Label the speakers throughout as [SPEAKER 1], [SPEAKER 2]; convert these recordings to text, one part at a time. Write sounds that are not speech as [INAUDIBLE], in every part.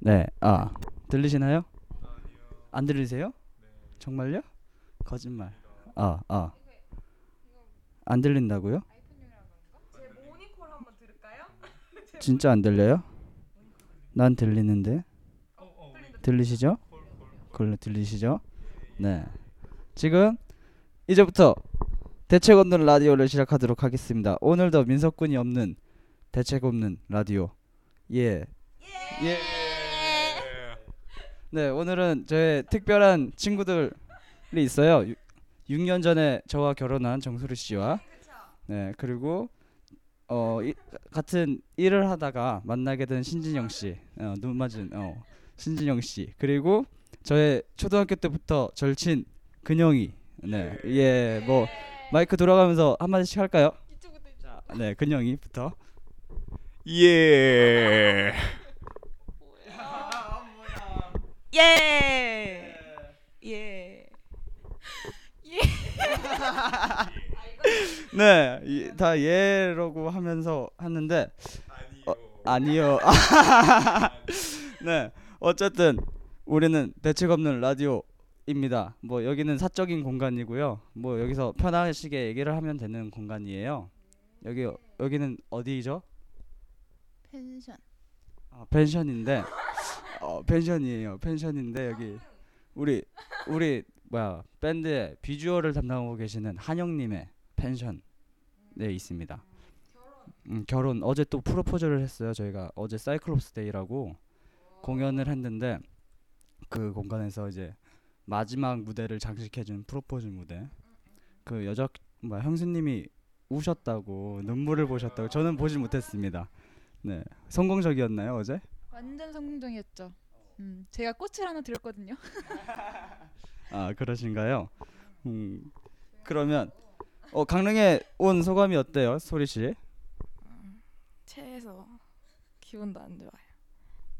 [SPEAKER 1] 네, 아 들리시나요? 안 들리세요? 정말요? 거짓말. 아, 아. 안 들린다고요? 진짜 안 들려요? 난 들리는데. 들리시죠? 그걸로 들리시죠? 네. 지금 이제부터 대책 없는 라디오를 시작하도록 하겠습니다. 오늘도 민석군이 없는 대책 없는 라디오. 예. 예. 네, 오늘은 저의 특별한 친구들이 있어요. 6 년 전에 저와 결혼한 정수리 씨와 네, 그리고 어 이, 같은 일을 하다가 만나게 된 신진영 씨, 어, 눈 맞은 어, 신진영 씨, 그리고 저의 초등학교 때부터 절친 근영이, 네, 예, 뭐 마이크 돌아가면서 한 마디씩 할까요? 자, 네, 근영이부터.
[SPEAKER 2] 예.
[SPEAKER 3] 예. 예.
[SPEAKER 1] 네, 이, 다 예라고 하면서 하는데 어, 아니요. [LAUGHS] 네, 어쨌든 우리는 대책 없는 라디오입니다. 뭐 여기는 사적인 공간이고요. 뭐 여기서 편하시게 얘기를 하면 되는 공간이에요. 여기 여기는 어디죠?
[SPEAKER 4] 펜션.
[SPEAKER 1] 아, 펜션인데 어, 펜션이에요. 펜션인데 여기 우리 우리 뭐야 밴드의 비주얼을 담당하고 계시는 한영님의 펜션에 있습니다. 음, 결혼 어제 또 프로포즈를 했어요. 저희가 어제 사이클롭스 데이라고 공연을 했는데 그 공간에서 이제 마지막 무대를 장식해준 프로포즈 무대. 그 여자 뭐 형수님이 우셨다고 눈물을 보셨다고 저는 보지 못했습니다. 네 성공적이었나요 어제?
[SPEAKER 4] 완전 성공적이었죠. 음, 제가 꽃을 하나 드렸거든요. [LAUGHS]
[SPEAKER 1] 아 그러신가요? 음 그러면 어 강릉에 온 소감이 어때요, 소리 씨?
[SPEAKER 3] 체해서 기분도 안 좋아요.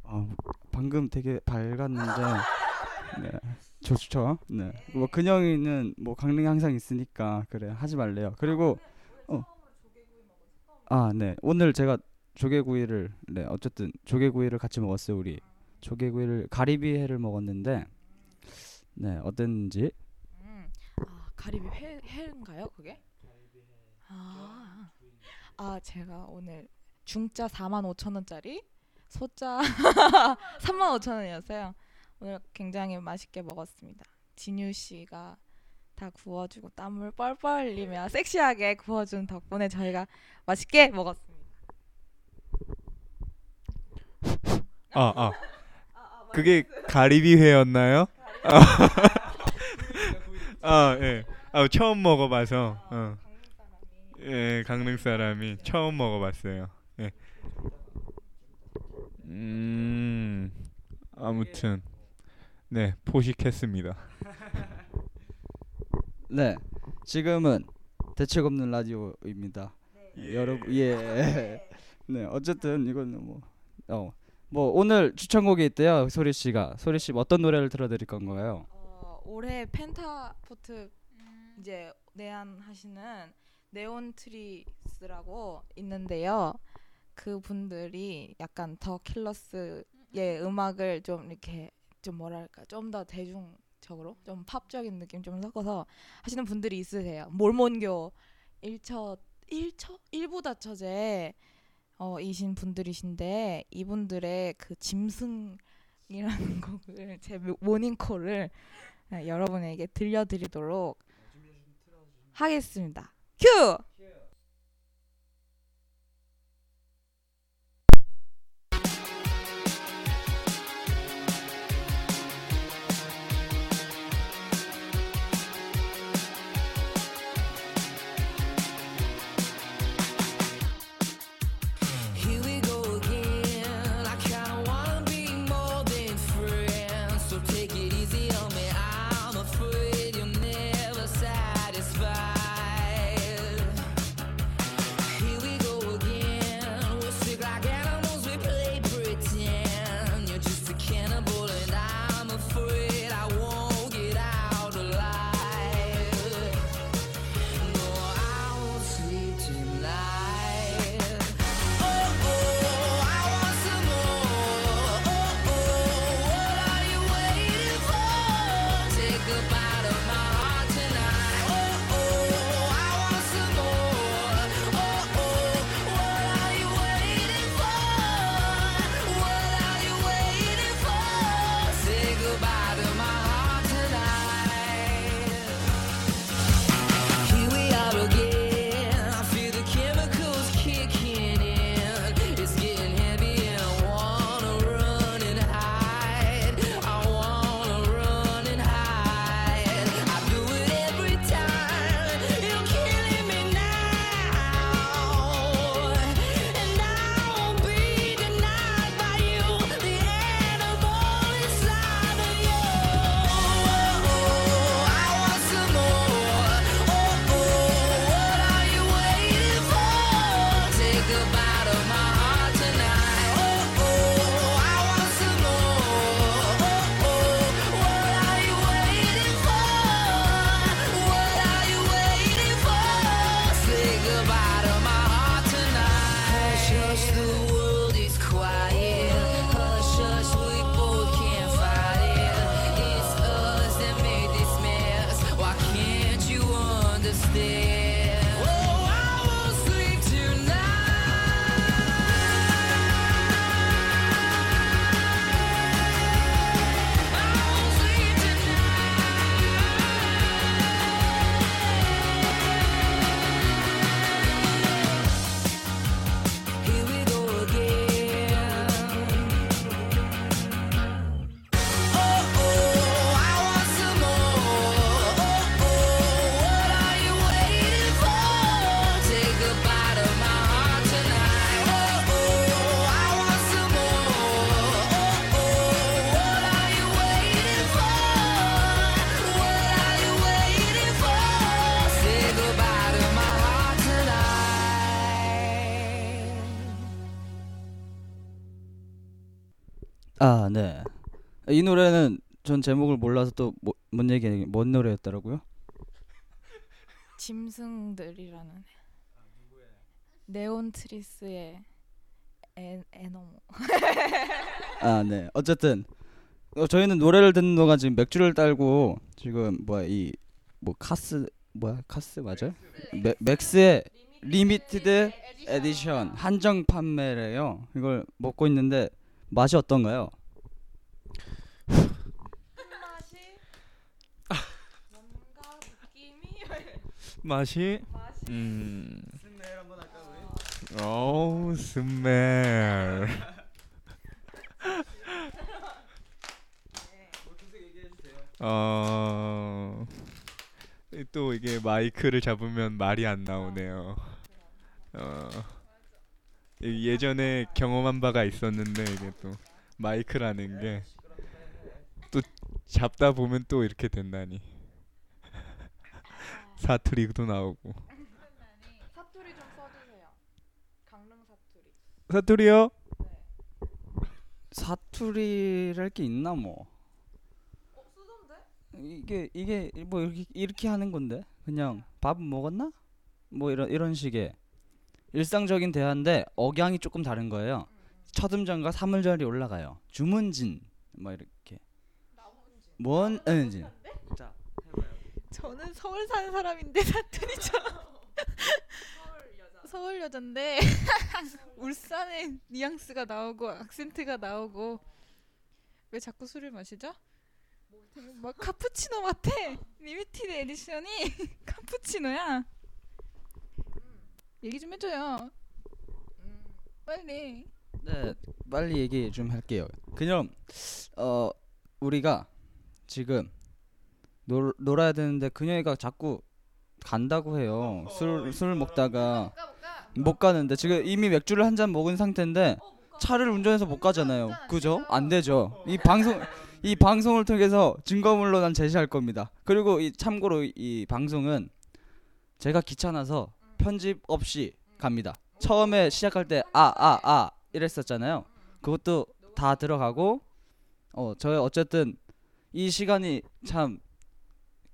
[SPEAKER 1] 아 방금 되게 밝았는데 [LAUGHS] 네 좋죠. 네. 뭐 근영이는 뭐 강릉에 항상 있으니까 그래 하지 말래요. 그리고 어 아 네 오늘 제가 조개구이를 네 어쨌든 조개구이를 같이 먹었어요 우리 조개구이를 가리비회를 먹었는데 네 어땠는지
[SPEAKER 3] 음. 아 가리비 회 회인가요 그게? 아, 아 제가 오늘 중짜 4만 5천 원짜리 소짜 [LAUGHS] 3만 5천 원이었어요. 오늘 굉장히 맛있게 먹었습니다. 진유 씨가 다 구워주고 땀을 뻘뻘 흘리며 섹시하게 구워준 덕분에 저희가 맛있게 먹었습니다.
[SPEAKER 2] 아, 아. 그게 가리비 회였나요? [LAUGHS] 아, 예. 아, 처음 먹어봐서. 어. 예, 강릉 사람이 처음 먹어봤어요. 예. 음, 아무튼 네 포식했습니다. [LAUGHS]
[SPEAKER 1] 네 지금은 대책 없는 라디오입니다. 여러분 예. 네 어쨌든 이거는 뭐어 뭐 오늘 추천곡이 있대요 소리 씨가 소리 씨 어떤 노래를 들어드릴 건가요?
[SPEAKER 3] 어, 올해 펜타포트 이제 내한하시는 Neon Trees라고 있는데요. 그 분들이 약간 The Killers의 음악을 좀 이렇게 좀 뭐랄까 좀 더 대중적으로 좀 팝적인 느낌 좀 섞어서 하시는 분들이 있으세요. 몰몬교 1처 1처 일부다처제 어 이신 분들이신데 이분들의 그 짐승이라는 [LAUGHS] 곡을 제 모닝콜을 네, 여러분에게 들려드리도록 하겠습니다. 큐!
[SPEAKER 1] 아, 네. 이 노래는 전 제목을 몰라서 또뭔 얘기 뭔 노래였더라고요?
[SPEAKER 3] 짐승들이라는 Neon Trees의 에, Animal [LAUGHS]
[SPEAKER 1] 아, 네. 어쨌든 어, 저희는 노래를 듣는 동안 지금 맥주를 따고 지금 뭐야 이 뭐 카스 뭐야 카스 맞아요? 맥, 맥스의 limited edition 한정 판매래요. 이걸 먹고 있는데 맛이 어떤가요?
[SPEAKER 3] 맛이 뭔가 느낌이
[SPEAKER 2] 맛이 음. 오 스멜. 어. 또 이게 마이크를 잡으면 말이 안 나오네요. 어. 이- 예전에 경험한 바가 있었는데 이게 또 마이크라는 게 또 잡다 보면 또 이렇게 된다니. 사투리도 나오고.
[SPEAKER 3] 사투리 좀 써주세요 강릉 사투리
[SPEAKER 2] 사투리요?
[SPEAKER 1] 사투리랄 게 있나 뭐?
[SPEAKER 3] 어 쓰던데?
[SPEAKER 1] 이게 이게 뭐 이렇게 이렇게 하는 건데 그냥 밥 먹었나? 뭐 이런 이런 식의 일상적인 대화인데 억양이 조금 다른 거예요. 첫 음절과 삼 음절이 올라가요. 주문진 뭐 이렇게 뭔 은진 자
[SPEAKER 4] 저는 서울 사는 사람인데 [LAUGHS] 사투리처럼 서울 여잔데 [LAUGHS] 울산의 뉘앙스가 나오고 악센트가 나오고 왜 자꾸 술을 마시죠? 막 카푸치노 같아 limited edition이 [LAUGHS] 카푸치노야. 얘기 좀 해줘요. 빨리.
[SPEAKER 1] 네, 빨리 얘기 좀 할게요. 그냥 어 우리가 지금 놀, 놀아야 되는데 그녀가 자꾸 간다고 해요. 술 술 먹다가 못 가는데 지금 이미 맥주를 한 잔 먹은 상태인데 차를 운전해서 못 가잖아요. 그죠? 안 되죠. 이 방송 이 방송을 통해서 증거물로 난 제시할 겁니다. 그리고 이 참고로 이 방송은 제가 귀찮아서 편집 없이 갑니다. 처음에 시작할 때 아 아 아 이랬었잖아요. 그것도 다 들어가고 어 저희 어쨌든 이 시간이 참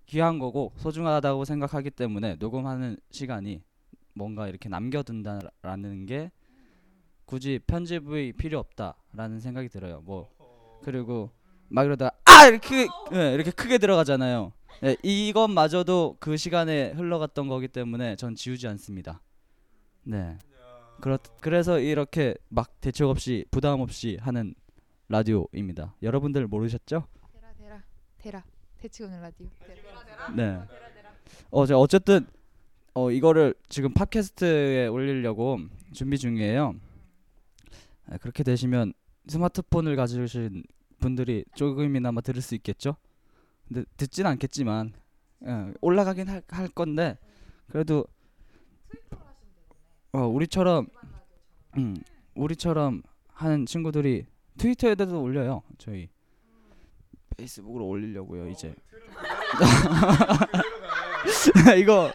[SPEAKER 1] 귀한 거고 소중하다고 생각하기 때문에 녹음하는 시간이 뭔가 이렇게 남겨둔다라는 게 굳이 편집이 필요 없다라는 생각이 들어요. 뭐 그리고 막 이러다가 아 이렇게 예, 이렇게 크게 들어가잖아요. 예, 이것마저도 그 시간에 흘러갔던 거기 때문에 전 지우지 않습니다. 네. 그렇 그래서 이렇게 막 대책 없이 부담 없이 하는 라디오입니다. 여러분들 모르셨죠?
[SPEAKER 4] 대라 대라 대라 대치 오늘 라디오 대라.
[SPEAKER 1] 네. 어, 제가 어쨌든 어 이거를 지금 팟캐스트에 올리려고 준비 중이에요. 네, 그렇게 되시면 스마트폰을 가지신 분들이 조금이나마 들을 수 있겠죠. 근데 듣진 않겠지만 예, 올라가긴 할, 할 건데 그래도 어, 우리처럼 음, 우리처럼 하는 친구들이 트위터에도 올려요. 저희 페이스북으로 올리려고요 이제. [LAUGHS] 이거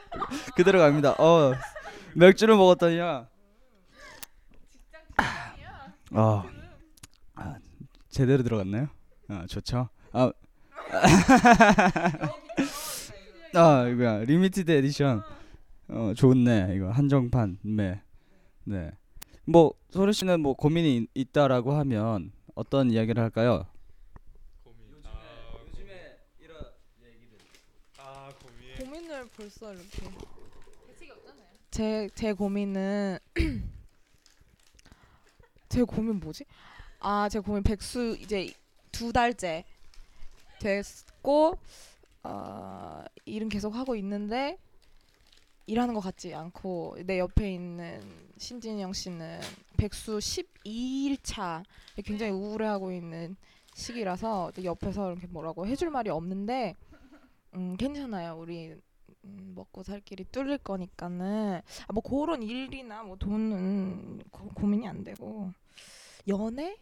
[SPEAKER 1] 그대로 갑니다. 어 맥주를 먹었더니요. 어, 아, 제대로 들어갔나요? 아 좋죠. 아, [LAUGHS] 아 이거야 limited edition. 어 좋네 이거 한정판 네. 네. 뭐 소리 씨는 뭐 고민이 있, 있다라고 하면 어떤 이야기를 할까요? 요즘에 이런 얘기들.
[SPEAKER 2] 아 고민.
[SPEAKER 3] 고민을 벌써 이렇게 제, 제 고민은 [CLEARS THROAT] 제 고민 뭐지? 아, 제 고민 백수 이제 두 달째 됐고 어, 일은 계속 하고 있는데 일하는 것 같지 않고 내 옆에 있는 신진영 씨는 백수 12일차 굉장히 우울해하고 있는 시기라서 옆에서 이렇게 뭐라고 해줄 말이 없는데 음, 괜찮아요. 우리 음, 먹고 살 길이 뚫릴 거니까는 아, 뭐 그런 일이나 뭐 돈은 고, 고민이 안 되고 연애?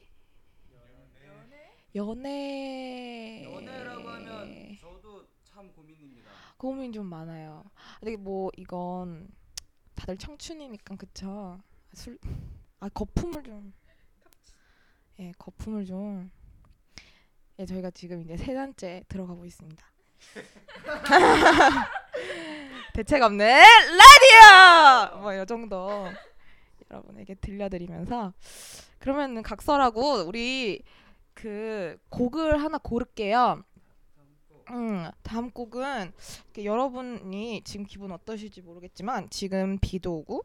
[SPEAKER 3] 연애
[SPEAKER 1] 연애라고 하면 저도 참 고민입니다.
[SPEAKER 3] 고민 좀 많아요. 근데 뭐 이건 다들 청춘이니까 그쵸? 술, 아 거품을 좀, 예 거품을 좀 예, 저희가 지금 이제 세 잔째 들어가고 있습니다. [LAUGHS] 대책 없는 라디오 뭐 이 정도 여러분에게 들려드리면서 그러면은 각설하고 우리 그 곡을 하나 고를게요. 음, 다음 곡은 여러분이 지금 기분 어떠실지 모르겠지만 지금 비도 오고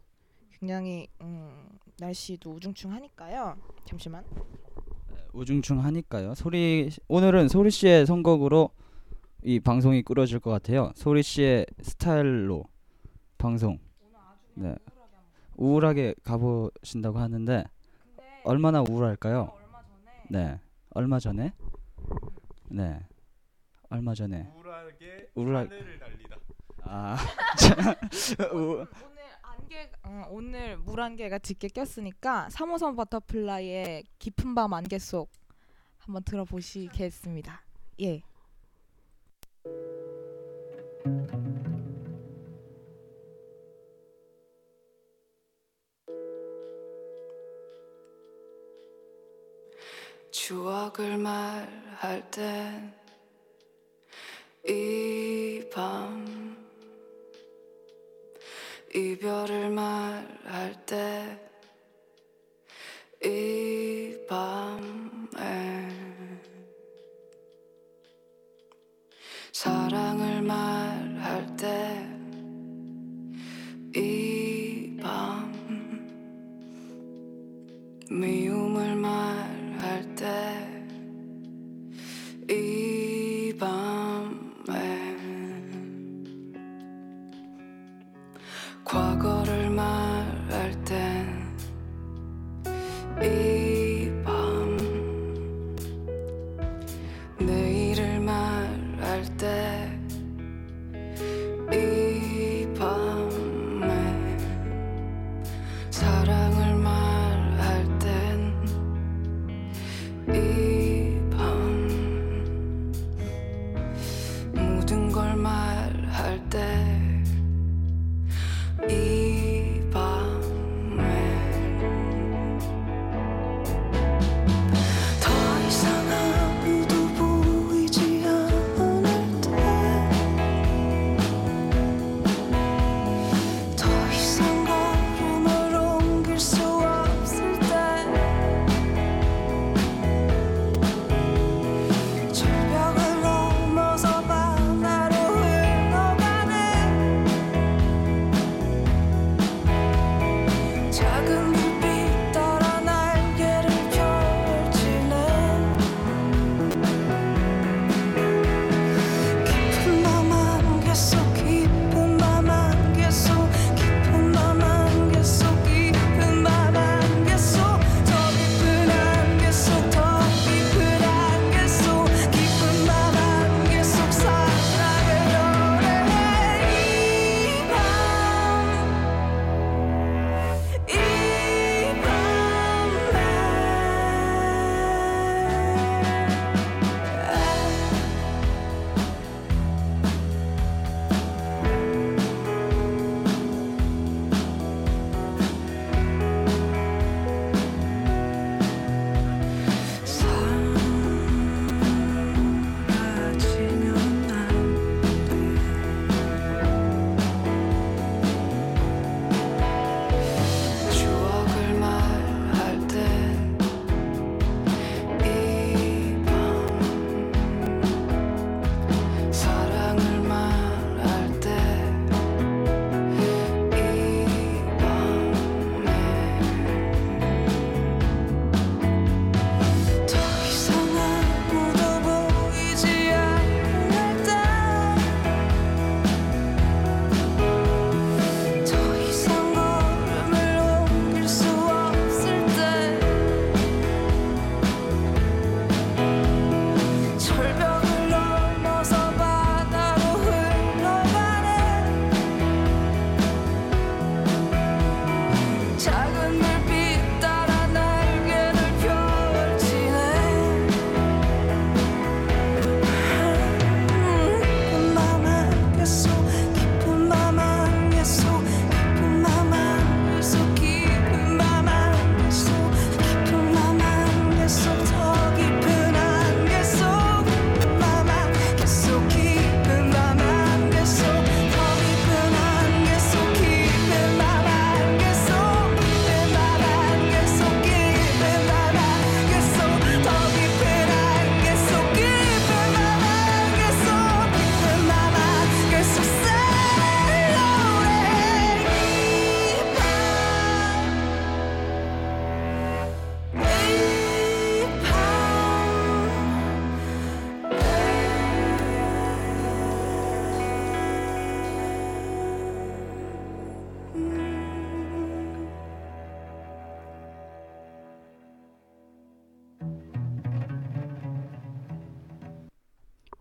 [SPEAKER 3] 굉장히 음, 날씨도 우중충하니까요. 잠시만.
[SPEAKER 1] 우중충하니까요. 소리 오늘은 소리 씨의 선곡으로 이 방송이 꾸려질 것 같아요. 소리 씨의 스타일로 방송. 네. 우울하게 가보신다고 하는데 얼마나 우울할까요? 네. 얼마 전에? 네. 얼마 전에.
[SPEAKER 2] 우울하게
[SPEAKER 1] 우울하-
[SPEAKER 2] 하늘을 달리다.
[SPEAKER 1] 아. [LAUGHS] 우-
[SPEAKER 3] 오늘 안개 어, 오늘 물 안개가 짙게 꼈으니까 3호선 버터플라이의 깊은 밤 안개 속 한번 들어보시겠습니다. 예.
[SPEAKER 5] 추억을 말할 땐 이 밤 이별을 말할 때 이 밤에 사랑을 말할 때 이 밤 미움을 말할 때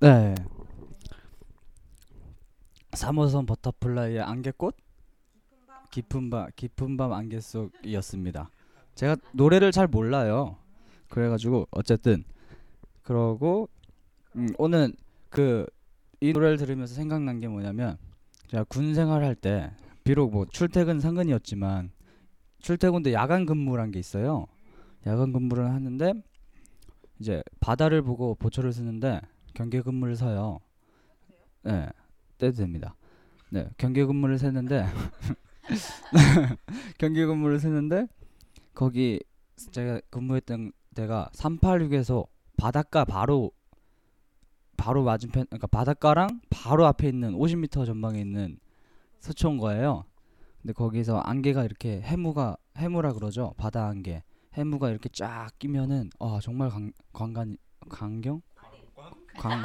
[SPEAKER 1] 네. 3호선 버터플라이의 안개꽃? 깊은 밤 깊은 밤 안개 속이었습니다. 제가 노래를 잘 몰라요. 그래가지고 어쨌든 그러고 음, 오늘 그 이 노래를 들으면서 생각난 게 뭐냐면 제가 군 생활할 때 비록 뭐 출퇴근 상근이었지만 출퇴근 때 야간 근무란 게 있어요. 야간 근무를 하는데 이제 바다를 보고 보초를 쓰는데 경계 근무를 서요. 네, 떼도 됩니다. 네, 경계 근무를 세는데 [LAUGHS] 경계 근무를 세는데 거기 제가 근무했던 데가 386에서 바닷가 바로 바로 맞은편 그러니까 바닷가랑 바로 앞에 있는 50m 전방에 있는 서초인 거예요. 근데 거기서 안개가 이렇게 해무가 해무라 그러죠. 바다 안개. 해무가 이렇게 쫙 끼면은 아 정말 관, 관관 광경 광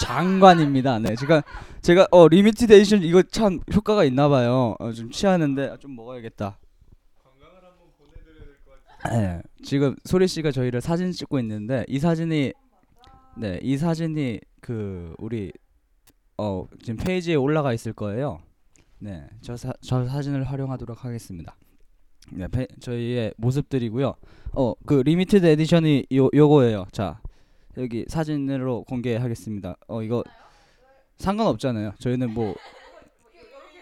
[SPEAKER 1] 장관입니다. 네, 제가 제가 어 limited edition 이거 참 효과가 있나 봐요. 어, 좀 취하는데 아, 좀 먹어야겠다. 네, 지금 소리 씨가 저희를 사진 찍고 있는데 이 사진이 네, 이 사진이 그 우리 어 지금 페이지에 올라가 있을 거예요. 네, 저, 사, 저 사진을 활용하도록 하겠습니다. 네, 페, 저희의 모습들이고요. 어, 그 리미티드 에디션이 요 요거예요. 자, 여기 사진으로 공개하겠습니다. 어, 이거 상관없잖아요. 저희는 뭐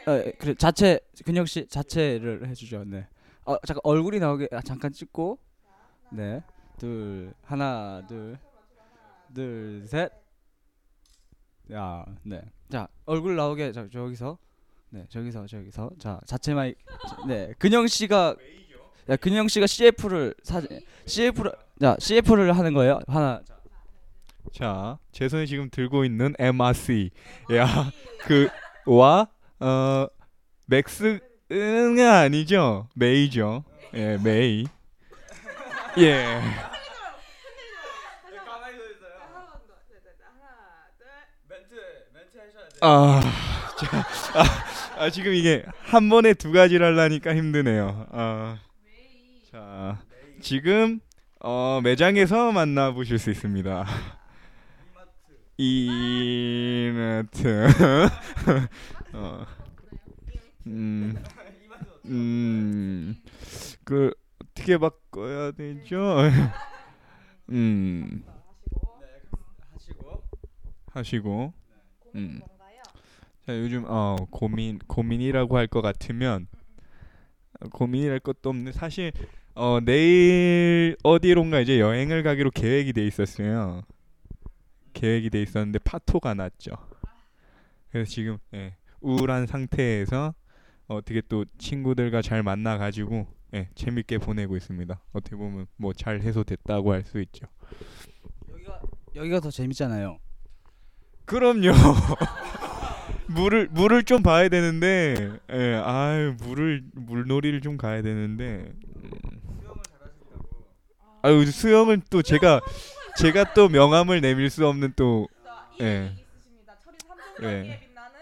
[SPEAKER 1] 어, 그래 자체 근혁 씨 자체를 해주죠. 네. 어 잠깐 얼굴이 나오게 아, 잠깐 찍고 네. 둘 하나 둘 둘 셋. 야, 네. 자 얼굴 나오게 자 저기서 네 저기서 저기서 자 자체 마이 네 근영 씨가 야 근영 씨가 CF를 사진 CF를 자 CF를 하는 거예요. 하나 자,
[SPEAKER 2] 자, 제 손에 지금 들고 있는 MRC. 야, 그 와 어 맥스는 아니죠. 메이죠. 예, 메이. 예. 아, 자, 아, 아, 지금 이게 한 번에 두 가지를 하려니까 힘드네요. 아, 자, 지금 어, 매장에서 만나보실 수 있습니다. 이마트. [LAUGHS] 어. 음. 음. 그 어떻게 바꿔야 되죠? [LAUGHS] 음.
[SPEAKER 1] 하시고
[SPEAKER 2] 하시고. 음. 자, 요즘 어 고민 고민이라고 할 것 같으면 어, 고민이랄 것도 없는데 사실 어 내일 어디론가 이제 여행을 가기로 계획이 돼 있었어요. 계획이 돼 있었는데 파토가 났죠. 그래서 지금 예, 우울한 상태에서 어떻게 또 친구들과 잘 만나 가지고 예, 재밌게 보내고 있습니다. 어떻게 보면 뭐 잘 해소됐다고 할 수 있죠.
[SPEAKER 1] 여기가 여기가 더 재밌잖아요.
[SPEAKER 2] 그럼요. [LAUGHS] 물을 물을 좀 봐야 되는데, 예, 아유 물을 물놀이를 좀 가야 되는데. 음. 아유 수영은 또 제가 제가 또 명함을 내밀 수 없는 또 예.
[SPEAKER 3] 있으십니다. 철인 삼종
[SPEAKER 2] 예.
[SPEAKER 3] 빛나는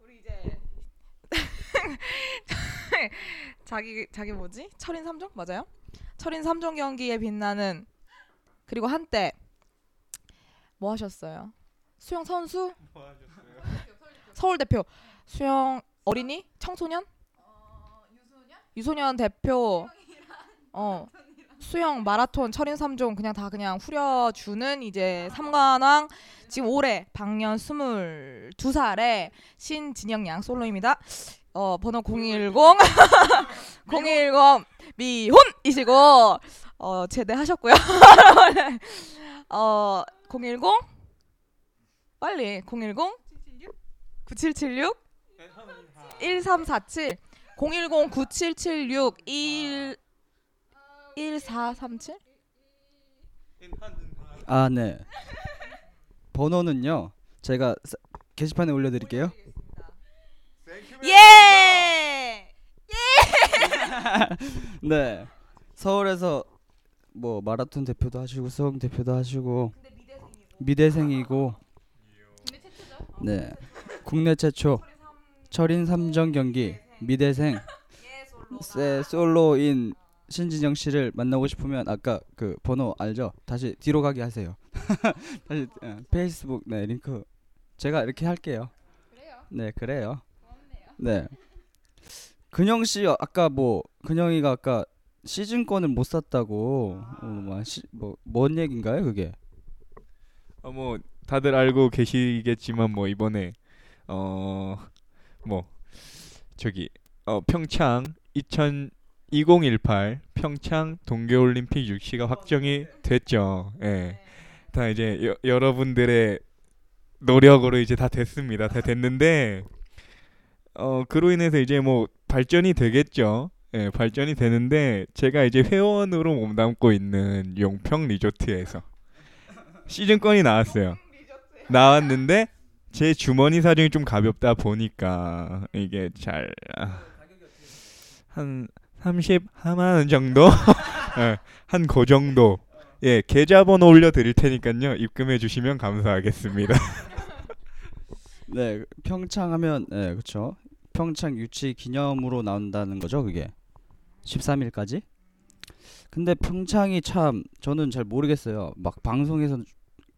[SPEAKER 3] 우리 이제 [LAUGHS] 자기 자기 뭐지? 철인 삼종 맞아요? 철인 삼종 경기에 빛나는 그리고 한때 뭐 하셨어요? 수영 선수? [LAUGHS] 서울 대표 수영 어린이 청소년? 유소년 대표 어 수영 마라톤 철인 3종 그냥 다 그냥 후려주는 이제 삼관왕. 지금 올해 방년 22살의 신진영 양 솔로입니다. 어 번호 010 010 [LAUGHS] 미혼이시고 어 제대하셨고요. [LAUGHS] 어 010 빨리 010 9776 1347 010 9776 1 1437
[SPEAKER 1] 아 네. 번호는요. 제가 사- 게시판에 올려 드릴게요.
[SPEAKER 3] 예! [LAUGHS]
[SPEAKER 1] 네. 서울에서 뭐 마라톤 대표도 하시고 수영 대표도 하시고 미대생이고 네. 국내 최초 철인 3정 경기 미대생 세 솔로인 신진영 씨를 만나고 싶으면 아까 그 번호 알죠? 다시 뒤로 가게 하세요. [LAUGHS] 다시 어, 페이스북 네 링크 제가 이렇게 할게요.
[SPEAKER 4] 그래요.
[SPEAKER 1] 네 그래요.
[SPEAKER 4] 고맙네요.
[SPEAKER 1] 네. 근영 씨 아까 뭐 근영이가 아까 시즌권을 못 샀다고 어, 뭐뭐뭔 얘긴가요 그게?
[SPEAKER 2] 어, 뭐 다들 알고 계시겠지만 뭐 이번에 어 뭐 저기 어 평창 2000 2018 평창 동계올림픽 유치가 확정이 됐죠. 예. 다 이제 여, 여러분들의 노력으로 이제 다 됐습니다. 다 됐는데 어 그로 인해서 이제 뭐 발전이 되겠죠. 예, 발전이 되는데 제가 이제 회원으로 몸담고 있는 용평 리조트에서 시즌권이 나왔어요. 나왔는데 제 주머니 사정이 좀 가볍다 보니까 이게 잘 한 34만 원 정도? [LAUGHS] 예, 한그 정도. 예, 계좌번호 올려 드릴 테니까요. 입금해 주시면 감사하겠습니다. [LAUGHS]
[SPEAKER 1] 네 평창 하면 네 그렇죠. 평창 유치 기념으로 나온다는 거죠 그게 13일까지. 근데 평창이 참 저는 잘 모르겠어요. 막 방송에서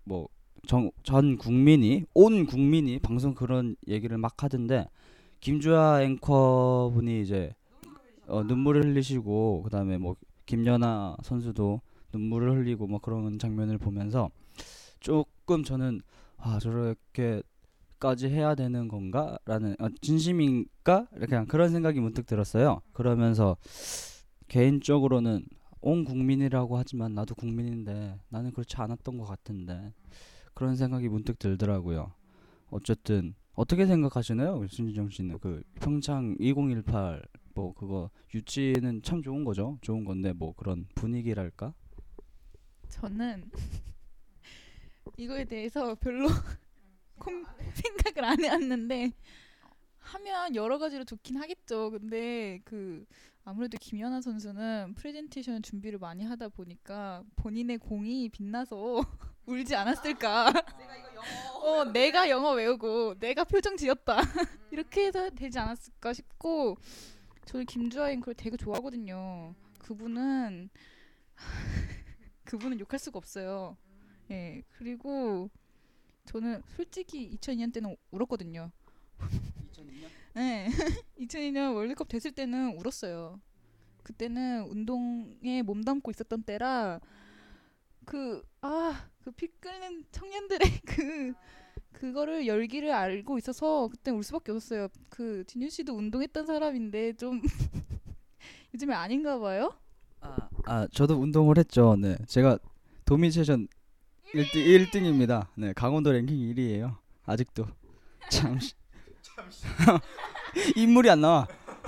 [SPEAKER 1] 뭐전 국민이 온 국민이 방송 그런 얘기를 막 하던데 김주아 앵커분이 이제 어, 눈물을 흘리시고 그다음에 뭐 김연아 선수도 눈물을 흘리고 뭐 그런 장면을 보면서 조금 저는 아 저렇게까지 해야 되는 건가라는 어, 진심인가 그냥 그런 생각이 문득 들었어요. 그러면서 개인적으로는 온 국민이라고 하지만 나도 국민인데 나는 그렇지 않았던 것 같은데 그런 생각이 문득 들더라고요. 어쨌든 어떻게 생각하시나요, 신지정 씨는 그 평창 2018 뭐 그거 유치는 참 좋은 거죠. 좋은 건데 뭐 그런 분위기랄까?
[SPEAKER 4] 저는 [LAUGHS] 이거에 대해서 별로 [LAUGHS] 콤- 생각을 안 해왔는데 하면 여러 가지로 좋긴 하겠죠. 근데 그 아무래도 김연아 선수는 프레젠테이션 준비를 많이 하다 보니까 본인의 공이 빛나서 [LAUGHS] 울지 않았을까. 어, 내가 영어 외우고 내가 표정 지었다 이렇게 해서 되지 않았을까 싶고 저는 김주아 앵커를 되게 좋아하거든요. 그분은 [LAUGHS] 그분은 욕할 수가 없어요. 예 그리고 저는 솔직히 2002년 때는 울었거든요. 2002년? 네, 2002년 월드컵 됐을 때는 울었어요. 그때는 운동에 몸담고 있었던 때라 그 아그피 끓는 청년들의 그 그거를 열기를 알고 있어서 그때 울 수밖에 없었어요. 그 진유 씨도 운동했던 사람인데 좀 [LAUGHS] 요즘에 아닌가 봐요.
[SPEAKER 1] 아, 아 저도 운동을 했죠. 네, 제가 도미 세션 1등 1등입니다. 네, 강원도 랭킹 1위예요. 아직도 참 [LAUGHS] 인물이 안 나와.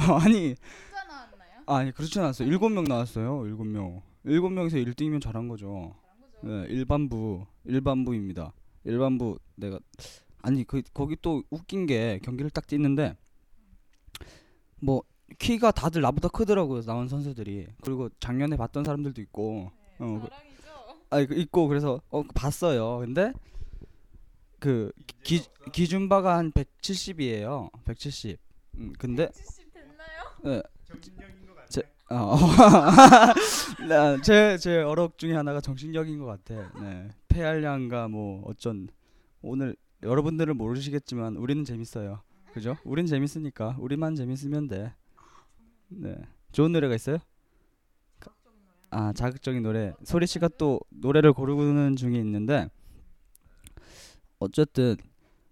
[SPEAKER 1] 어, 아니
[SPEAKER 4] 나왔나요?
[SPEAKER 1] 아니 그렇지 않았어요. 일곱 명 나왔어요. 일곱 명. 일곱 명에서 1등이면 잘한 거죠. 네, 일반부 일반부입니다. 일반부 내가 아니 그 거기 또 웃긴 게 경기를 딱 뛰는데 뭐 키가 다들 나보다 크더라고요 나온 선수들이 그리고 작년에 봤던 사람들도 있고 어, 그-
[SPEAKER 4] 자랑이죠.
[SPEAKER 1] 아그 있고 그래서 어 봤어요. 근데 그 기, 기준 바가 한 170이에요. 170. 음, 근데
[SPEAKER 4] 70 됐나요?
[SPEAKER 1] 네. [LAUGHS] 제, 어, 어록 중에 하나가 정신력인 것 같아. 네. 폐활량과 뭐 어쩐 오늘 여러분들은 모르시겠지만 우리는 재밌어요. 그죠? 우린 재밌으니까 우리만 재밌으면 돼. 네. 좋은 노래가 있어요? 아 자극적인 노래. 소리 씨가 또 노래를 고르는 중에 있는데 어쨌든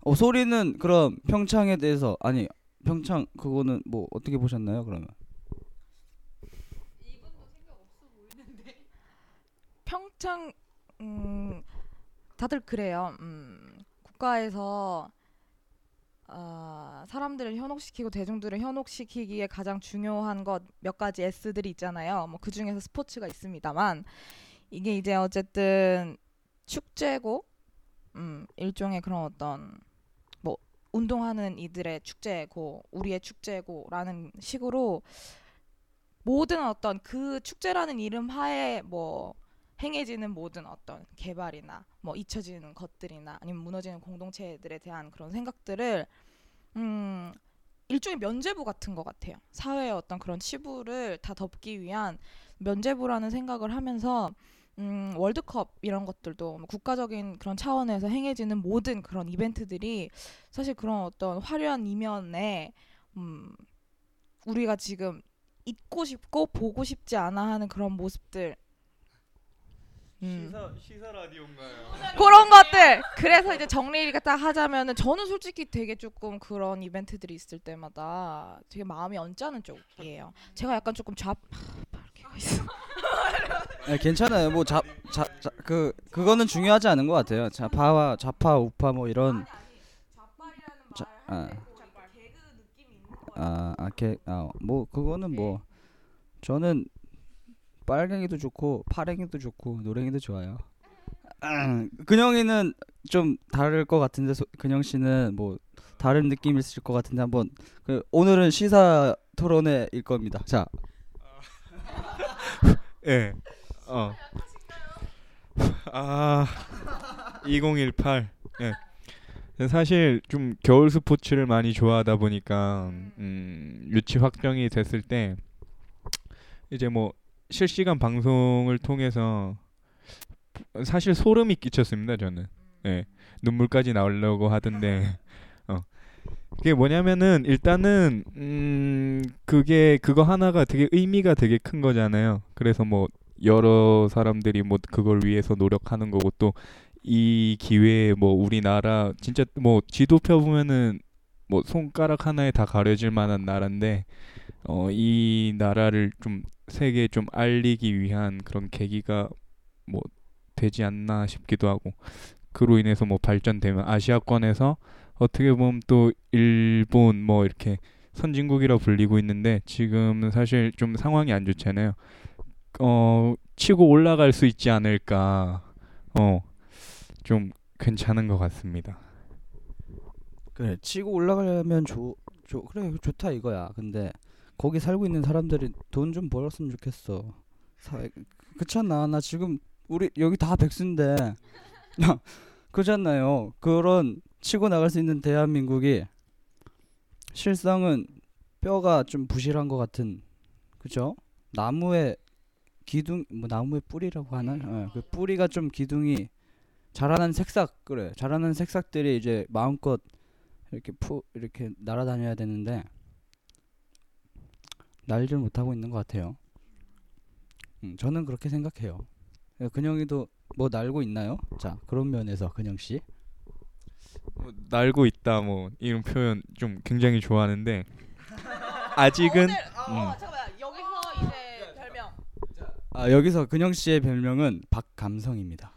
[SPEAKER 1] 어 소리는 그럼 평창에 대해서 아니 평창 그거는 뭐 어떻게 보셨나요? 그러면
[SPEAKER 3] 평창 음, 다들 그래요. 음, 국가에서 어, 사람들을 현혹시키고 대중들을 현혹시키기에 가장 중요한 것 몇 가지 S들이 있잖아요. 뭐 그 중에서 스포츠가 있습니다만 이게 이제 어쨌든 축제고 음, 일종의 그런 어떤 뭐 운동하는 이들의 축제고 우리의 축제고라는 식으로 모든 어떤 그 축제라는 이름 하에 뭐 행해지는 모든 어떤 개발이나 뭐 잊혀지는 것들이나 아니면 무너지는 공동체들에 대한 그런 생각들을 음 일종의 면죄부 같은 것 같아요. 사회의 어떤 그런 치부를 다 덮기 위한 면제부라는 생각을 하면서 음, 월드컵 이런 것들도 뭐 국가적인 그런 차원에서 행해지는 모든 그런 이벤트들이 사실 그런 어떤 화려한 이면에 음, 우리가 지금 잊고 싶고 보고 싶지 않아 하는 그런 모습들 음.
[SPEAKER 2] 시사 라디오인가요?
[SPEAKER 3] 그런 것들 그래서 이제 정리를 딱 하자면은 저는 솔직히 되게 조금 그런 이벤트들이 있을 때마다 되게 마음이 언짢은 쪽이에요 제가 약간 조금 좌 이렇게 가 있어 [LAUGHS]
[SPEAKER 1] 네, 괜찮아요. 뭐 자 자 그 그거는 중요하지 않은 것 같아요. 좌파와 좌파 우파 뭐 이런 자, 아. 아, 아, 개, 아, 뭐 그거는 뭐 저는 빨갱이도 좋고 파랭이도 좋고 노랭이도 좋아요. 근영이는 좀 다를 것 같은데 소, 근영 씨는 뭐 다른 느낌 있을 것 같은데 한번 그 오늘은 시사 토론회일 겁니다. 자, [LAUGHS]
[SPEAKER 2] 예. 어. 아. 2018. 예. 사실 좀 겨울 스포츠를 많이 좋아하다 보니까 음, 유치 확정이 됐을 때 이제 뭐 실시간 방송을 통해서 사실 소름이 끼쳤습니다 저는. 예. 눈물까지 나오려고 하던데. 어. 그게 뭐냐면은 일단은 음 그게 그거 하나가 되게 의미가 되게 큰 거잖아요. 그래서 뭐 여러 사람들이 뭐 그걸 위해서 노력하는 거고 또 이 기회에 뭐 우리나라 진짜 뭐 지도 펴보면은 뭐 손가락 하나에 다 가려질 만한 나라인데 어 이 나라를 좀 세계에 좀 알리기 위한 그런 계기가 뭐 되지 않나 싶기도 하고 그로 인해서 뭐 발전되면 아시아권에서 어떻게 보면 또 일본 뭐 이렇게 선진국이라 불리고 있는데 지금은 사실 좀 상황이 안 좋잖아요. 어 치고 올라갈 수 있지 않을까. 어 좀 괜찮은 것 같습니다.
[SPEAKER 1] 그래 치고 올라가려면 좋, 좋 그래 좋다 이거야. 근데 거기 살고 있는 사람들이 돈 좀 벌었으면 좋겠어. 사, 그렇잖아. 나 지금 우리 여기 다 백수인데 [LAUGHS] 그렇잖아요. 그런 치고 나갈 수 있는 대한민국이 실상은 뼈가 좀 부실한 것 같은 그죠? 나무의 기둥 뭐 나무의 뿌리라고 하나? 어, 그 뿌리가 좀 기둥이 자라난 색삭 그래 자라난 색삭들이 이제 마음껏 이렇게 푸 이렇게 날아다녀야 되는데 날질 못하고 있는 것 같아요. 음, 저는 그렇게 생각해요. 예, 근영이도 뭐 날고 있나요? 자 그런 면에서 근영 씨.
[SPEAKER 2] 뭐 날고 있다 뭐 이런 표현 좀 굉장히 좋아하는데 아직은
[SPEAKER 3] 어,
[SPEAKER 2] 음.
[SPEAKER 3] 잠깐만 여기서 이제 별명
[SPEAKER 1] 아 여기서 근영 씨의 별명은 박감성입니다.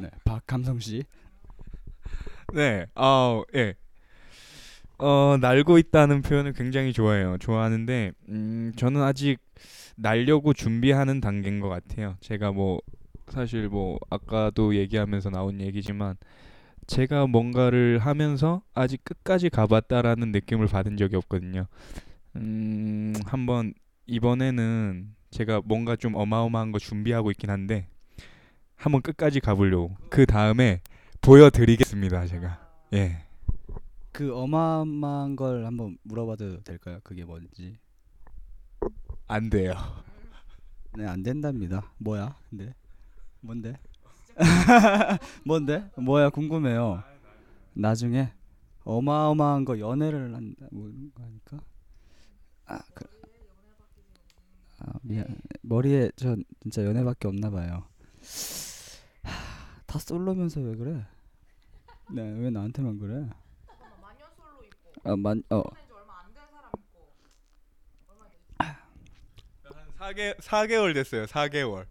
[SPEAKER 1] 네, 박감성 씨.
[SPEAKER 2] 네, 아, 예. 어, 날고 있다는 표현을 굉장히 좋아해요. 좋아하는데, 음, 저는 아직 날려고 준비하는 단계인 것 같아요. 제가 뭐, 사실 뭐, 아까도 얘기하면서 나온 얘기지만, 제가 뭔가를 하면서 아직 끝까지 가봤다라는 느낌을 받은 적이 없거든요. 음, 한번, 이번에는 제가 뭔가 좀 어마어마한 거 준비하고 있긴 한데, 한번 끝까지 가보려고. 그 다음에, 보여드리겠습니다, 제가. 예.
[SPEAKER 1] 그 어마어마한 걸 한번 물어봐도 될까요? 그게 뭔지.
[SPEAKER 2] 안 돼요.
[SPEAKER 1] 네, 안 된답니다. 뭐야? 근데 뭔데? [LAUGHS] 뭔데? 뭐야 궁금해요. 나중에 어마어마한 거 연애를 한다 뭐 이런 거 하니까. 아, 그. 아, 미안. 머리에 전 진짜 연애밖에 없나 봐요. 하, 다 솔로면서 왜 그래? 네, 왜 나한테만 그래? 아, 만, 어,
[SPEAKER 2] 한 4개 4개월 됐어요. 4개월.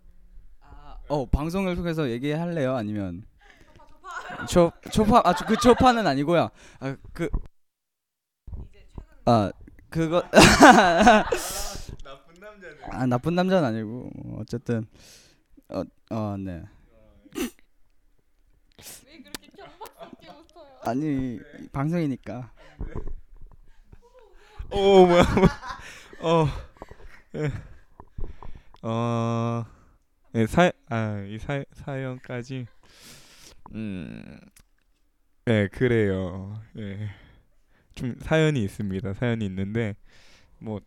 [SPEAKER 1] 어 방송을 통해서 얘기할래요? 아니면 초 초파 아그 초파는 아니고요. 아 그 아 그거 [LAUGHS]
[SPEAKER 2] 나쁜 남자네.
[SPEAKER 1] 아 나쁜 남자는 아니고 뭐 어쨌든 어 어 네.
[SPEAKER 4] 왜 그렇게 경박스럽게 웃어요?
[SPEAKER 1] 아니 방송이니까
[SPEAKER 2] 오 뭐야? 뭐야. 어. 예. 어. 예, 사, 아, 이 사, 사연까지. 음. 예, 그래요. 예. 좀 사연이 있습니다. 사연이 있는데, 뭐,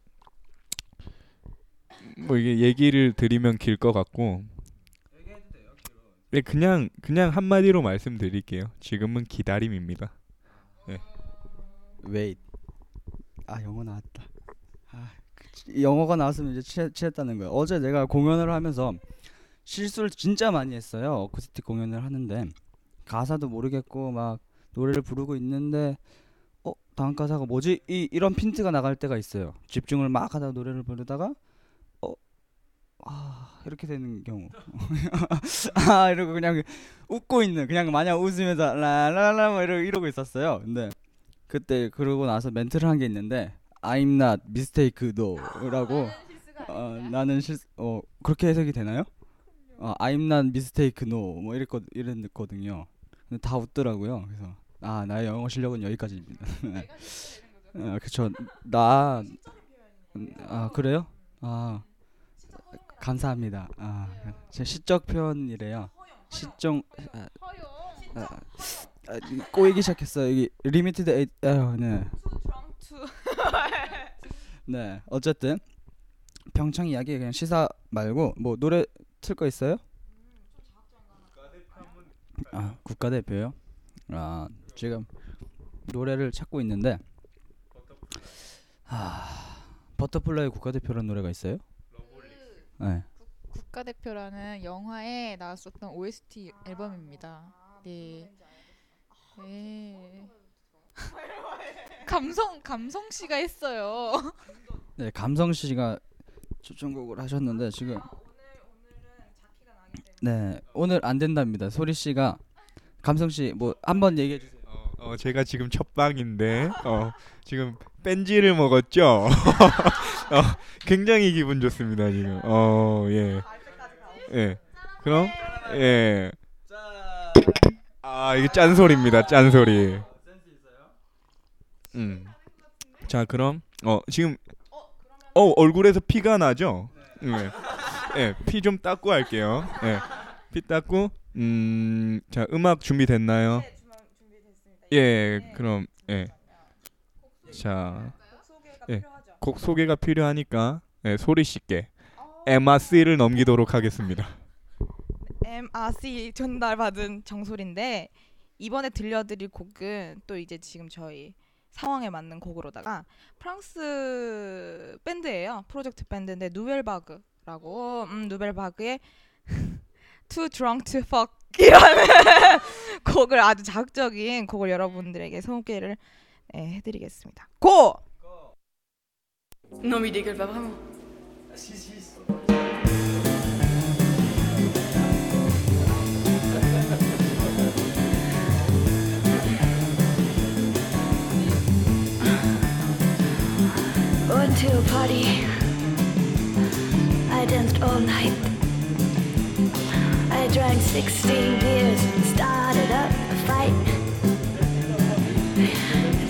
[SPEAKER 2] 뭐 이게 얘기를 드리면 길 것 같고 네, 그냥 그냥 한마디로 말씀드릴게요. 지금은 기다림입니다.
[SPEAKER 1] Wait. 아 영어 나왔다. 아 그- 영어가 나왔으면 이제 취했, 취했다는 거예요. 어제 내가 공연을 하면서 실수를 진짜 많이 했어요. 어쿠스틱 공연을 하는데 가사도 모르겠고 막 노래를 부르고 있는데 어 다음 가사가 뭐지? 이 이런 핀트가 나갈 때가 있어요. 집중을 막 하다가 노래를 부르다가 어아 이렇게 되는 경우 [LAUGHS] 아 이러고 그냥 웃고 있는 그냥 마냥 웃으면서 라라라 뭐 이러고 있었어요. 근데 그때 그러고 나서 멘트를 한 게 있는데 I'm not mistake no라고 어, 나는 실수 어 그렇게 해석이 되나요? 어, I'm not mistake no 뭐 이랬거 이랬거든요. 근데 다 웃더라고요. 그래서 아 나의 영어 실력은 여기까지입니다. 아 그쵸 나 음, 아 그래요? 아 감사합니다. 아 제 시적 표현이래요. 시정 아, 아, 아, 이 꼬이기 시작했어요. 여기 limited 에이 아유 네. 네 어쨌든 평창 이야기 그냥 시사 말고 뭐 노래 틀 거 있어요? 아 국가대표요? 아 지금 노래를 찾고 있는데 아 Butterfly 국가대표라는 노래가 있어요? 네.
[SPEAKER 4] 국가대표라는 영화에 나왔었던 OST 앨범입니다. 네. 네. 감성 감성 씨가 했어요.
[SPEAKER 1] 네 감성 씨가 초청곡을 하셨는데 지금 네 오늘 안 된답니다. 소리 씨가 감성 씨 뭐 한번 얘기해 주세요.
[SPEAKER 2] 어, 어, 제가 지금 첫 방인데 어, 지금 뺀지를 먹었죠. [LAUGHS] 어, 굉장히 기분 좋습니다 지금. 어 예. 예. 그럼 예. 아 이게 짠 소리입니다. 짠 소리. 음. 자 그럼 어 지금 어 얼굴에서 피가 나죠? 네. 예. 피좀 닦고 할게요. 예. 피 닦고 음. 자 음악 준비됐나요? 예. 그럼 예. 자. 예. 곡 소개가 필요하니까 예, 소리 씨께 MRC를 넘기도록 하겠습니다.
[SPEAKER 3] MRC 전달받은 정소리인데 이번에 들려드릴 곡은 또 이제 지금 저희 상황에 맞는 곡으로다가 프랑스 밴드예요. 프로젝트 밴드인데 누벨바그라고 음, 누벨바그의 [LAUGHS] Too Drunk to Fuck이라는 [LAUGHS] 곡을 아주 자극적인 곡을 여러분들에게 소개를 네, 해드리겠습니다. 고!
[SPEAKER 5] Non, mais il dégueule pas vraiment.
[SPEAKER 6] Went to a party. I danced all night. I drank 16 beers and started up a fight.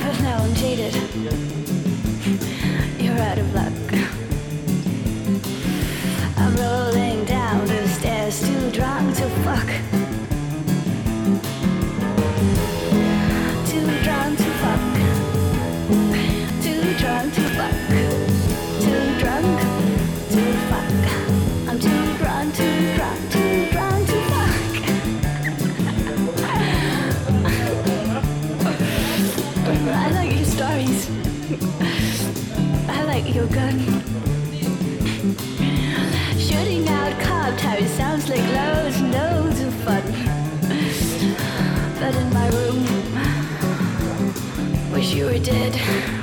[SPEAKER 6] But now I'm jaded. You're out of luck. Gun. Shooting out cop tires sounds like loads and loads of fun. But in my room, wish you were dead.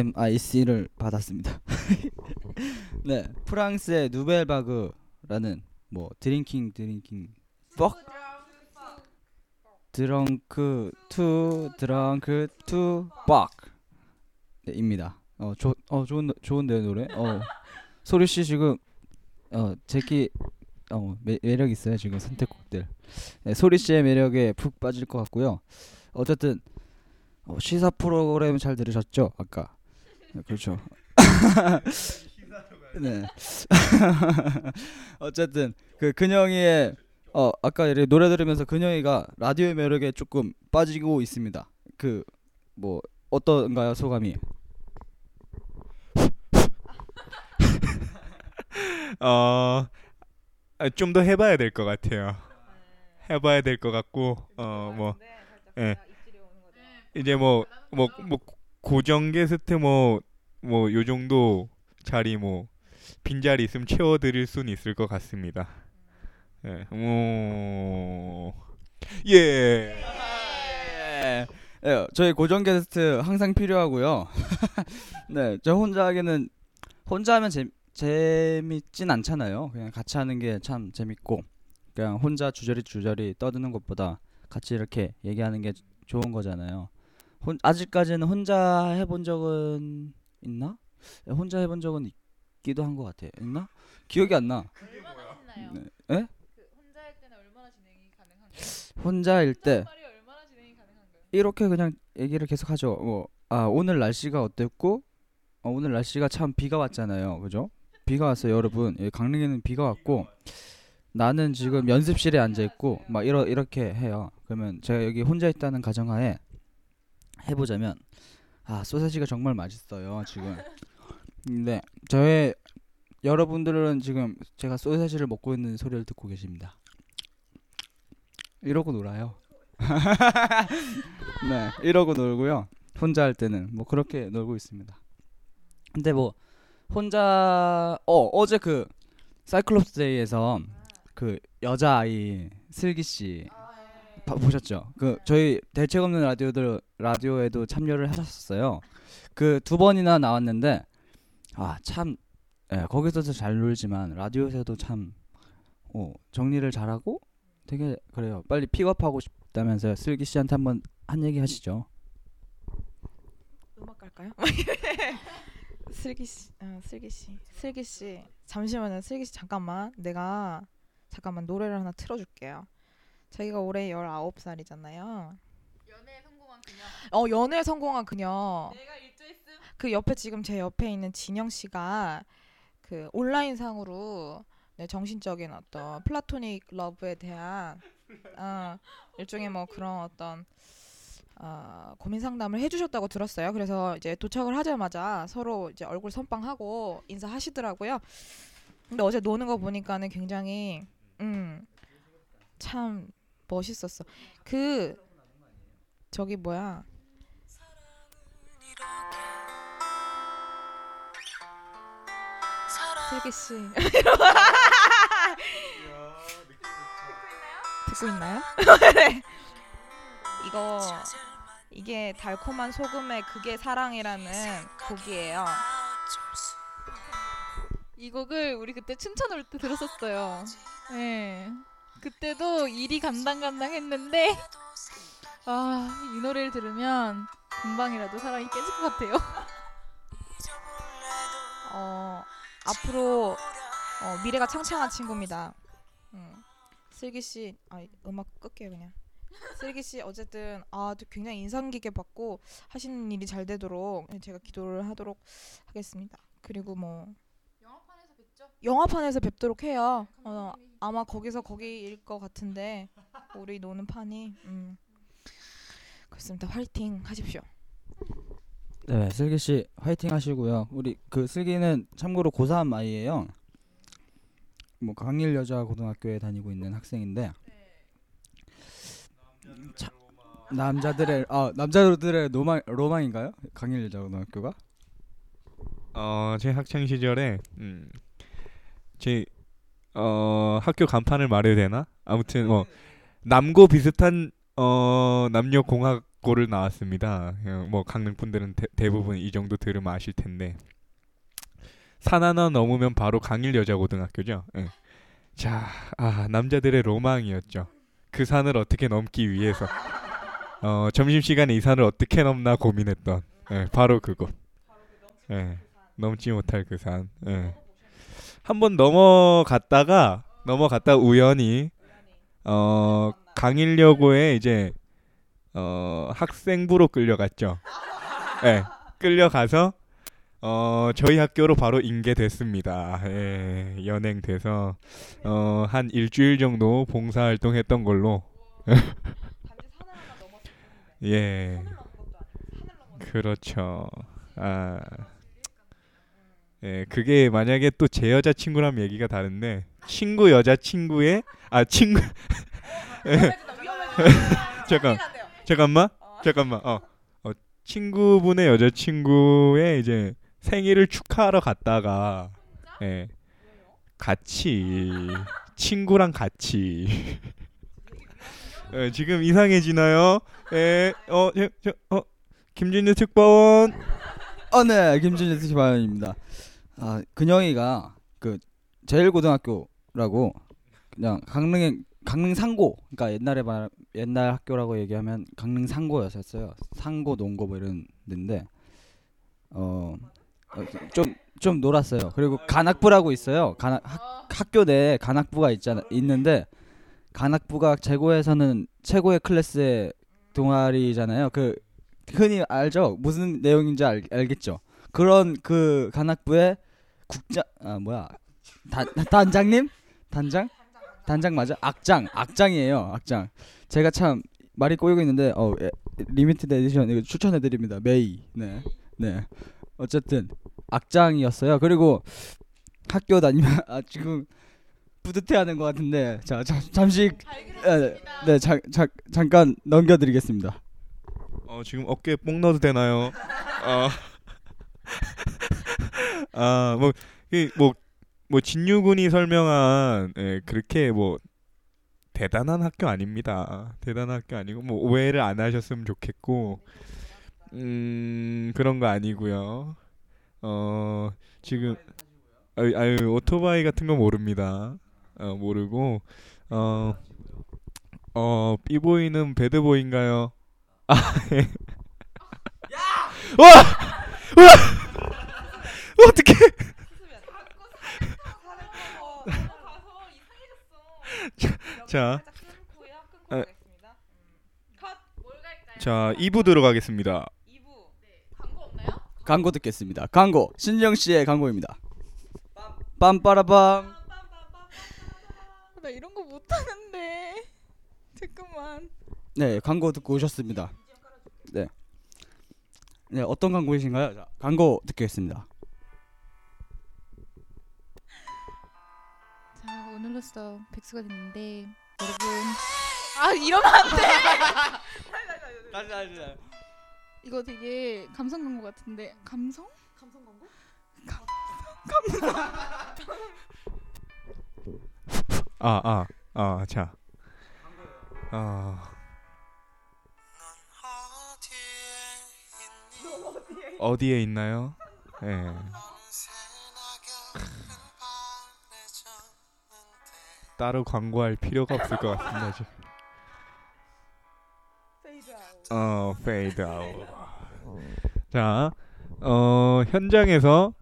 [SPEAKER 1] 네, MIC를 받았습니다. [LAUGHS] 네, 프랑스의 누벨바그라는 뭐 drinking drinking fuck drunk too drunk to fuck. 네. 어, 좋, 어, 좋은 좋은데요, 노래. 어. 소리 씨 지금 어, 제키 어, 매, 매력 있어요, 지금 선택곡들. 네, 소리 씨의 매력에 푹 빠질 것 같고요. 어쨌든 어, 시사 프로그램 잘 들으셨죠? 아까 네, 그렇죠. [LAUGHS] 네. [LAUGHS] 어쨌든 그 근영이의 어 아까 이렇게 노래 들으면서 근영이가 라디오의 매력에 조금 빠지고 있습니다. 그 뭐 어떤가요 소감이? [LAUGHS]
[SPEAKER 2] 어, 좀 더 해봐야 될 것 같아요. 해봐야 될 것 같고, 어, 뭐, 예. 이제 뭐, 뭐, 뭐, 고정 게스트 뭐, 뭐, 요 정도 자리 뭐, 빈자리 있으면 채워드릴 수는 있을 것 같습니다. 예, 오, 예.
[SPEAKER 1] 예, 예, 저희 고정 게스트 항상 필요하고요. [LAUGHS] 네, 저 혼자 하기는 혼자 하면 재, 재밌진 않잖아요. 그냥 같이 하는 게 참 재밌고 그냥 혼자 주저리 주저리 떠드는 것보다 같이 이렇게 얘기하는 게 좋은 거잖아요. 혼, 아직까지는 혼자 해본 적은 있나? 예, 혼자 해본 적은 있기도 한 것 같아요. 있나? 기억이 안 나. 네. 예?
[SPEAKER 4] 그 혼자 할 때는 얼마나 진행이 가능한가요?
[SPEAKER 1] 혼자일 때
[SPEAKER 4] 얼마나 진행이 가능한가요?
[SPEAKER 1] 이렇게 그냥 얘기를 계속 하죠. 뭐, 아, 오늘 날씨가 어땠고, 어, 오늘 날씨가 참 비가 왔잖아요. 그죠? 비가 왔어요, 여러분. 여기 강릉에는 비가 왔고, 나는 지금 연습실에 앉아 있고, 막 이러, 이렇게 해요. 그러면 제가 여기 혼자 있다는 가정하에 해보자면, 아, 소세지가 정말 맛있어요, 지금. 근데, 저의, 여러분들은 지금 제가 소세지를 먹고 있는 소리를 듣고 계십니다. 이러고 놀아요. [LAUGHS] 네, 이러고 놀고요. 혼자 할 때는 뭐 그렇게 놀고 있습니다. 근데 뭐 혼자 어 어제 그 사이클롭스 데이에서 그 여자 아이 슬기 씨 봐- 보셨죠? 그 저희 대책 없는 라디오들 라디오에도 참여를 하셨어요. 그 두 번이나 나왔는데 아참 예, 거기서도 잘 놀지만 라디오에서도 참 어, 정리를 잘하고 되게 그래요. 빨리 픽업하고 싶다면서요. 슬기 씨한테 한번 한 얘기 하시죠.
[SPEAKER 3] 음악 갈까요? [LAUGHS] 슬기 씨, 어, 슬기 씨, 슬기 씨, 잠시만요, 슬기 씨 잠깐만, 내가 잠깐만 노래를 하나 틀어줄게요. 자기가 올해 19살이잖아요.
[SPEAKER 4] 연애에 성공한 그녀.
[SPEAKER 3] 어 연애 성공한 그녀.
[SPEAKER 4] 내가 일조했음.
[SPEAKER 3] 그 옆에 지금 제 옆에 있는 진영 씨가 그 온라인 상으로 네, 정신적인 어떤 플라토닉 러브에 대한 어, 일종의 뭐 그런 어떤 어, 고민 상담을 해주셨다고 들었어요. 그래서 이제 도착을 하자마자 서로 이제 얼굴 선빵하고 인사하시더라고요. 근데 어제 노는 거 보니까는 굉장히 음, 참 멋있었어. 그 저기 뭐야 슬기 씨. [LAUGHS] 듣고 있나요? 네. [LAUGHS] 이거 이게 달콤한 소금의 그게 사랑이라는 곡이에요.
[SPEAKER 4] 이 곡을 우리 그때 춘천 올 때 들었었어요. 네. 그때도 일이 간당간당했는데 아, 이 노래를 들으면 금방이라도 사랑이 깨질 것 같아요. [LAUGHS]
[SPEAKER 3] 어 앞으로 어, 미래가 창창한 친구입니다. 음. 슬기 씨, 아 음악 끌게요 그냥. 슬기 씨 어쨌든 아 굉장히 인상 깊게 받고 하시는 일이 잘 되도록 제가 기도를 하도록 하겠습니다. 그리고 뭐
[SPEAKER 4] 영화판에서
[SPEAKER 3] 뵙도록 해요. 어, 아마 거기서 거기일 것 같은데 우리 노는 판이 음. 그렇습니다. 화이팅 하십시오.
[SPEAKER 1] 네, 슬기 씨 화이팅 하시고요. 우리 그 슬기는 참고로 고3 아이예요. 뭐 강일 여자 고등학교에 다니고 있는 학생인데 차, 남자들의 아 남자들의 로망 로망인가요? 강일 여자 고등학교가?
[SPEAKER 2] 어, 제 학창 시절에 음, 제 어 학교 간판을 말해야 되나? 아무튼 뭐 남고 비슷한 어 남녀 공학고를 나왔습니다. 어, 뭐 강릉 분들은 대, 대부분 이 정도 들으면 아실 텐데 산 하나 넘으면 바로 강일 여자고등학교죠. 예. 자, 아 남자들의 로망이었죠. 그 산을 어떻게 넘기 위해서 어 점심 시간에 이 산을 어떻게 넘나 고민했던 예, 바로 그곳. 예, 넘지 못할 그 산. 예. 한번 넘어갔다가 넘어갔다 우연히 어 강일여고에 이제 어 학생부로 끌려갔죠. 예, 끌려가서 어 저희 학교로 바로 인계됐습니다. 예, 연행돼서 어 한 일주일 정도 봉사 활동했던 걸로. 예. 그렇죠. 아. 예, 그게 만약에 또 제 여자 친구라면 얘기가 다른데 친구 여자 친구의 아 친구. 예. 잠깐 잠깐만. 잠깐만. 어, 어 친구분의 여자 친구의 이제 생일을 축하하러 갔다가 예. 같이. 친구랑 같이. [LAUGHS] 예, 지금 이상해지나요? 예, 어, 저, 저, 어, 김진유 특파원.
[SPEAKER 1] 어, 네, 김준일 특파원입니다. 아, 근영이가 그 제일 고등학교라고 그냥 강릉에 강릉 상고, 그러니까 옛날에 말 옛날 학교라고 얘기하면 강릉 상고였었어요. 상고, 농고 뭐 이런 데인데 어좀 좀 놀았어요. 그리고 간학부라고 있어요. 간학 학, 학교 내에 간학부가 있잖아 있는데 간학부가 최고에서는 최고의 클래스의 동아리잖아요. 그 흔히 알죠? 무슨 내용인지 알, 알겠죠? 그런 그 간학부의 국장 아 뭐야? 단 단장님? 단장? 단장 맞아? 악장 악장이에요 악장. 제가 참 말이 꼬이고 있는데 어 에, limited edition 이거 추천해 드립니다. 메이. 네네. 어쨌든 악장이었어요. 그리고 학교 다니면 [LAUGHS] 아 지금 뿌듯해하는 것 같은데 자, 자 잠시 네, 자, 자, 잠깐 넘겨드리겠습니다.
[SPEAKER 2] 어, 지금 어깨에 뽕 넣어도 되나요? 어. [LAUGHS] 아, 뭐, 이, 뭐, 뭐 진유군이 설명한 예, 그렇게 뭐 대단한 학교 아닙니다. 대단한 학교 아니고 뭐 오해를 안 하셨으면 좋겠고, 음 그런 거 아니고요. 어 지금 아유, 아유 오토바이 같은 거 모릅니다. 어 모르고 어. 어, 삐보이는 배드보인가요? 아, 예. 와! 와! 어떻게? 자, 아, 자, 2부 들어가겠습니다.
[SPEAKER 1] 광고 듣겠습니다. 광고 신영 씨의 광고입니다. 빰빠라밤.
[SPEAKER 4] 나 이런 거 못하는데. 잠깐만.
[SPEAKER 1] 네, 광고 듣고 오셨습니다. 네. 네, 어떤 광고이신가요? 자, 광고 듣겠습니다.
[SPEAKER 4] 오늘로써 백수가 됐는데 여러분 아 이러면 안 돼. [LAUGHS]
[SPEAKER 1] 다시 다시.
[SPEAKER 4] 이거 되게 감성 광고 같은데 감성? 감성 광고? [LAUGHS]
[SPEAKER 2] 아, 아, 아, 자. 아. 어디에 있나요? 예. 따로 광고할 필요가 없을 것 같습니다 지금. 어, 페이드 아웃. 자, 어 현장에서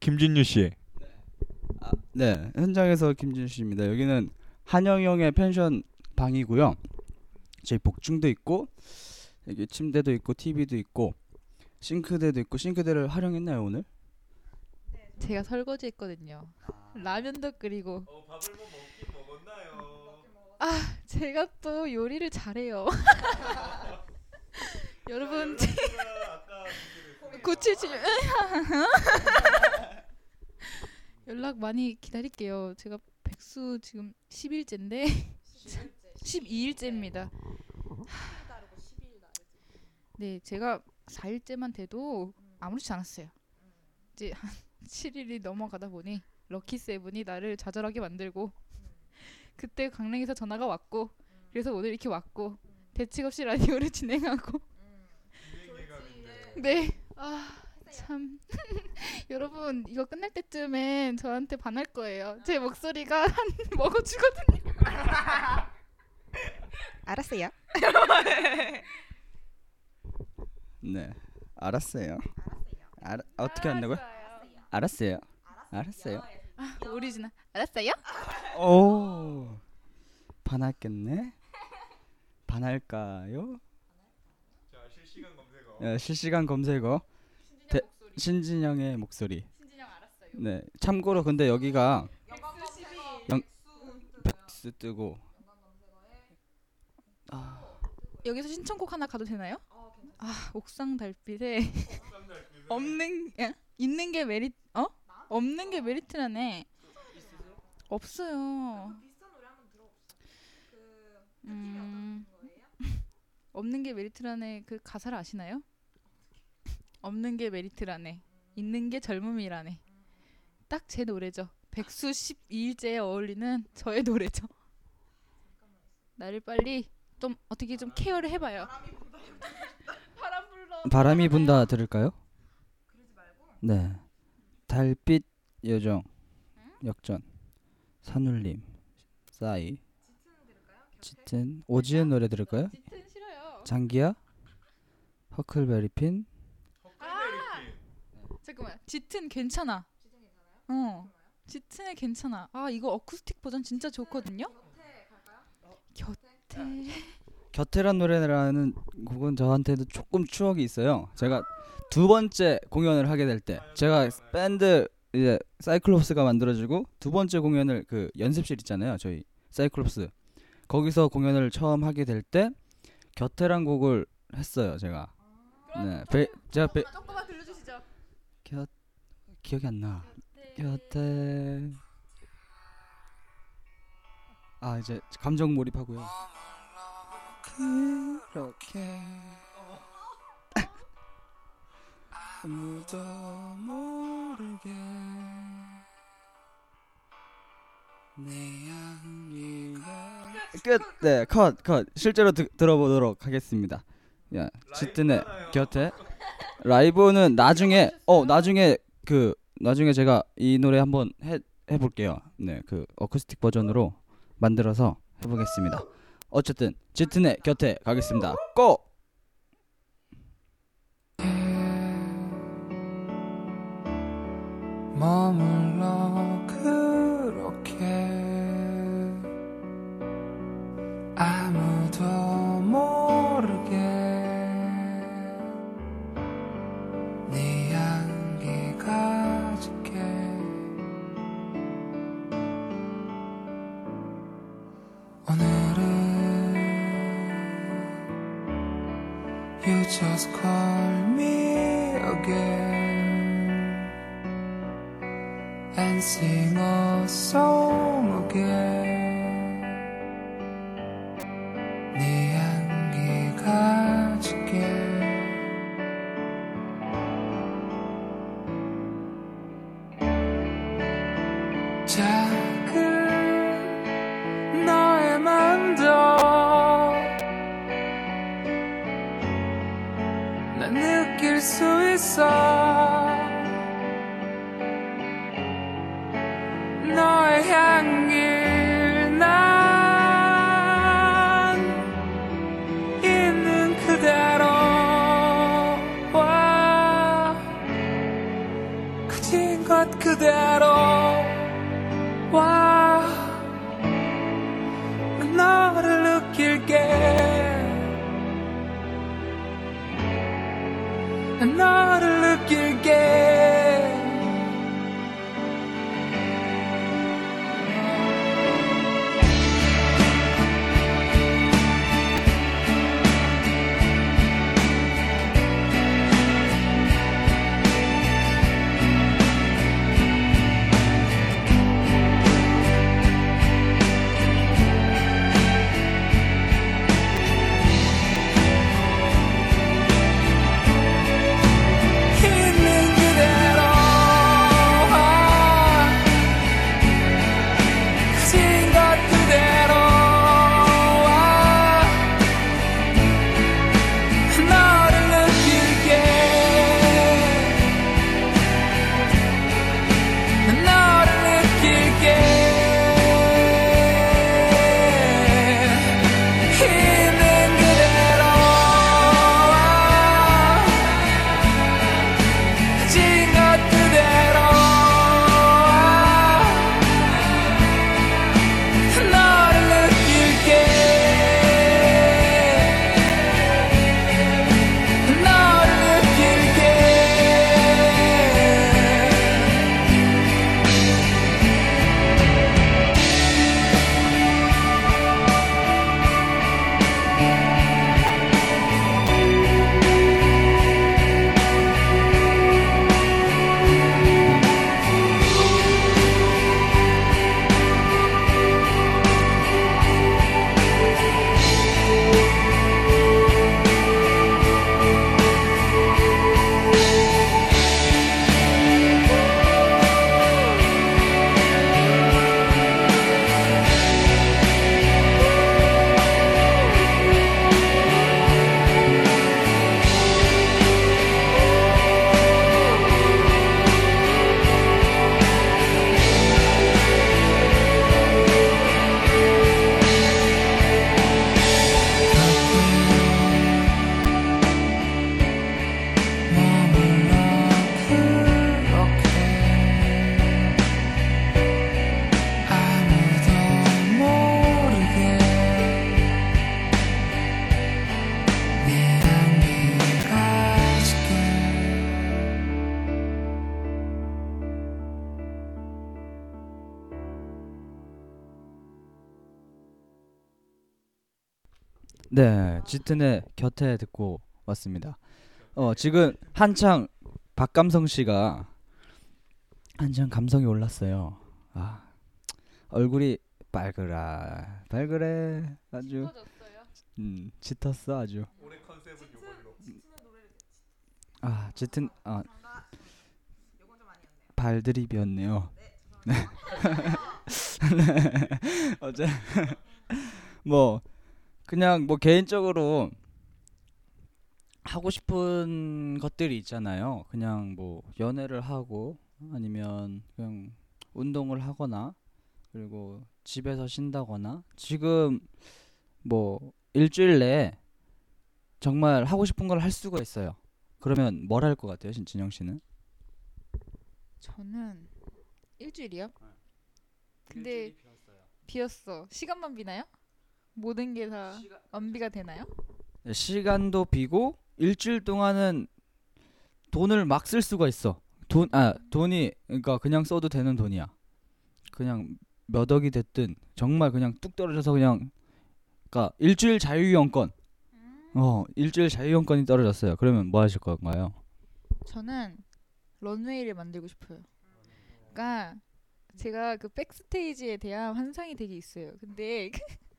[SPEAKER 2] 김진유 씨.
[SPEAKER 1] 아, 네, 현장에서 김진 씨입니다. 여기는 한영영의 펜션 방이고요. 저희 복층도 있고 여기 침대도 있고 TV도 있고 싱크대도 있고 싱크대를 활용했나요 오늘?
[SPEAKER 4] 제가 설거지 했거든요. 라면도 끓이고.
[SPEAKER 2] 밥을 뭐 먹긴 먹었나요?
[SPEAKER 4] 아 제가 또 요리를 잘해요. [LAUGHS] 여러분 977 [LAUGHS] 연락 많이 기다릴게요. 제가 백수 지금 10일째인데 12일째입니다. 네, 제가 4일째만 돼도 아무렇지 않았어요. 이제 한 [LAUGHS] 7일이 넘어가다 보니 럭키 세븐이 나를 좌절하게 만들고 [LAUGHS] 그때 강릉에서 전화가 왔고 그래서 오늘 이렇게 왔고 대책 없이 라디오를 [LAUGHS] 진행하고 네. 아, 참. [LAUGHS] 여러분, 이거 끝날 때쯤엔 저한테 반할 거예요. 제 목소리가 한 먹어 주거든요. 알았어요.
[SPEAKER 1] 네. 알았어요. 알 어떻게 한다고요? 알았어요. 알았어요.
[SPEAKER 4] 오리지널. 알았어요?
[SPEAKER 1] 오. 반할겠네. 반할까요?
[SPEAKER 2] 자 실시간 검색어.
[SPEAKER 1] 네, 실시간 검색어 대- 신진영의 목소리.
[SPEAKER 4] 신진영 알았어요.
[SPEAKER 1] 네. 참고로 근데 여기가 영 백스 뜨고
[SPEAKER 4] 여기서 신청곡 하나 가도 되나요? 아, 옥상 달빛에 없는 야, 있는 게 메리트 어? 없는 게 메리트라네. 없어요. 음, 없는 게 메리트라네 그 가사를 아시나요? 없는 게 메리트라네. 있는 게 젊음이라네. 딱 제 노래죠. 백수 12일째에 어울리는 저의 노래죠. 나를 빨리 좀 어떻게 좀 care를 해봐요. 바람.
[SPEAKER 1] 바람이 분다 들을까요? 네. 달빛 요정 역전 산울림 싸이 짙은 오지은 노래 들을까요?
[SPEAKER 4] 짙은 싫어요.
[SPEAKER 1] 장기야 허클베리핀
[SPEAKER 4] 잠깐만. 짙은 괜찮아. 어. 짙은에 괜찮아. 아 이거 어쿠스틱 버전 진짜 좋거든요. 곁에.
[SPEAKER 1] 곁에란 노래라는 곡은 저한테도 조금 추억이 있어요. 제가 두 번째 공연을 하게 될 때 제가 밴드 이제 사이클롭스가 만들어지고 두 번째 공연을 그 연습실 있잖아요. 저희 사이클롭스 거기서 공연을 처음 하게 될 때 곁에란 곡을 했어요. 제가 네, 배, 제가 배,
[SPEAKER 4] 조금만 들려주시죠.
[SPEAKER 1] 곁 기억이 안 나. 곁에 아 이제 감정 몰입하고요. 그렇게 아무도 모르게 끝. 네, 컷, 컷. 실제로 드, 들어보도록 하겠습니다. 야, 짙은의 곁에 라이브는 나중에 어 나중에 그 나중에 제가 이 노래 한번 해 해볼게요. 네, 그 어쿠스틱 버전으로 만들어서 해보겠습니다. 어쨌든 짙은의 곁에 가겠습니다. 고!
[SPEAKER 7] 머물 짙은의
[SPEAKER 1] 곁에 듣고 왔습니다. 어, 지금 한창 박감성 씨가 한창 감성이 올랐어요. 아, 얼굴이 빨그라, 빨그래, 아주 음, 짙었어 아주. 아, 짙은 아 발드립이었네요. 네. [LAUGHS] [LAUGHS] 네. 어제 뭐 그냥 뭐 개인적으로 하고 싶은 것들이 있잖아요. 그냥 뭐 연애를 하고 아니면 그냥 운동을 하거나 그리고 집에서 쉰다거나 지금 뭐 일주일 내에 정말 하고 싶은 걸 할 수가 있어요. 그러면 뭘 할 것 같아요, 진진영 씨는?
[SPEAKER 4] 저는 일주일이요? 근데 비었어. 시간만 비나요? 모든 게 다 완비가 되나요?
[SPEAKER 1] 네, 시간도 비고 일주일 동안은 돈을 막 쓸 수가 있어. 돈 아 돈이 그러니까 그냥 써도 되는 돈이야. 그냥 몇 억이 됐든 정말 그냥 뚝 떨어져서 그냥 그러니까 일주일 자유이용권. 어 일주일 자유이용권이 떨어졌어요. 그러면 뭐 하실 건가요?
[SPEAKER 4] 저는 runway를 만들고 싶어요. 그러니까 제가 그 backstage에 대한 환상이 되게 있어요. 근데 [LAUGHS]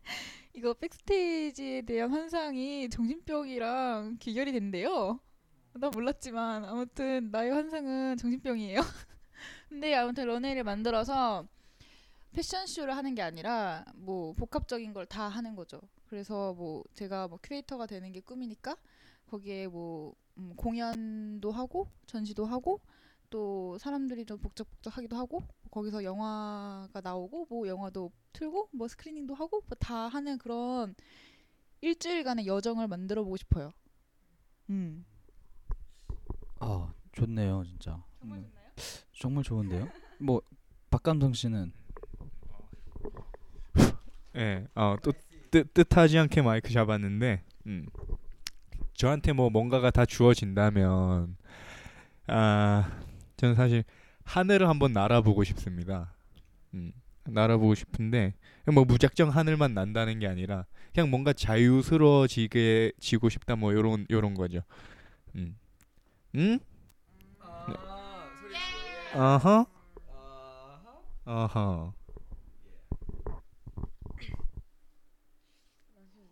[SPEAKER 4] 이거 backstage에 대한 환상이 정신병이랑 귀결이 된대요. 나 몰랐지만 아무튼 나의 환상은 정신병이에요. [LAUGHS] 근데 아무튼 runway를 만들어서 패션쇼를 하는 게 아니라 뭐 복합적인 걸 다 하는 거죠. 그래서 뭐 제가 뭐 큐레이터가 되는 게 꿈이니까 거기에 뭐 음, 공연도 하고 전시도 하고 또 사람들이 좀 복작복작하기도 하고 거기서 영화가 나오고 뭐 영화도 틀고 뭐 스크리닝도 하고 뭐 다 하는 그런 일주일간의 여정을 만들어 보고 싶어요. 음.
[SPEAKER 1] 아 좋네요 진짜. 정말 좋나요? 정말 좋은데요? 뭐 박감성 씨는 [LAUGHS]
[SPEAKER 2] 예, 어, 또 뜻, 뜻하지 않게 마이크 잡았는데, 음, 저한테 뭐 뭔가가 다 주어진다면, 아, 저는 사실 하늘을 한번 날아보고 싶습니다. 음, 날아보고 싶은데, 뭐 무작정 하늘만 난다는 게 아니라, 그냥 뭔가 자유스러워지게 지고 싶다, 뭐 요런 요런 거죠. 음, 음, 어허, 어허.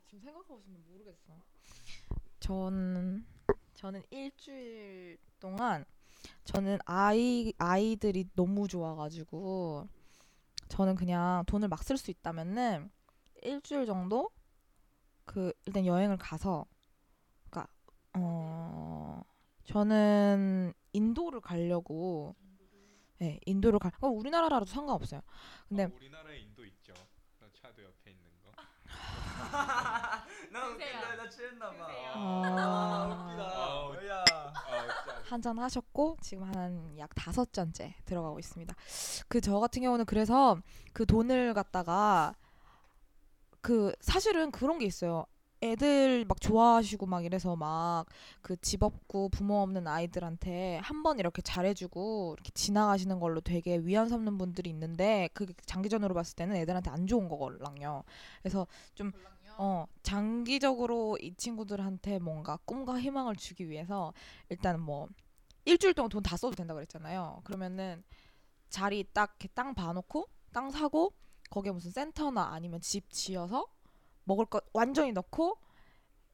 [SPEAKER 3] 지금 생각하고 있는데 모르겠어. 저는 저는 일주일 동안 저는 아이 아이들이 너무 좋아가지고 저는 그냥 돈을 막 쓸 수 있다면은 일주일 정도 그 일단 여행을 가서 그러니까 어 저는 인도를 가려고 네 인도를 갈 어, 우리나라라도 상관없어요. 근데
[SPEAKER 2] 우리나라에 인도 있죠. 차도 옆에 있는 거. [LAUGHS]
[SPEAKER 1] 나 웃긴다 나 취했나 봐.
[SPEAKER 3] 아,
[SPEAKER 1] 웃기다. 야.
[SPEAKER 3] 한 잔 하셨고 지금 한 약 다섯 잔째 들어가고 있습니다. 그 저 같은 경우는 그래서 그 돈을 갖다가 그 사실은 그런 게 있어요. 애들 막 좋아하시고 막 이래서 막 그 집 없고 부모 없는 아이들한테 한 번 이렇게 잘해주고 이렇게 지나가시는 걸로 되게 위안 삼는 분들이 있는데 그게 장기전으로 봤을 때는 애들한테 안 좋은 거거든요. 그래서 좀 어, 장기적으로 이 친구들한테 뭔가 꿈과 희망을 주기 위해서 일단 뭐 일주일 동안 돈 다 써도 된다 그랬잖아요. 그러면은 자리 딱 땅 봐놓고 땅 사고 거기에 무슨 센터나 아니면 집 지어서 먹을 것 완전히 넣고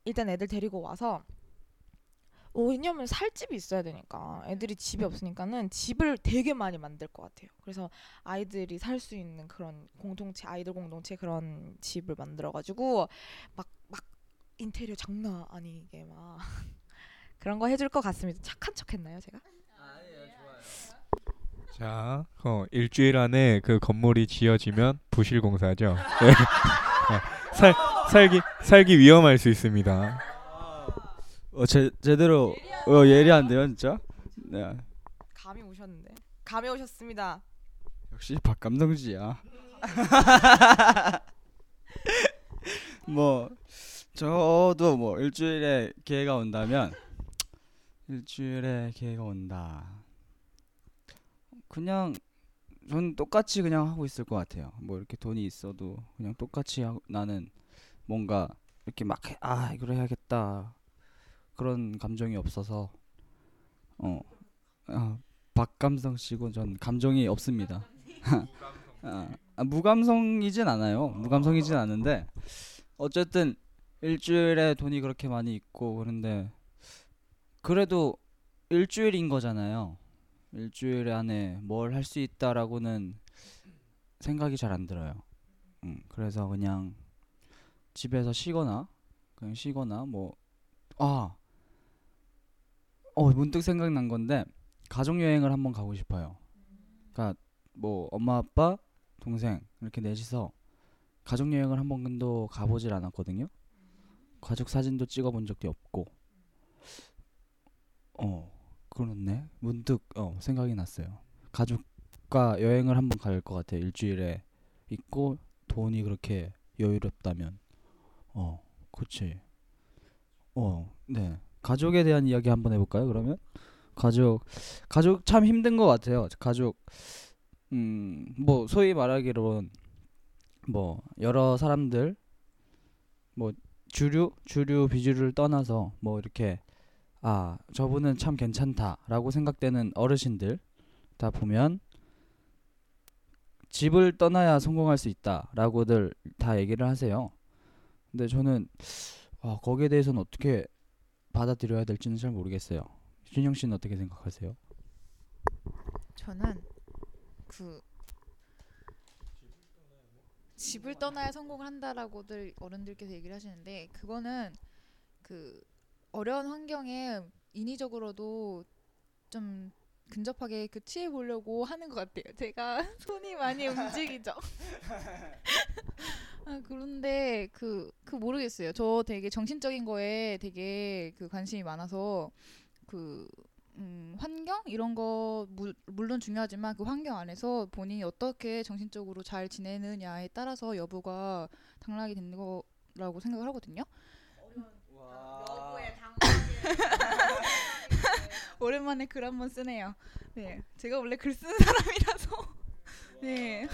[SPEAKER 3] 일단 애들 데리고 와서 어, 왜냐면 살 집이 있어야 되니까 애들이 집이 없으니까는 집을 되게 많이 만들 것 같아요. 그래서 아이들이 살 수 있는 그런 공동체 아이들 공동체 그런 집을 만들어가지고 막 막 인테리어 장난 아니게 막 [LAUGHS] 그런 거 해줄 것 같습니다. 착한 척했나요 제가?
[SPEAKER 2] 자, 어, 일주일 안에 그 건물이 지어지면 부실 공사죠. [LAUGHS] 네. 어, 살 살기 살기 위험할 수 있습니다.
[SPEAKER 1] 어, 제, 제대로 어, 예리한데요, 진짜. 네.
[SPEAKER 3] 감이 오셨는데 감이 오셨습니다.
[SPEAKER 1] 역시 박감성지야. [LAUGHS] 뭐 저도 뭐 일주일에 기회가 온다면 일주일에 기회가 온다. 그냥 전 똑같이 그냥 하고 있을 것 같아요. 뭐 이렇게 돈이 있어도 그냥 똑같이 하고 나는 뭔가 이렇게 막 아 이걸 해야겠다 그런 감정이 없어서 어 아, 박감성 씨고 전 감정이 없습니다. [LAUGHS] 아, 아, 무감성이진 않아요. 무감성이진 않은데 어쨌든 일주일에 돈이 그렇게 많이 있고 그런데 그래도 일주일인 거잖아요. 일주일 안에 뭘 할 수 있다라고는 생각이 잘 안 들어요. 음, 그래서 그냥 집에서 쉬거나 그냥 쉬거나 뭐 아, 어 문득 생각난 건데 가족 여행을 한번 가고 싶어요. 그러니까 뭐 엄마 아빠 동생 이렇게 넷이서 가족 여행을 한 번도 가보질 않았거든요. 가족 사진도 찍어본 적도 없고. 어 그렇네. 문득 어 생각이 났어요. 가족과 여행을 한번 갈 것 같아요. 일주일에 있고 돈이 그렇게 여유롭다면. 어 그치. 어 네. 가족에 대한 이야기 한번 해볼까요? 그러면 가족 가족 참 힘든 것 같아요. 가족 음 뭐 소위 말하기로는 뭐 여러 사람들 뭐 주류 주류 비주류를 떠나서 뭐 이렇게 아 저분은 참 괜찮다라고 생각되는 어르신들 다 보면 집을 떠나야 성공할 수 있다라고들 다 얘기를 하세요. 근데 저는 아, 거기에 대해서는 어떻게 받아들여야 될지는 잘 모르겠어요. 준영 씨는 어떻게 생각하세요?
[SPEAKER 4] 저는 그 집을 떠나야 성공을 한다라고들 어른들께서 얘기를 하시는데 그거는 그 어려운 환경에 인위적으로도 좀 근접하게 그 취해 보려고 하는 것 같아요. 제가 [LAUGHS] 손이 많이 움직이죠. [LAUGHS] 아, 그런데 그, 그 모르겠어요. 저 되게 정신적인 거에 되게 그 관심이 많아서 그 음, 환경 이런 거 물, 물론 중요하지만 그 환경 안에서 본인이 어떻게 정신적으로 잘 지내느냐에 따라서 여부가 당락이 되는 거라고 생각을 하거든요. 오랜만에 글 한 번 쓰네요. 네, 제가 원래 글 쓰는 사람이라서. [LAUGHS] 네.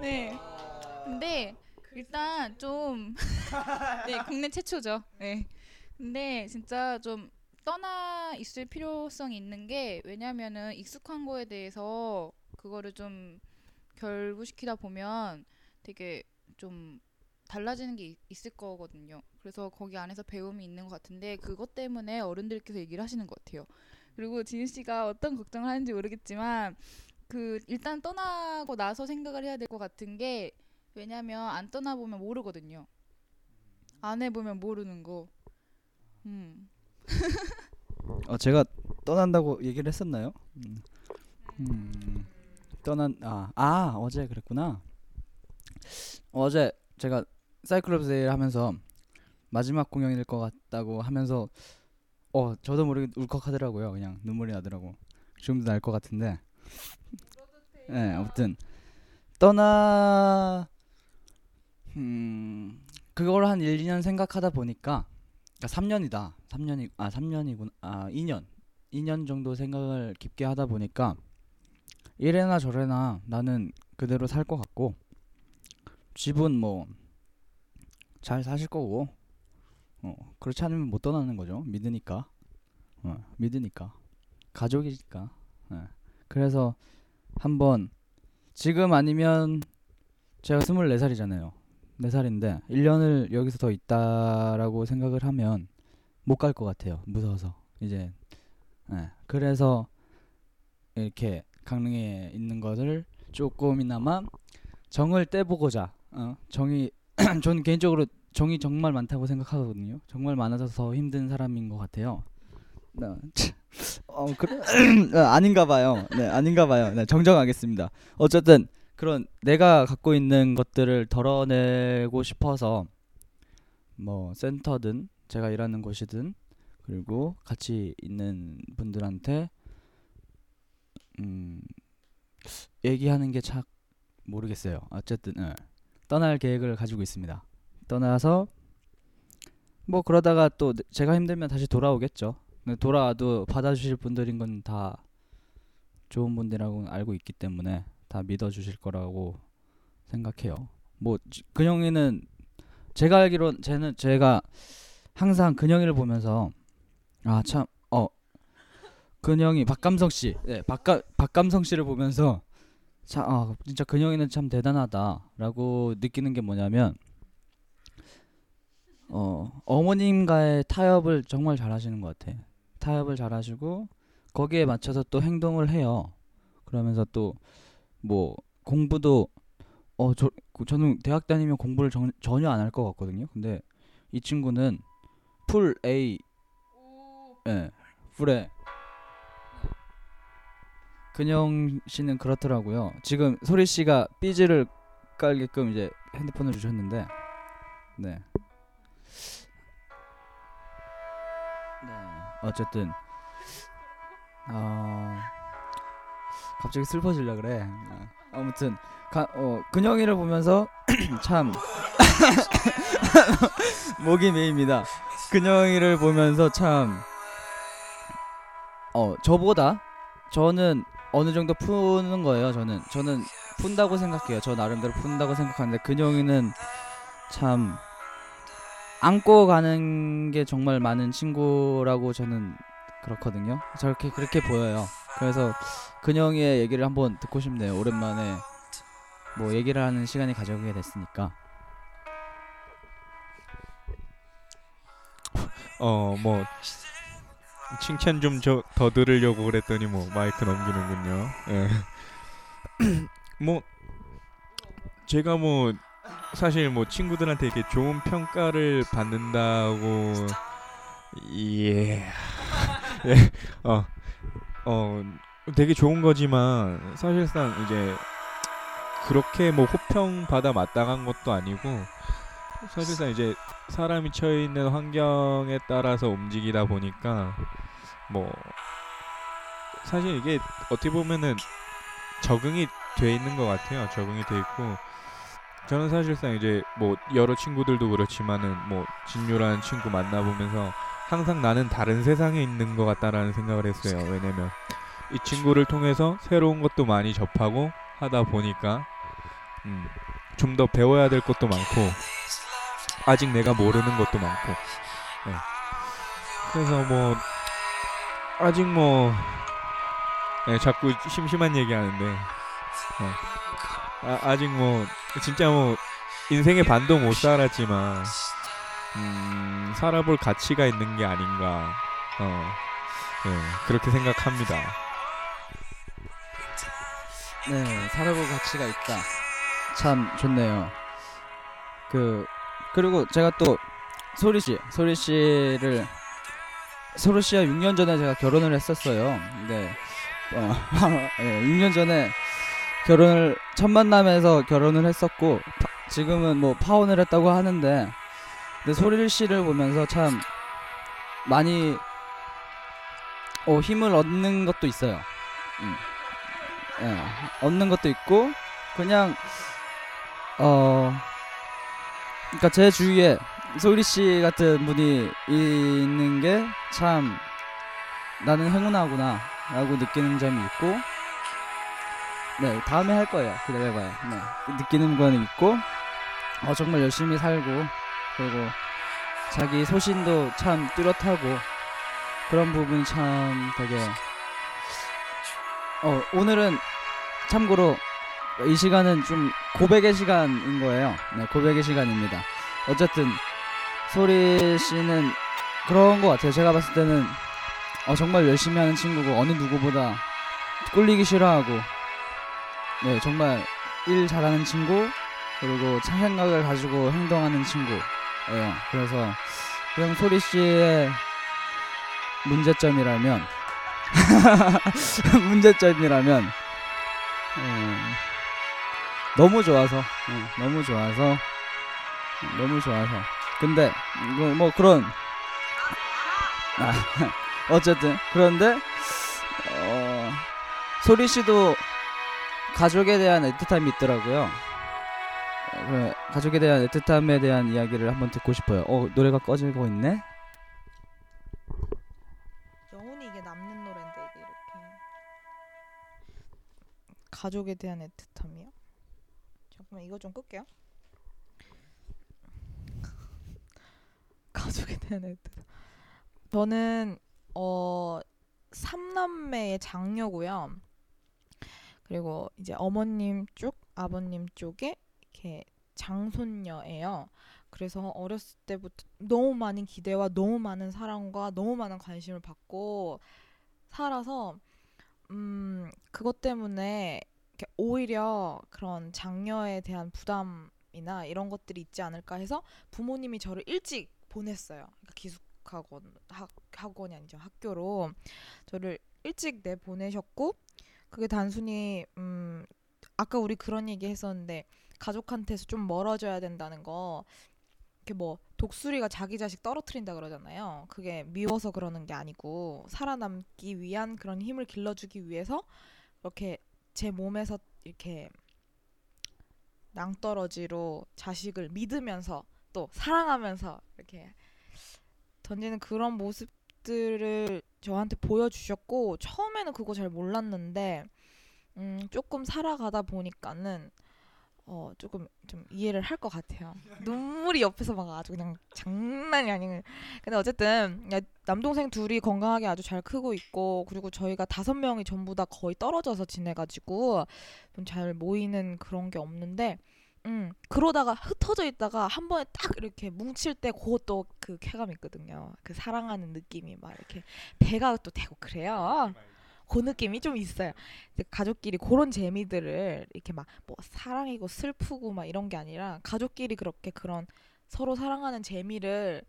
[SPEAKER 4] 네. 근데 일단 좀 [LAUGHS] 네, 국내 최초죠. 네. 근데 진짜 좀 떠나 있을 필요성이 있는 게 왜냐면은 익숙한 거에 대해서 그거를 좀 결부시키다 보면 되게 좀 달라지는 게 있- 있을 거거든요. 그래서 거기 안에서 배움이 있는 것 같은데 그것 때문에 어른들께서 얘기를 하시는 것 같아요. 그리고 지은 씨가 어떤 걱정을 하는지 모르겠지만 그 일단 떠나고 나서 생각을 해야 될 것 같은 게 왜냐면 안 떠나 보면 모르거든요. 안 해보면 모르는 거. 음.
[SPEAKER 1] 어 제가 떠난다고 얘기를 했었나요? 음, 음, 떠난 아, 아 어제 그랬구나. 어제 제가 사이클럽 세일 하면서 마지막 공연이 될것 같다고 하면서 어 저도 모르게 울컥하더라고요. 그냥 눈물이 나더라고. 지금도 날 것 같은데. 네, 아무튼 떠나 음 그걸 한 1, 2년 생각하다 보니까 그러니까 3년이다. 3년이 아 3년이구나. 아 2년. 2년 정도 생각을 깊게 하다 보니까 이래나 저래나 나는 그대로 살 것 같고 집은 뭐 잘 사실 거고 어 그렇지 않으면 못 떠나는 거죠. 믿으니까. 어 믿으니까. 가족이니까. 예. 그래서 한번 지금 아니면 제가 24살이잖아요. 4살인데 1년을 여기서 더 있다라고 생각을 하면 못 갈 것 같아요. 무서워서. 이제 예. 그래서 이렇게 강릉에 있는 것을 조금이나마 정을 떼보고자 어, 정이 [CLEARS THROAT] 저는 개인적으로 정이 정말 많다고 생각하거든요. 정말 많아서 더 힘든 사람인 것 같아요. 네. [LAUGHS] 어, 그래 [CLEARS THROAT] 어, 아닌가 봐요. 네, 아닌가 봐요. 네, 정정하겠습니다. 어쨌든 그런 내가 갖고 있는 것들을 덜어내고 싶어서 뭐 센터든 제가 일하는 곳이든 그리고 같이 있는 분들한테 음 얘기하는 게 참 모르겠어요. 어쨌든 예. 떠날 계획을 가지고 있습니다. 떠나서 뭐 그러다가 또 내- 제가 힘들면 다시 돌아오겠죠. 근데 돌아와도 받아주실 분들인 건 다 좋은 분들이라고 알고 있기 때문에 다 믿어주실 거라고 생각해요. 뭐 지- 근영이는 제가 알기론 쟤는 제가 항상 근영이를 보면서 아 참 어 근영이 박감성 씨, 네 박가 박감성 씨를 보면서 자, 아, 진짜 근영이는 참 대단하다라고 느끼는 게 뭐냐면 어 어머님과의 타협을 정말 잘하시는 것 같아. 타협을 잘하시고 거기에 맞춰서 또 행동을 해요. 그러면서 또 뭐 공부도 어 저 저는 대학 다니면 공부를 전, 전혀 안 할 것 같거든요. 근데 이 친구는 풀 A 예. 풀에 근영 씨는 그렇더라고요. 지금 소리 씨가 삐지를 깔게끔 이제 핸드폰을 주셨는데 네. 어쨌든 어 갑자기 슬퍼지려 그래. 어, 아무튼 가, 어 근영이를 보면서 [CLEARS THROAT] 참 [LAUGHS] 목이 메입니다. 근영이를 보면서 참 어 저보다 저는 어느 정도 푸는 거예요. 저는 저는 푼다고 생각해요. 저 나름대로 푼다고 생각하는데 근영이는 참 안고 가는 게 정말 많은 친구라고 저는 그렇거든요. 저렇게 그렇게 보여요. 그래서 근영이의 얘기를 한번 듣고 싶네요. 오랜만에 뭐 얘기를 하는 시간이 가져오게 됐으니까.
[SPEAKER 2] 어 뭐 칭찬 좀 더 들으려고 그랬더니 뭐 마이크 넘기는군요. 예. [CLEARS THROAT] 뭐 제가 뭐 사실 뭐 친구들한테 이렇게 좋은 평가를 받는다고 예. [LAUGHS] 예. 어. 어 되게 좋은 거지만 사실상 이제 그렇게 뭐 호평 받아 마땅한 것도 아니고 사실상 이제 사람이 처해 있는 환경에 따라서 움직이다 보니까 뭐 사실 이게 어떻게 보면은 적응이 돼 있는 것 같아요. 적응이 돼 있고 저는 사실상 이제 뭐 여러 친구들도 그렇지만은 뭐 진유라는 친구 만나보면서 항상 나는 다른 세상에 있는 것 같다라는 생각을 했어요. 왜냐면 이 친구를 통해서 새로운 것도 많이 접하고 하다 보니까 음, 좀 더 배워야 될 것도 많고 아직 내가 모르는 것도 많고 네. 그래서 뭐 아직 뭐 네, 자꾸 심심한 얘기하는데 네. 아, 아직 뭐 진짜 뭐 인생의 반도 못 살았지만 음, 살아볼 가치가 있는 게 아닌가 어, 네, 그렇게 생각합니다.
[SPEAKER 1] 네, 살아볼 가치가 있다. 참 좋네요. 그 그리고 제가 또 소리 씨, 소리 씨를 소리 씨와 6년 전에 제가 결혼을 했었어요. 근데 어, [LAUGHS] 예, 6년 전에 결혼을 첫 만남에서 결혼을 했었고 파- 지금은 뭐 파혼을 했다고 하는데 근데 소리 씨를 보면서 참 많이 어, 힘을 얻는 것도 있어요. 음. 예, 얻는 것도 있고 그냥 어 그러니까 제 주위에 소리 씨 같은 분이 있는 게 참 나는 행운하구나라고 느끼는 점이 있고 네 다음에 할 거예요 기다려봐요 네 느끼는 거는 있고 어 정말 열심히 살고 그리고 자기 소신도 참 뚜렷하고 그런 부분이 참 되게 어 오늘은 참고로 이 시간은 좀 고백의 시간인 거예요. 네, 고백의 시간입니다. 어쨌든 소리 씨는 그런 것 같아요. 제가 봤을 때는 어, 정말 열심히 하는 친구고 어느 누구보다 꿀리기 싫어하고 네 정말 일 잘하는 친구 그리고 참 생각을 가지고 행동하는 친구예요. 그래서 그냥 소리 씨의 문제점이라면 [LAUGHS] 문제점이라면 음, 너무 좋아서 음, 너무 좋아서 음, 너무 좋아서 근데 뭐, 뭐 그런 아, [LAUGHS] 어쨌든 그런데 어, 소리 씨도 가족에 대한 애틋함이 있더라고요. 가족에 대한 애틋함에 대한 이야기를 한번 듣고 싶어요. 어 노래가 꺼지고 있네.
[SPEAKER 3] 영훈이 이게 남는 노래인데 이게 이렇게 가족에 대한 애틋함이요? 잠깐만 이거 좀 끌게요. [LAUGHS] 네. 저는 어 삼남매의 장녀고요. 그리고 이제 어머님 쪽, 아버님 쪽에 이렇게 장손녀예요. 그래서 어렸을 때부터 너무 많은 기대와 너무 많은 사랑과 너무 많은 관심을 받고 살아서 음 그것 때문에 이렇게 오히려 그런 장녀에 대한 부담이나 이런 것들이 있지 않을까 해서 부모님이 저를 일찍 보냈어요. 그러니까 기숙학원 학 학원이 아니죠 학교로 저를 일찍 내 보내셨고 그게 단순히 음 아까 우리 그런 얘기 했었는데 가족한테서 좀 멀어져야 된다는 거 이렇게 뭐 독수리가 자기 자식 떨어뜨린다 그러잖아요. 그게 미워서 그러는 게 아니고 살아남기 위한 그런 힘을 길러주기 위해서 이렇게 제 몸에서 이렇게 낭떠러지로 자식을 믿으면서 또 사랑하면서 이렇게 던지는 그런 모습들을 저한테 보여주셨고 처음에는 그거 잘 몰랐는데 음, 조금 살아가다 보니까는 어 조금 좀 이해를 할 것 같아요. [LAUGHS] 눈물이 옆에서 막 아주 그냥 장난이 아닌. 근데 어쨌든 야, 남동생 둘이 건강하게 아주 잘 크고 있고 그리고 저희가 다섯 명이 전부 다 거의 떨어져서 지내가지고 좀 잘 모이는 그런 게 없는데. 음 그러다가 흩어져 있다가 한 번에 딱 이렇게 뭉칠 때 그것도 그 쾌감 있거든요. 그 사랑하는 느낌이 막 이렇게 배가 또 되고 그래요. 그 느낌이 좀 있어요. 가족끼리 그런 재미들을 이렇게 막 뭐 사랑이고 슬프고 막 이런 게 아니라 가족끼리 그렇게 그런 서로 사랑하는 재미를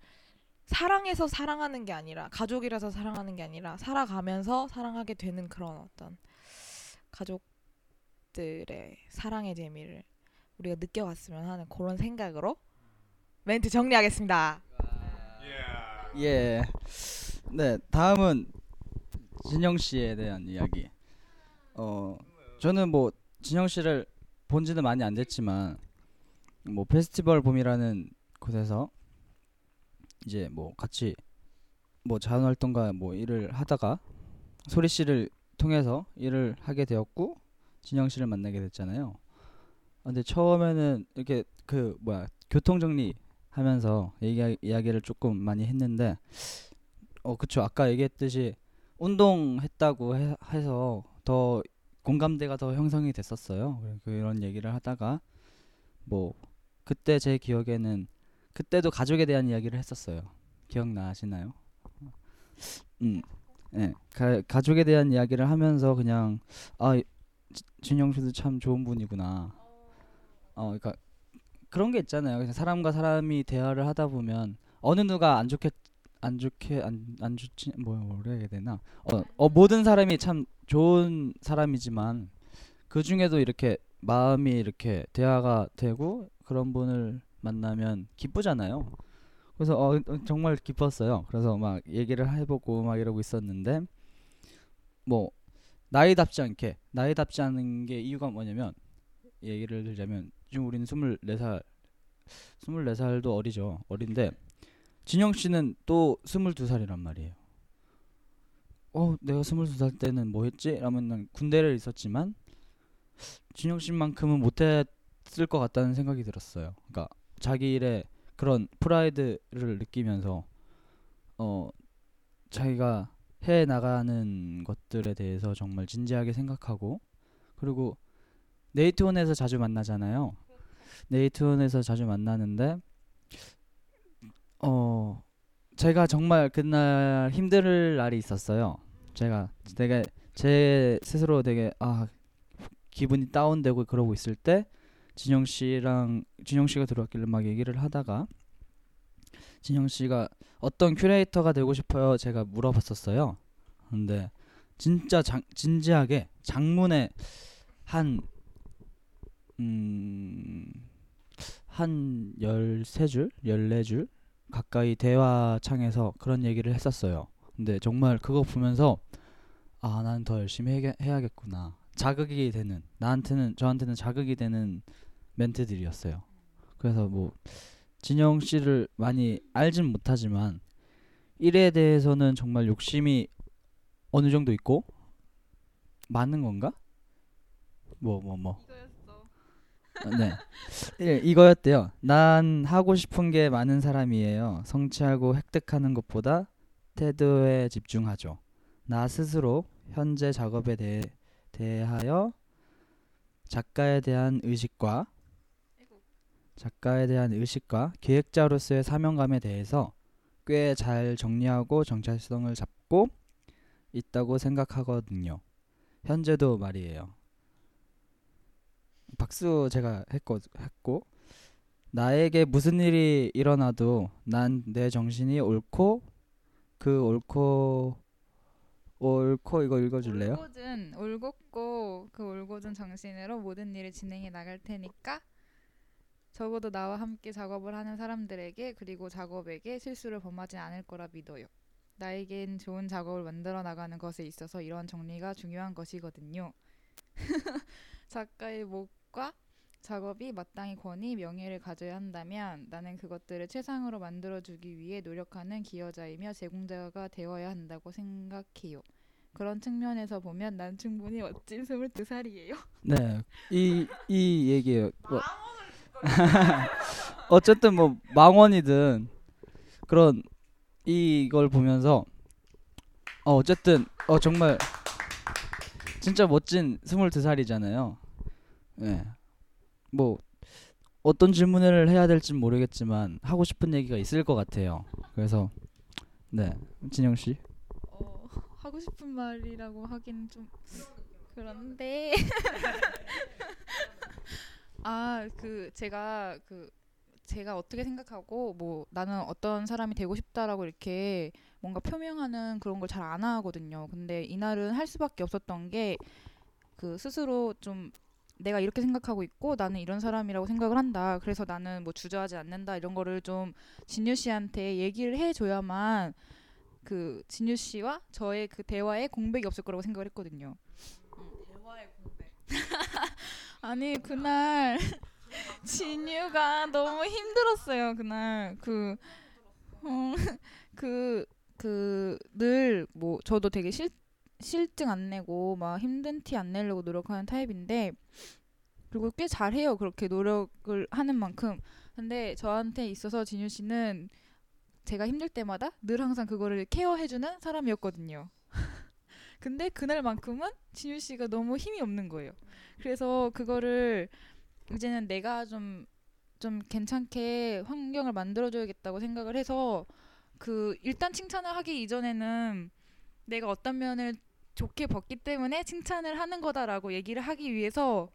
[SPEAKER 3] 사랑해서 사랑하는 게 아니라 가족이라서 사랑하는 게 아니라 살아가면서 사랑하게 되는 그런 어떤 가족들의 사랑의 재미를 우리가 느껴갔으면 하는 그런 생각으로 멘트 정리하겠습니다.
[SPEAKER 1] 예. 네, 다음은 진영 씨에 대한 이야기. 어, 저는 뭐 진영 씨를 본 지는 많이 안 됐지만 뭐 페스티벌 봄이라는 곳에서 이제 뭐 같이 뭐 자원 활동가 뭐 일을 하다가 소리 씨를 통해서 일을 하게 되었고 진영 씨를 만나게 됐잖아요. 아, 근데 처음에는 이렇게 그 뭐야 교통 정리 하면서 얘기 이야기를 조금 많이 했는데 어 그쵸 아까 얘기했듯이 운동했다고 해, 해서 더 공감대가 더 형성이 됐었어요. 그런 얘기를 하다가 뭐 그때 제 기억에는 그때도 가족에 대한 이야기를 했었어요. 기억나시나요? 음, 네, 가, 가족에 대한 이야기를 하면서 그냥 아 진영 씨도 참 좋은 분이구나. 어, 그러니까 그런 게 있잖아요. 사람과 사람이 대화를 하다 보면 어느 누가 안 좋게 안 좋게 안, 안 좋지 뭐 뭐라 해야 되나 어, 어 모든 사람이 참 좋은 사람이지만 그 중에도 이렇게 마음이 이렇게 대화가 되고 그런 분을 만나면 기쁘잖아요. 그래서 어, 어, 정말 기뻤어요. 그래서 막 얘기를 해보고 막 이러고 있었는데 뭐 나이답지 않게 나이답지 않은 게 이유가 뭐냐면 얘기를 들자면 지금 우리는 24살 24살도 어리죠. 어린데 진영 씨는 또 22살이란 말이에요. 어, 내가 22살 때는 뭐 했지? 라면 난 군대를 있었지만 진영 씨만큼은 못 했을 것 같다는 생각이 들었어요. 그러니까 자기 일에 그런 프라이드를 느끼면서 어 자기가 해 나가는 것들에 대해서 정말 진지하게 생각하고 그리고 네이트온에서 자주 만나잖아요. 네이트온에서 자주 만나는데 어 제가 정말 그날 힘들 날이 있었어요. 제가 되게 제 스스로 되게 아 기분이 다운되고 그러고 있을 때 진영 씨랑 진영 씨가 들어왔길래 막 얘기를 하다가 진영 씨가 어떤 큐레이터가 되고 싶어요 제가 물어봤었어요. 근데 진짜 장, 진지하게 장문에 한 음, 한 13줄, 14줄 가까이 대화창에서 그런 얘기를 했었어요. 근데 정말 그거 보면서 아, 나는 더 열심히 해야, 해야겠구나. 자극이 되는 나한테는 저한테는 자극이 되는 멘트들이었어요. 그래서 뭐 진영 씨를 많이 알진 못하지만 일에 대해서는 정말 욕심이 어느 정도 있고 많은 건가? 뭐 뭐 뭐. 네. 예, 이거였대요. 난 하고 싶은 게 많은 사람이에요. 성취하고 획득하는 것보다 태도에 집중하죠. 나 스스로 현재 작업에 대해 대하여 작가에 대한 의식과 작가에 대한 의식과 기획자로서의 사명감에 대해서 꽤 잘 정리하고 정체성을 잡고 있다고 생각하거든요. 현재도 말이에요. 박수 제가 했고 했고 나에게 무슨 일이 일어나도 난 내 정신이 옳고 그 옳고 옳고 이거 읽어줄래요?
[SPEAKER 4] 올곧은 올곧고 그 올곧은 정신으로 모든 일을 진행해 나갈 테니까 적어도 나와 함께 작업을 하는 사람들에게 그리고 작업에게 실수를 범하지 않을 거라 믿어요. 나에겐 좋은 작업을 만들어 나가는 것에 있어서 이런 정리가 중요한 것이거든요. [LAUGHS] 작가의 목 과 작업이 마땅히 권위, 명예를 가져야 한다면 나는 그것들을 최상으로 만들어주기 위해 노력하는 기여자이며 제공자가 되어야 한다고 생각해요. 그런 측면에서 보면 난 충분히 멋진 22살이에요. [LAUGHS]
[SPEAKER 1] 네, 이 이 얘기예요. 뭐, [LAUGHS] 어쨌든 뭐 망원이든 그런 이걸 보면서 어 어쨌든 어 정말 진짜 멋진 22살이잖아요. 네. 뭐 어떤 질문을 해야 될지 모르겠지만 하고 싶은 얘기가 있을 것 같아요. 그래서 네, 진영 씨.
[SPEAKER 4] 어, 하고 싶은 말이라고 하긴 좀 그런데 [LAUGHS] 아 그 제가 그 제가 어떻게 생각하고 뭐 나는 어떤 사람이 되고 싶다라고 이렇게 뭔가 표명하는 그런 걸 잘 안 하거든요. 근데 이날은 할 수밖에 없었던 게 그 스스로 좀 내가 이렇게 생각하고 있고 나는 이런 사람이라고 생각을 한다. 그래서 나는 뭐 주저하지 않는다. 이런 거를 좀 진유 씨한테 얘기를 해줘야만 그 진유 씨와 저의 그 대화에 공백이 없을 거라고 생각을 했거든요.
[SPEAKER 3] 대화의 공백. [LAUGHS]
[SPEAKER 4] 아니 그날 [LAUGHS] 진유가 너무 힘들었어요 그날 그, 어, [LAUGHS] 뭐 저도 되게 실 실증 안 내고 막 힘든 티 안 내려고 노력하는 타입인데 그리고 꽤 잘해요 그렇게 노력을 하는 만큼 근데 저한테 있어서 진유 씨는 제가 힘들 때마다 늘 항상 그거를 케어해주는 사람이었거든요. [LAUGHS] 근데 그날만큼은 진유 씨가 너무 힘이 없는 거예요. 그래서 그거를 이제는 내가 좀 좀 괜찮게 환경을 만들어줘야겠다고 생각을 해서 그 일단 칭찬을 하기 이전에는 내가 어떤 면을 좋게 봤기 때문에 칭찬을 하는 거다라고 얘기를 하기 위해서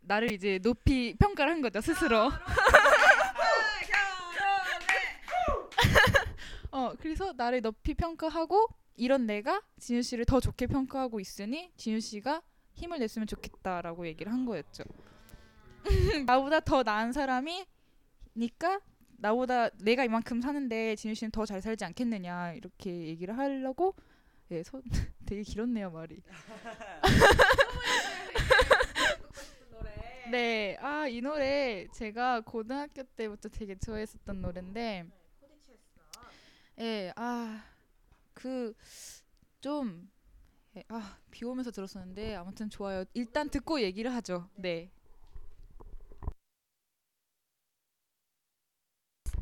[SPEAKER 4] 나를 이제 높이 평가를 한 거죠 스스로. [LAUGHS] 어 그래서 나를 높이 평가하고 이런 내가 진유 씨를 더 좋게 평가하고 있으니 진유 씨가 힘을 냈으면 좋겠다라고 얘기를 한 거였죠. [LAUGHS] 나보다 더 나은 사람이니까 나보다 내가 이만큼 사는데 진유 씨는 더 잘 살지 않겠느냐 이렇게 얘기를 하려고 예, 서, 되게 길었네요 말이. [LAUGHS] 네, 아 이 노래 제가 고등학교 때부터 되게 좋아했었던 노래인데, 예, 아그 좀, 예, 아비 오면서 들었었는데 아무튼 좋아요. 일단 듣고 얘기를 하죠. 네.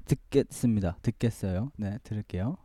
[SPEAKER 1] 듣겠습니다. 듣겠어요. 네, 들을게요.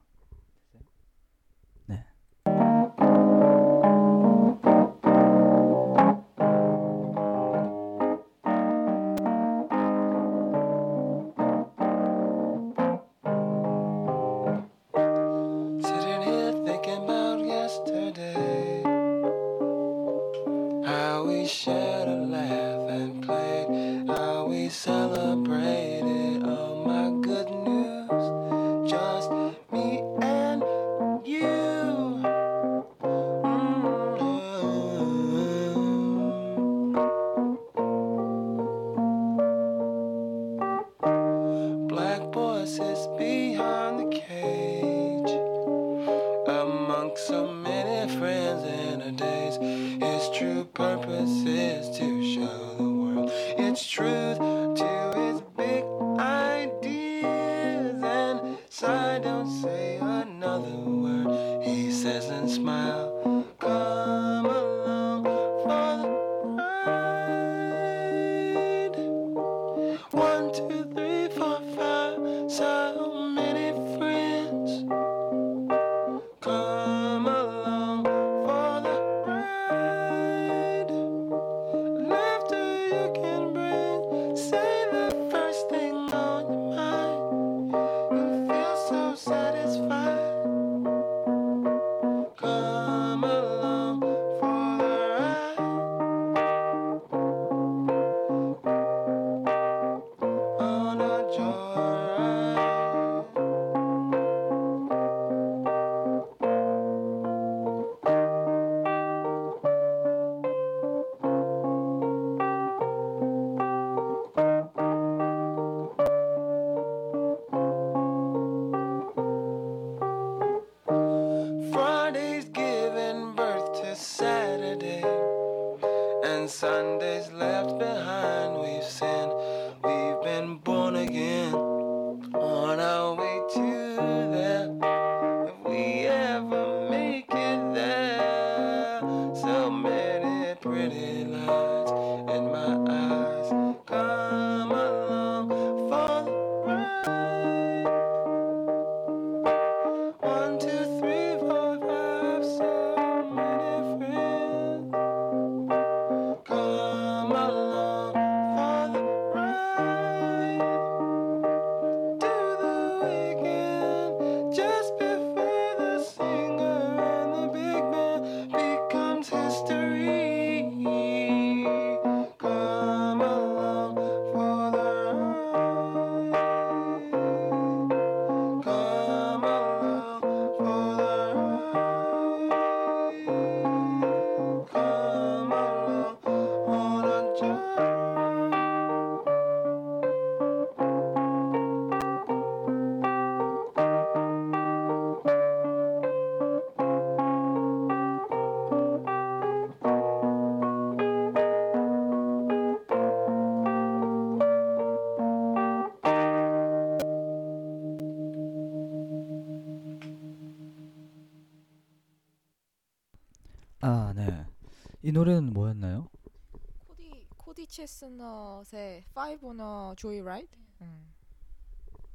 [SPEAKER 3] 코디 체스넛의 Five on a Joyride. 음.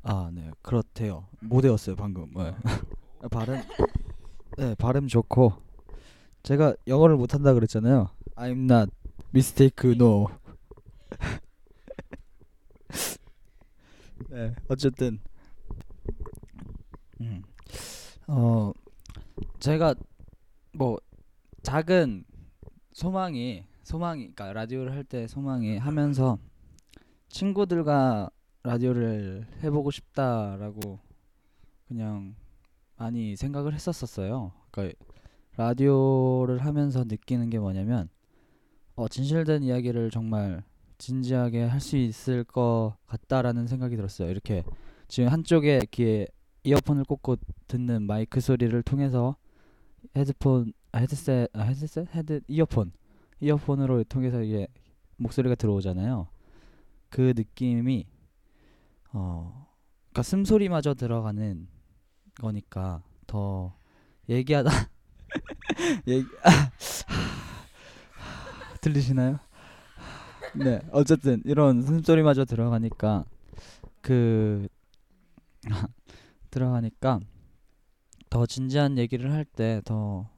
[SPEAKER 1] 아, 네. 그렇대요. 못 외웠어요, 방금. 네. 발음 네, 발음 좋고 제가 영어를 못 한다 그랬잖아요. I'm not mistake no. [LAUGHS] 네, 어쨌든 음. 어 제가 뭐 작은 소망이 소망이 그러니까 라디오를 할 때 소망이 하면서 친구들과 라디오를 해보고 싶다라고 그냥 많이 생각을 했었었어요. 그러니까 라디오를 하면서 느끼는 게 뭐냐면 어, 진실된 이야기를 정말 진지하게 할 수 있을 것 같다라는 생각이 들었어요. 이렇게 지금 한쪽에 귀에 이어폰을 꽂고 듣는 마이크 소리를 통해서 헤드폰 아, headset 아, headset 헤드 이어폰 이어폰으로 통해서 이게 목소리가 들어오잖아요. 그 느낌이 어 그러니까 숨소리마저 들어가는 거니까 더 얘기하다 [LAUGHS] 얘기 들리시나요? 네 어쨌든 이런 숨소리마저 들어가니까 그 [LAUGHS] 들어가니까 더 진지한 얘기를 할 때 더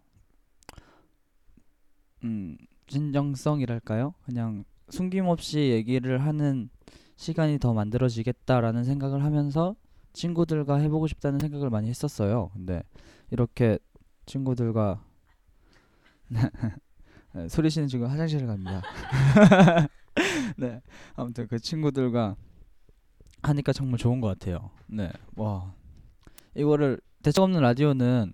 [SPEAKER 1] 음, 진정성이랄까요? 그냥 숨김없이 얘기를 하는 시간이 더 만들어지겠다라는 생각을 하면서 친구들과 해보고 싶다는 생각을 많이 했었어요. 근데 이렇게 친구들과 [LAUGHS] 네, 소리 씨는 지금 화장실을 갑니다. [LAUGHS] 네, 아무튼 그 친구들과 하니까 정말 좋은 것 같아요. 네, 와 이거를 대책 없는 라디오는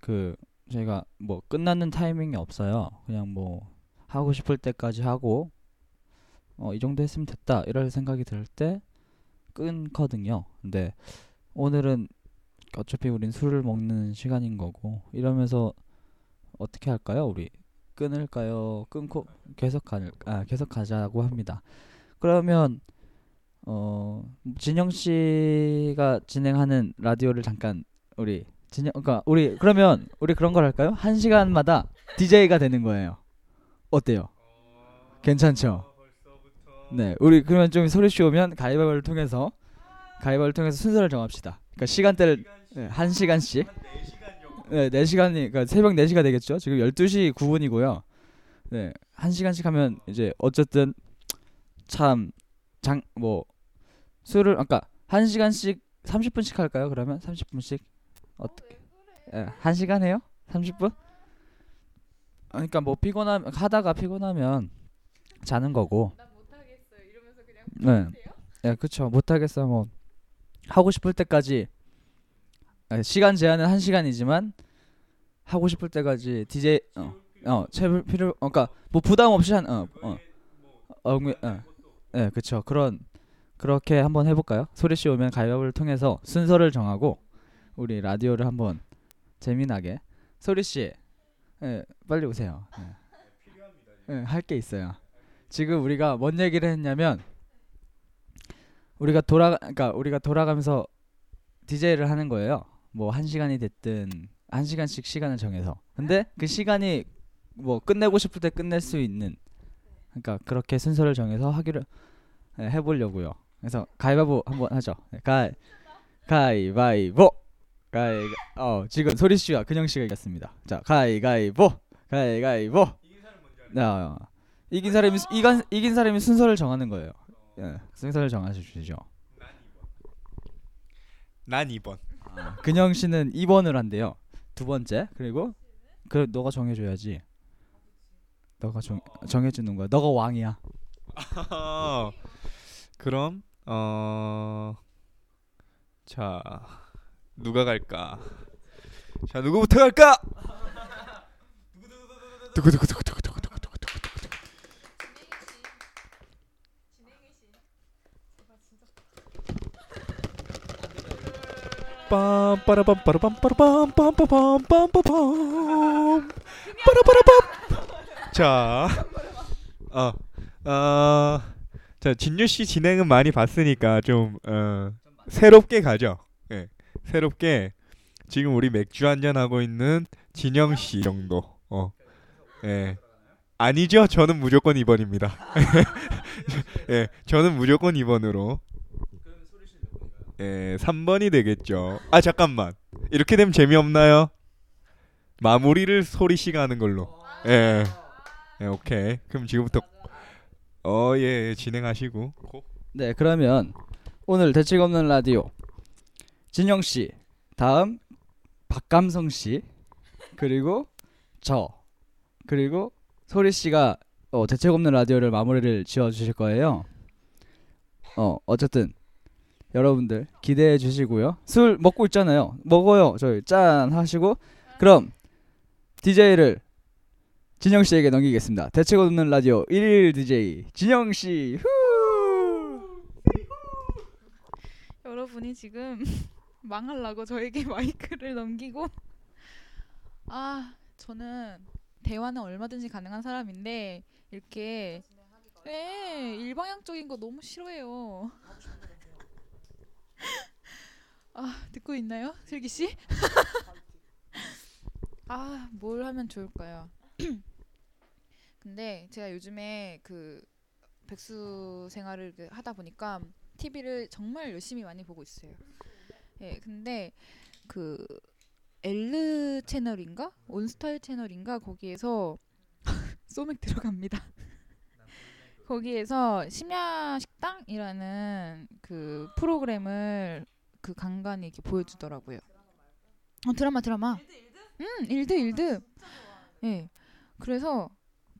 [SPEAKER 1] 그 저희가 뭐 끝나는 타이밍이 없어요. 그냥 뭐 하고 싶을 때까지 하고 어, 이 정도 했으면 됐다 이럴 생각이 들 때 끊거든요. 근데 오늘은 어차피 우린 술을 먹는 시간인 거고 이러면서 어떻게 할까요? 우리 끊을까요? 끊고 계속 가 아, 계속 가자고 합니다. 그러면 어 진영 씨가 진행하는 라디오를 잠깐 우리 진영 그러니까 우리 그러면 우리 그런 걸 할까요? 한 시간마다 DJ가 되는 거예요. 어때요? 괜찮죠? 네, 우리 그러면 좀 소리 씨 오면 가위바위보를 통해서 가위바위보를 통해서 순서를 정합시다. 그러니까 시간대를 네, 한 시간씩. 네, 4 시간이 그러니까 새벽 4시가 되겠죠. 지금 12시 9분이고요. 네, 한 시간씩 하면 이제 어쨌든 참 장 뭐 술을 아까 한 시간씩 30분씩 할까요? 그러면 30분씩 어떻게? 예, 한 시간 해요? 30분? 그러니까 뭐 피곤함 하다가 피곤하면 자는 거고. 네. 예, 그쵸. 못 하겠어. 뭐 하고 싶을 때까지 아, 시간 제한은 한 시간이지만 하고 싶을 때까지 DJ 어, 어, 채울 필요 어, 그러니까 뭐 부담 없이 한 어, 어, 어, 어, 어, 예, 그쵸. 그런 그렇게 한번 해 볼까요? 소리 씨 오면 가위바위보를 통해서 순서를 정하고 우리 라디오를 한번 재미나게 소리 씨, 예, 빨리 오세요. 예, 할게 있어요. 지금 우리가 뭔 얘기를 했냐면 우리가 돌아 그러니까 우리가 돌아가면서 DJ를 하는 거예요. 뭐 한 시간이 됐든 한 시간씩 시간을 정해서. 근데 그 시간이 뭐 끝내고 싶을 때 끝낼 수 있는 그러니까 그렇게 순서를 정해서 하기를 예, 해보려고요. 그래서 가위바위보 한번 하죠. 네, 가위 가위바위보 가위 어 지금 소리 씨와 근영 씨가 이겼습니다. 자 가위가위보 가위가위보. 나 이긴 사람이 수- 이긴 이긴 사람이 순서를 정하는 거예요. 예, 순서를 정하셔주시죠.
[SPEAKER 2] 난 2번.
[SPEAKER 1] 아, 근영 씨는 2번을 한대요. 두 번째 그리고 그 너가 정해줘야지. 너가 정 정해주는 거야. 너가 왕이야. [LAUGHS]
[SPEAKER 2] 그럼 어. 자 누가 갈까? 자 누구부터 갈까? 빰 빠라밤 빠라밤 빠라밤 빰빠밤 빰빠밤 빠라빠라밤 자, 어, 어, 자 진유 씨 진행은 많이 봤으니까 좀 어, 새롭게 가죠. 예, 새롭게 지금 우리 맥주 한잔 하고 있는 진영 씨 정도. 어, 예. 아니죠. 저는 무조건 2번입니다. [LAUGHS] 예, 저는 무조건 2번으로. 예, 3번이 되겠죠. 아, 잠깐만. 이렇게 되면 재미없나요? 마무리를 소리 씨가 하는 걸로. 예. 예, 오케이. 그럼 지금부터 어, 예, 예, 진행하시고. 고.
[SPEAKER 1] 네, 그러면 오늘 대책 없는 라디오 진영 씨, 다음 박감성 씨, 그리고 저, 그리고 소리 씨가 어, 대책 없는 라디오를 마무리를 지어 주실 거예요. 어, 어쨌든 여러분들 기대해 주시고요. 술 먹고 있잖아요. 먹어요. 저희 짠 하시고 그럼 DJ를 진영 씨에게 넘기겠습니다. 대책 없는 라디오 1일 DJ 진영 씨. 후!
[SPEAKER 4] 여러분이 지금 망하려고 저에게 [LAUGHS] 마이크를 넘기고 아 저는 대화는 얼마든지 가능한 사람인데 이렇게 네 일방향적인 거 너무 싫어해요. [LAUGHS] 아 듣고 있나요, 슬기 씨? [LAUGHS] 아 뭘 하면 좋을까요? [CLEARS THROAT] 근데 제가 요즘에 그 백수 생활을 그 하다 보니까 TV를 정말 열심히 많이 보고 있어요. 예, 근데 그 엘르 채널인가 온스타일 채널인가 거기에서 [LAUGHS] 소맥 들어갑니다. [LAUGHS] 거기에서 심야 식당이라는 그 프로그램을 그 간간히 이렇게 보여주더라고요. 어 드라마 드라마. 음 일드 일드. 예. 그래서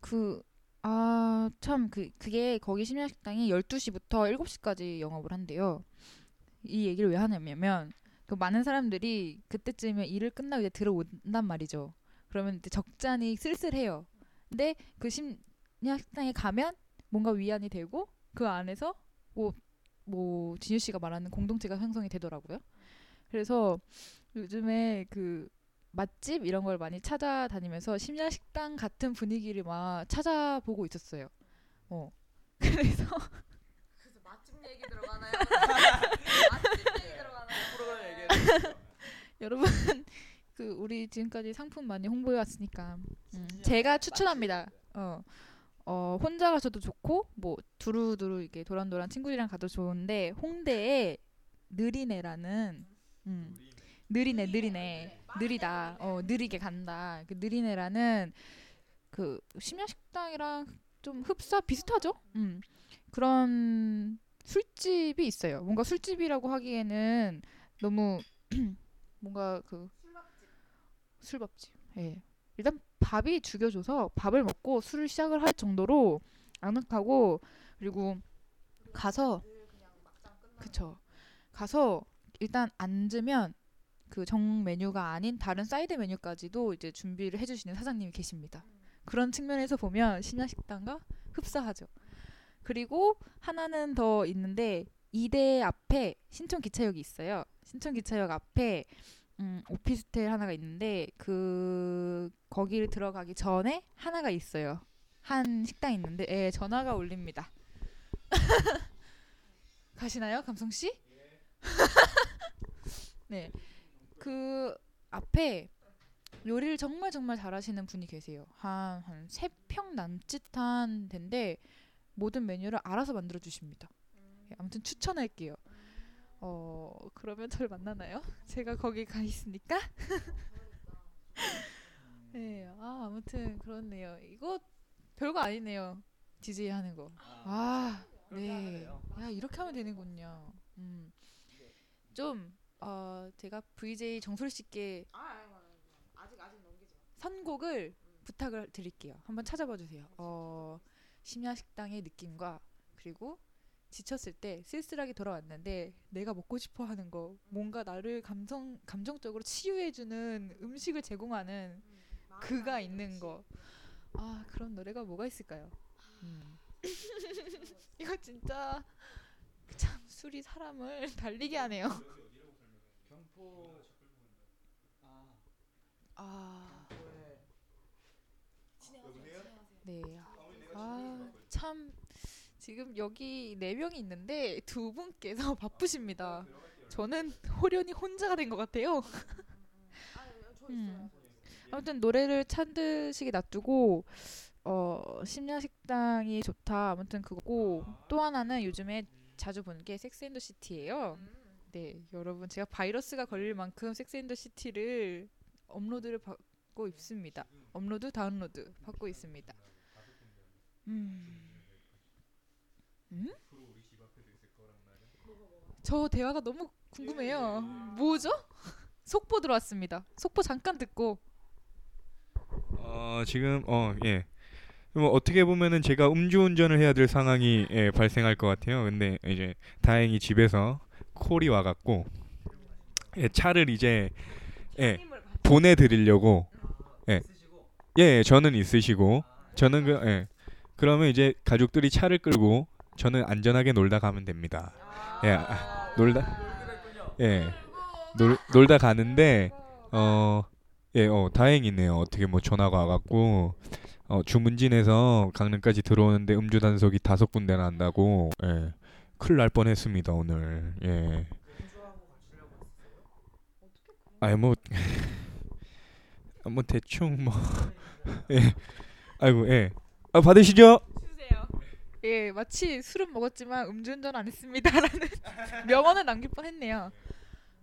[SPEAKER 4] 그 아 참 그 그게 거기 심야 식당이 12시부터 7시까지 영업을 한대요. 이 얘기를 왜 하냐면 그 많은 사람들이 그때쯤에 일을 끝나고 이제 들어온단 말이죠. 그러면 이제 적잖이 쓸쓸해요. 근데 그 심야 식당에 가면 뭔가 위안이 되고 그 안에서 뭐, 뭐 진유 씨가 말하는 공동체가 형성이 되더라고요. 그래서 요즘에 그 맛집 이런 걸 많이 찾아다니면서 심야 식당 같은 분위기를 막 찾아보고 있었어요. 어. [LAUGHS] 그래서
[SPEAKER 3] 들어가나요? 맛집 얘기 들어가나요? [LAUGHS] [LAUGHS]
[SPEAKER 4] 여러분 그 우리 지금까지 상품 많이 홍보해 왔으니까 음, 제가 추천합니다. 어 어 혼자 가셔도 좋고 뭐 두루두루 이게 도란도란 친구들이랑 가도 좋은데 홍대에 느리네라는 음, 느리네 느리네. 느리다. 어 느리게 간다. 그 느리네라는 그 심야 식당이랑 좀 흡사 비슷하죠? 음 그런 술집이 있어요. 뭔가 술집이라고 하기에는 너무 [CLEARS THROAT] 뭔가 그 술밥집. 예. 일단 밥이 죽여줘서 밥을 먹고 술을 시작을 할 정도로 아늑하고 그리고 가서 그쵸. 가서 일단 앉으면 그 정 메뉴가 아닌 다른 사이드 메뉴까지도 이제 준비를 해주시는 사장님이 계십니다. 그런 측면에서 보면 심야식당과 흡사하죠. 그리고 하나는 더 있는데 이대 앞에 신촌 기차역이 있어요. 신촌 기차역 앞에 음, 오피스텔 하나가 있는데 그 거기를 들어가기 전에 하나가 있어요. 한 식당 있는데 예, 전화가 울립니다. [LAUGHS] 가시나요, 감성 씨? [LAUGHS] 네. 그 앞에 요리를 정말 정말 잘하시는 분이 계세요. 한 한 세 평 남짓한 데인데 모든 메뉴를 알아서 만들어 주십니다. 예, 아무튼 추천할게요. 어 그러면 저를 만나나요? [LAUGHS] 제가 거기 가 있으니까. 네, [LAUGHS] 아 아무튼 그렇네요. 이거 별거 아니네요. DJ 하는 거. 아, 네. 야 이렇게 하면 되는군요. 음, 좀 어, 제가 VJ 정솔 씨께 선곡을 부탁을 드릴게요. 한번 찾아봐 주세요. 어, 심야 식당의 느낌과 그리고 지쳤을 때 쓸쓸하게 돌아왔는데 내가 먹고 싶어 하는 거 뭔가 나를 감성 감정적으로 치유해 주는 음식을 제공하는 그가 있는 거. 아, 그런 노래가 뭐가 있을까요? 음. [LAUGHS] 이거 진짜 참 술이 사람을 [LAUGHS] 달리게 하네요. 아. 네. 아, 참 지금 여기 네 명이 있는데 두 분께서 [LAUGHS] 바쁘십니다. 저는 호련히 혼자가 된 것 같아요. [LAUGHS] 음. 아무튼 노래를 찾으시게 놔두고 어 심야 식당이 좋다. 아무튼 그거고 또 하나는 요즘에 자주 보는 게 섹스앤더 시티예요. 네, 여러분 제가 바이러스가 걸릴 만큼 섹스앤더 시티를 업로드를 받고 있습니다. 업로드, 다운로드 받고 있습니다. 음. 음? 저 대화가 너무 궁금해요. 뭐죠? [LAUGHS] 속보 들어왔습니다. 속보 잠깐 듣고
[SPEAKER 2] 어 지금 어 예. 뭐 어떻게 보면은 제가 음주운전을 해야 될 상황이 예, 발생할 것 같아요. 근데 이제 다행히 집에서 콜이 와갖고 예, 차를 이제 예, 보내드리려고 예, 예 저는 있으시고 저는 그 예, 그러면 이제 가족들이 차를 끌고 저는 안전하게 놀다 가면 됩니다. 예, 아, 놀다 예, 놀, 놀다 가는데 어. 예, 어, 다행이네요. 어떻게 뭐 전화가 와갖고, 어, 주문진에서 강릉까지 들어오는데 음주 단속이 다섯 군데 난다고, 예, 큰일 날 뻔했습니다, 오늘. 예. 아니, 뭐, [LAUGHS] 뭐, 대충 뭐, [LAUGHS] 예. 아이고, 예. 아, 받으시죠?
[SPEAKER 4] 주세요. 예, 마치 술은 먹었지만 음주운전 안 했습니다라는 [LAUGHS] 명언을 남길 뻔했네요.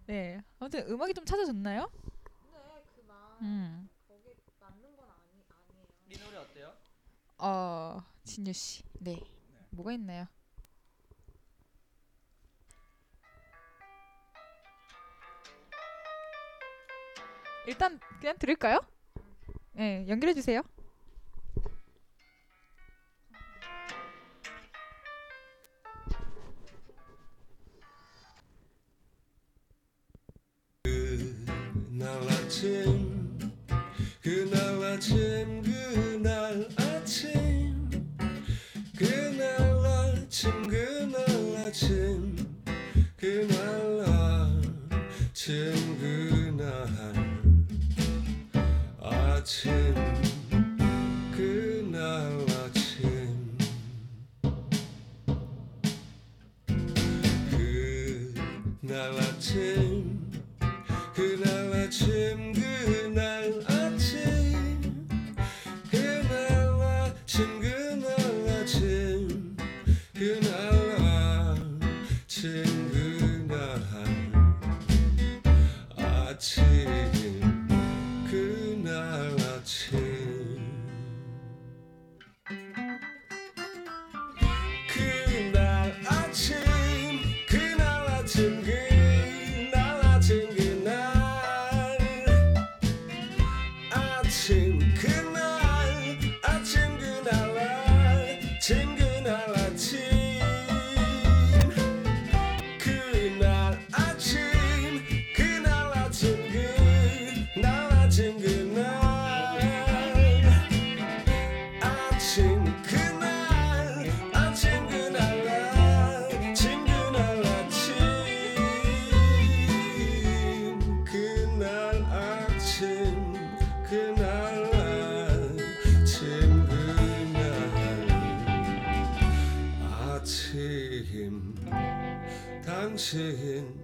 [SPEAKER 4] 네, 아무튼 음악이 좀 찾아졌나요? 음.
[SPEAKER 1] 이 노래 어때요?
[SPEAKER 4] 어, 진유 씨. 네. 뭐가 있나요? 일단 그냥 들을까요? 네, 연결해 주세요.
[SPEAKER 8] 그날 아침 그날 아침 그날 아침 그날 아침 그날 아침 그날 아침 그날 아침 당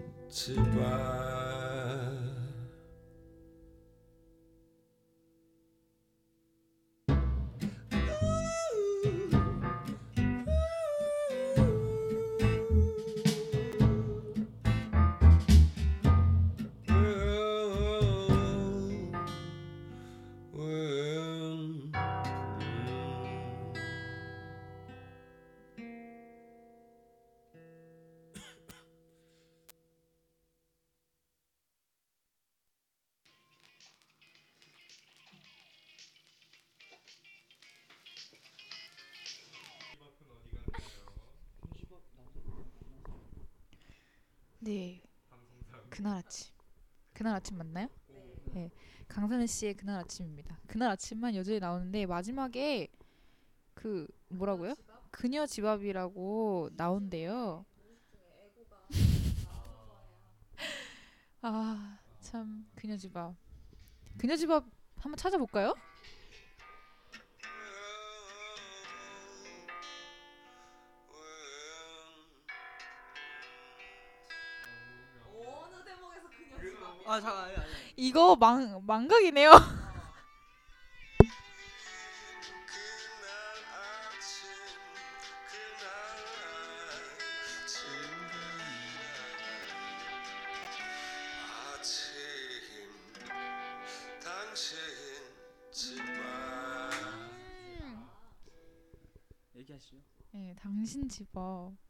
[SPEAKER 4] 네. 그날 아침. 그날 아침 맞나요? 네. 강산혜 씨의 그날 아침입니다. 그날 아침만 여전히 나오는데 마지막에 그 뭐라고요? 그녀 집 앞이라고 나온대요. [LAUGHS] 아, 참 그녀 집 앞. 그녀 집 앞 한번 찾아볼까요?
[SPEAKER 1] 아 잠깐 아니 아니.
[SPEAKER 4] 이거 망 망각이네요.
[SPEAKER 8] 아침 당신 집안
[SPEAKER 1] 얘기하시죠.
[SPEAKER 4] 네, 당신 집 앞.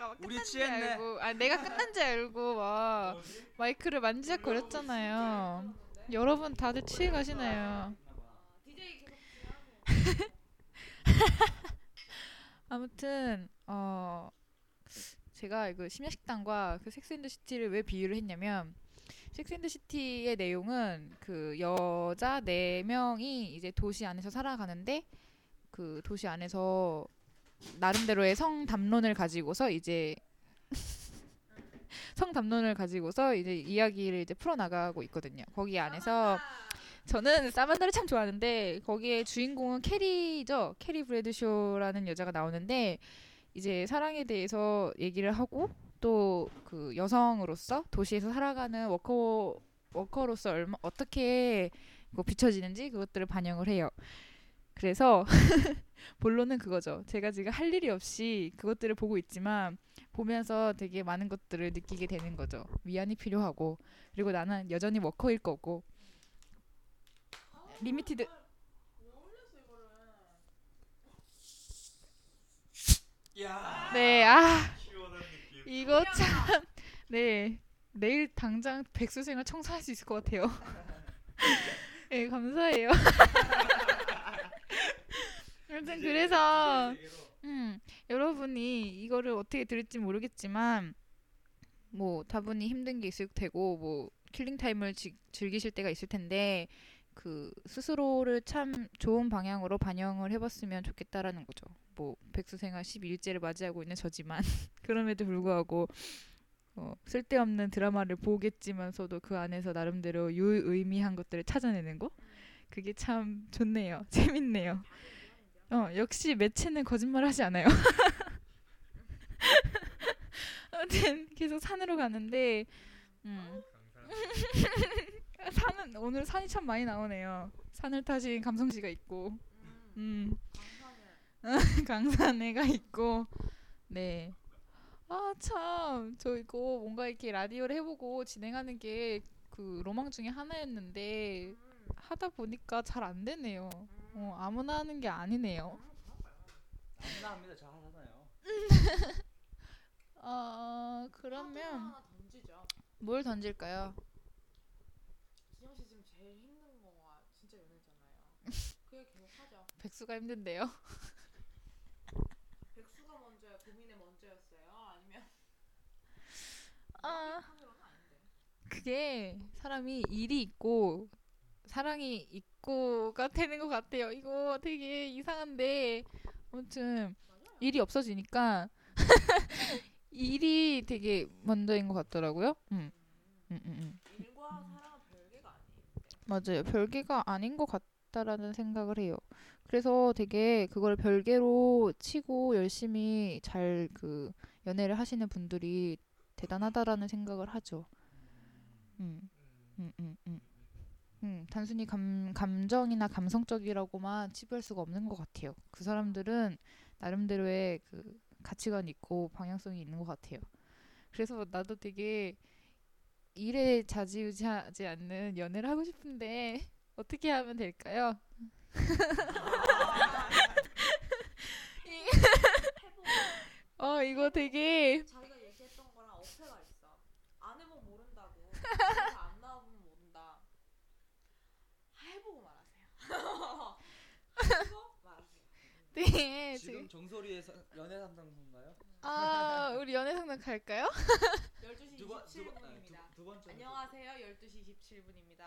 [SPEAKER 4] 막
[SPEAKER 1] 우리
[SPEAKER 4] 끝난 줄
[SPEAKER 1] 취했네.
[SPEAKER 4] 알고, 아 내가 끝난 줄 알고 막 마이크를 만지작거렸잖아요. 여러분 다들 취해 가시나요? [LAUGHS] 아무튼 어 제가 이거 심야식당과 그 섹스앤더시티를 왜 비유를 했냐면 섹스앤더시티의 내용은 그 여자 네 명이 이제 도시 안에서 살아가는데 그 도시 안에서 나름대로의 성 담론을 가지고서 이제 [LAUGHS] 성 담론을 가지고서 이제 이야기를 이제 풀어 나가고 있거든요. 거기 안에서 저는 사만다를 참 좋아하는데 거기에 주인공은 캐리죠. 캐리 브래드쇼라는 여자가 나오는데 이제 사랑에 대해서 얘기를 하고 또 그 여성으로서 도시에서 살아가는 워커 워커로서 얼마 어떻게 뭐 비춰지는지 그것들을 반영을 해요. 그래서 [LAUGHS] 본론은 그거죠. 제가 지금 할 일이 없이 그것들을 보고 있지만 보면서 되게 많은 것들을 느끼게 되는 거죠. 위안이 필요하고 그리고 나는 여전히 worker일 거고 limited 네, 아 이거 참 네. 내일 당장 백수생활 청산할 수 있을 것 같아요. [LAUGHS] 네, 감사해요. [LAUGHS] 아무튼 그래서 음, 여러분이 이거를 어떻게 들을지 모르겠지만 뭐 다분히 힘든 게 있을 테고 뭐 killing time을 지- 즐기실 때가 있을 텐데 그 스스로를 참 좋은 방향으로 반영을 해봤으면 좋겠다라는 거죠. 뭐 백수생활 12일째를 맞이하고 있는 저지만 [LAUGHS] 그럼에도 불구하고 어, 쓸데없는 드라마를 보겠지만서도 그 안에서 나름대로 유의미한 것들을 찾아내는 거 그게 참 좋네요. [LAUGHS] 재밌네요. 어, 역시 매체는 거짓말하지 않아요. [LAUGHS] 아무튼 계속 산으로 가는데 음. [LAUGHS] 산은 오늘 산이 참 많이 나오네요. 산을 타신 감성 씨가 있고, 음, [LAUGHS] 강산에가 있고, 네. 아 참, 저 이거 뭔가 이렇게 라디오를 해보고 진행하는 게 그 로망 중에 하나였는데 하다 보니까 잘 안 되네요. 어, 아무나 하는 게 아니네요.
[SPEAKER 1] 아무나 합니다. 저 하잖아요. [LAUGHS]
[SPEAKER 4] 어, 그러면 뭘 던질까요?
[SPEAKER 3] 진영 씨 지금 제일 힘든 거가 진짜 연애잖아요. [LAUGHS] 그게 계속 하죠.
[SPEAKER 4] 백수가 힘든데요. [LAUGHS]
[SPEAKER 3] 백수가 먼저야 고민의 먼저였어요. 아니면
[SPEAKER 4] 아, 그게 사람이 일이 있고 사랑이 있고가 되는 것 같아요. 이거 되게 이상한데 아무튼 일이 없어지니까 [LAUGHS] 일이 되게 먼저인 것 같더라고요. 음. 음, 음, 음. 맞아요. 별개가 아닌 것 같다라는 생각을 해요. 그래서 되게 그걸 별개로 치고 열심히 잘 그 연애를 하시는 분들이 대단하다라는 생각을 하죠. 음, 음, 음, 음. 음, 단순히 감, 감정이나 감성적이라고만 치부할 수가 없는 것 같아요. 그 사람들은 나름대로의 그 가치관이 있고 방향성이 있는 것 같아요. 그래서 나도 되게 일에 좌지우지하지 않는 연애를 하고 싶은데 [LAUGHS] 어떻게 하면 될까요? 이- [LAUGHS] 어 이거 되게
[SPEAKER 3] 자기가 얘기했던 거랑 어폐가 있어. 안 해보면 모른다고. 그래서 안 나오면 모른다. 해보고 말하세요. 해보고 말하세요.
[SPEAKER 4] 네
[SPEAKER 1] 지금 정소리의 연애 상담인가요?
[SPEAKER 4] 아 우리 연애 상담 갈까요?
[SPEAKER 3] 12시
[SPEAKER 1] 두 번- 두 번-
[SPEAKER 3] 27분입니다.
[SPEAKER 1] 아, 두- 두 번째
[SPEAKER 3] 안녕하세요. 12시 27분입니다.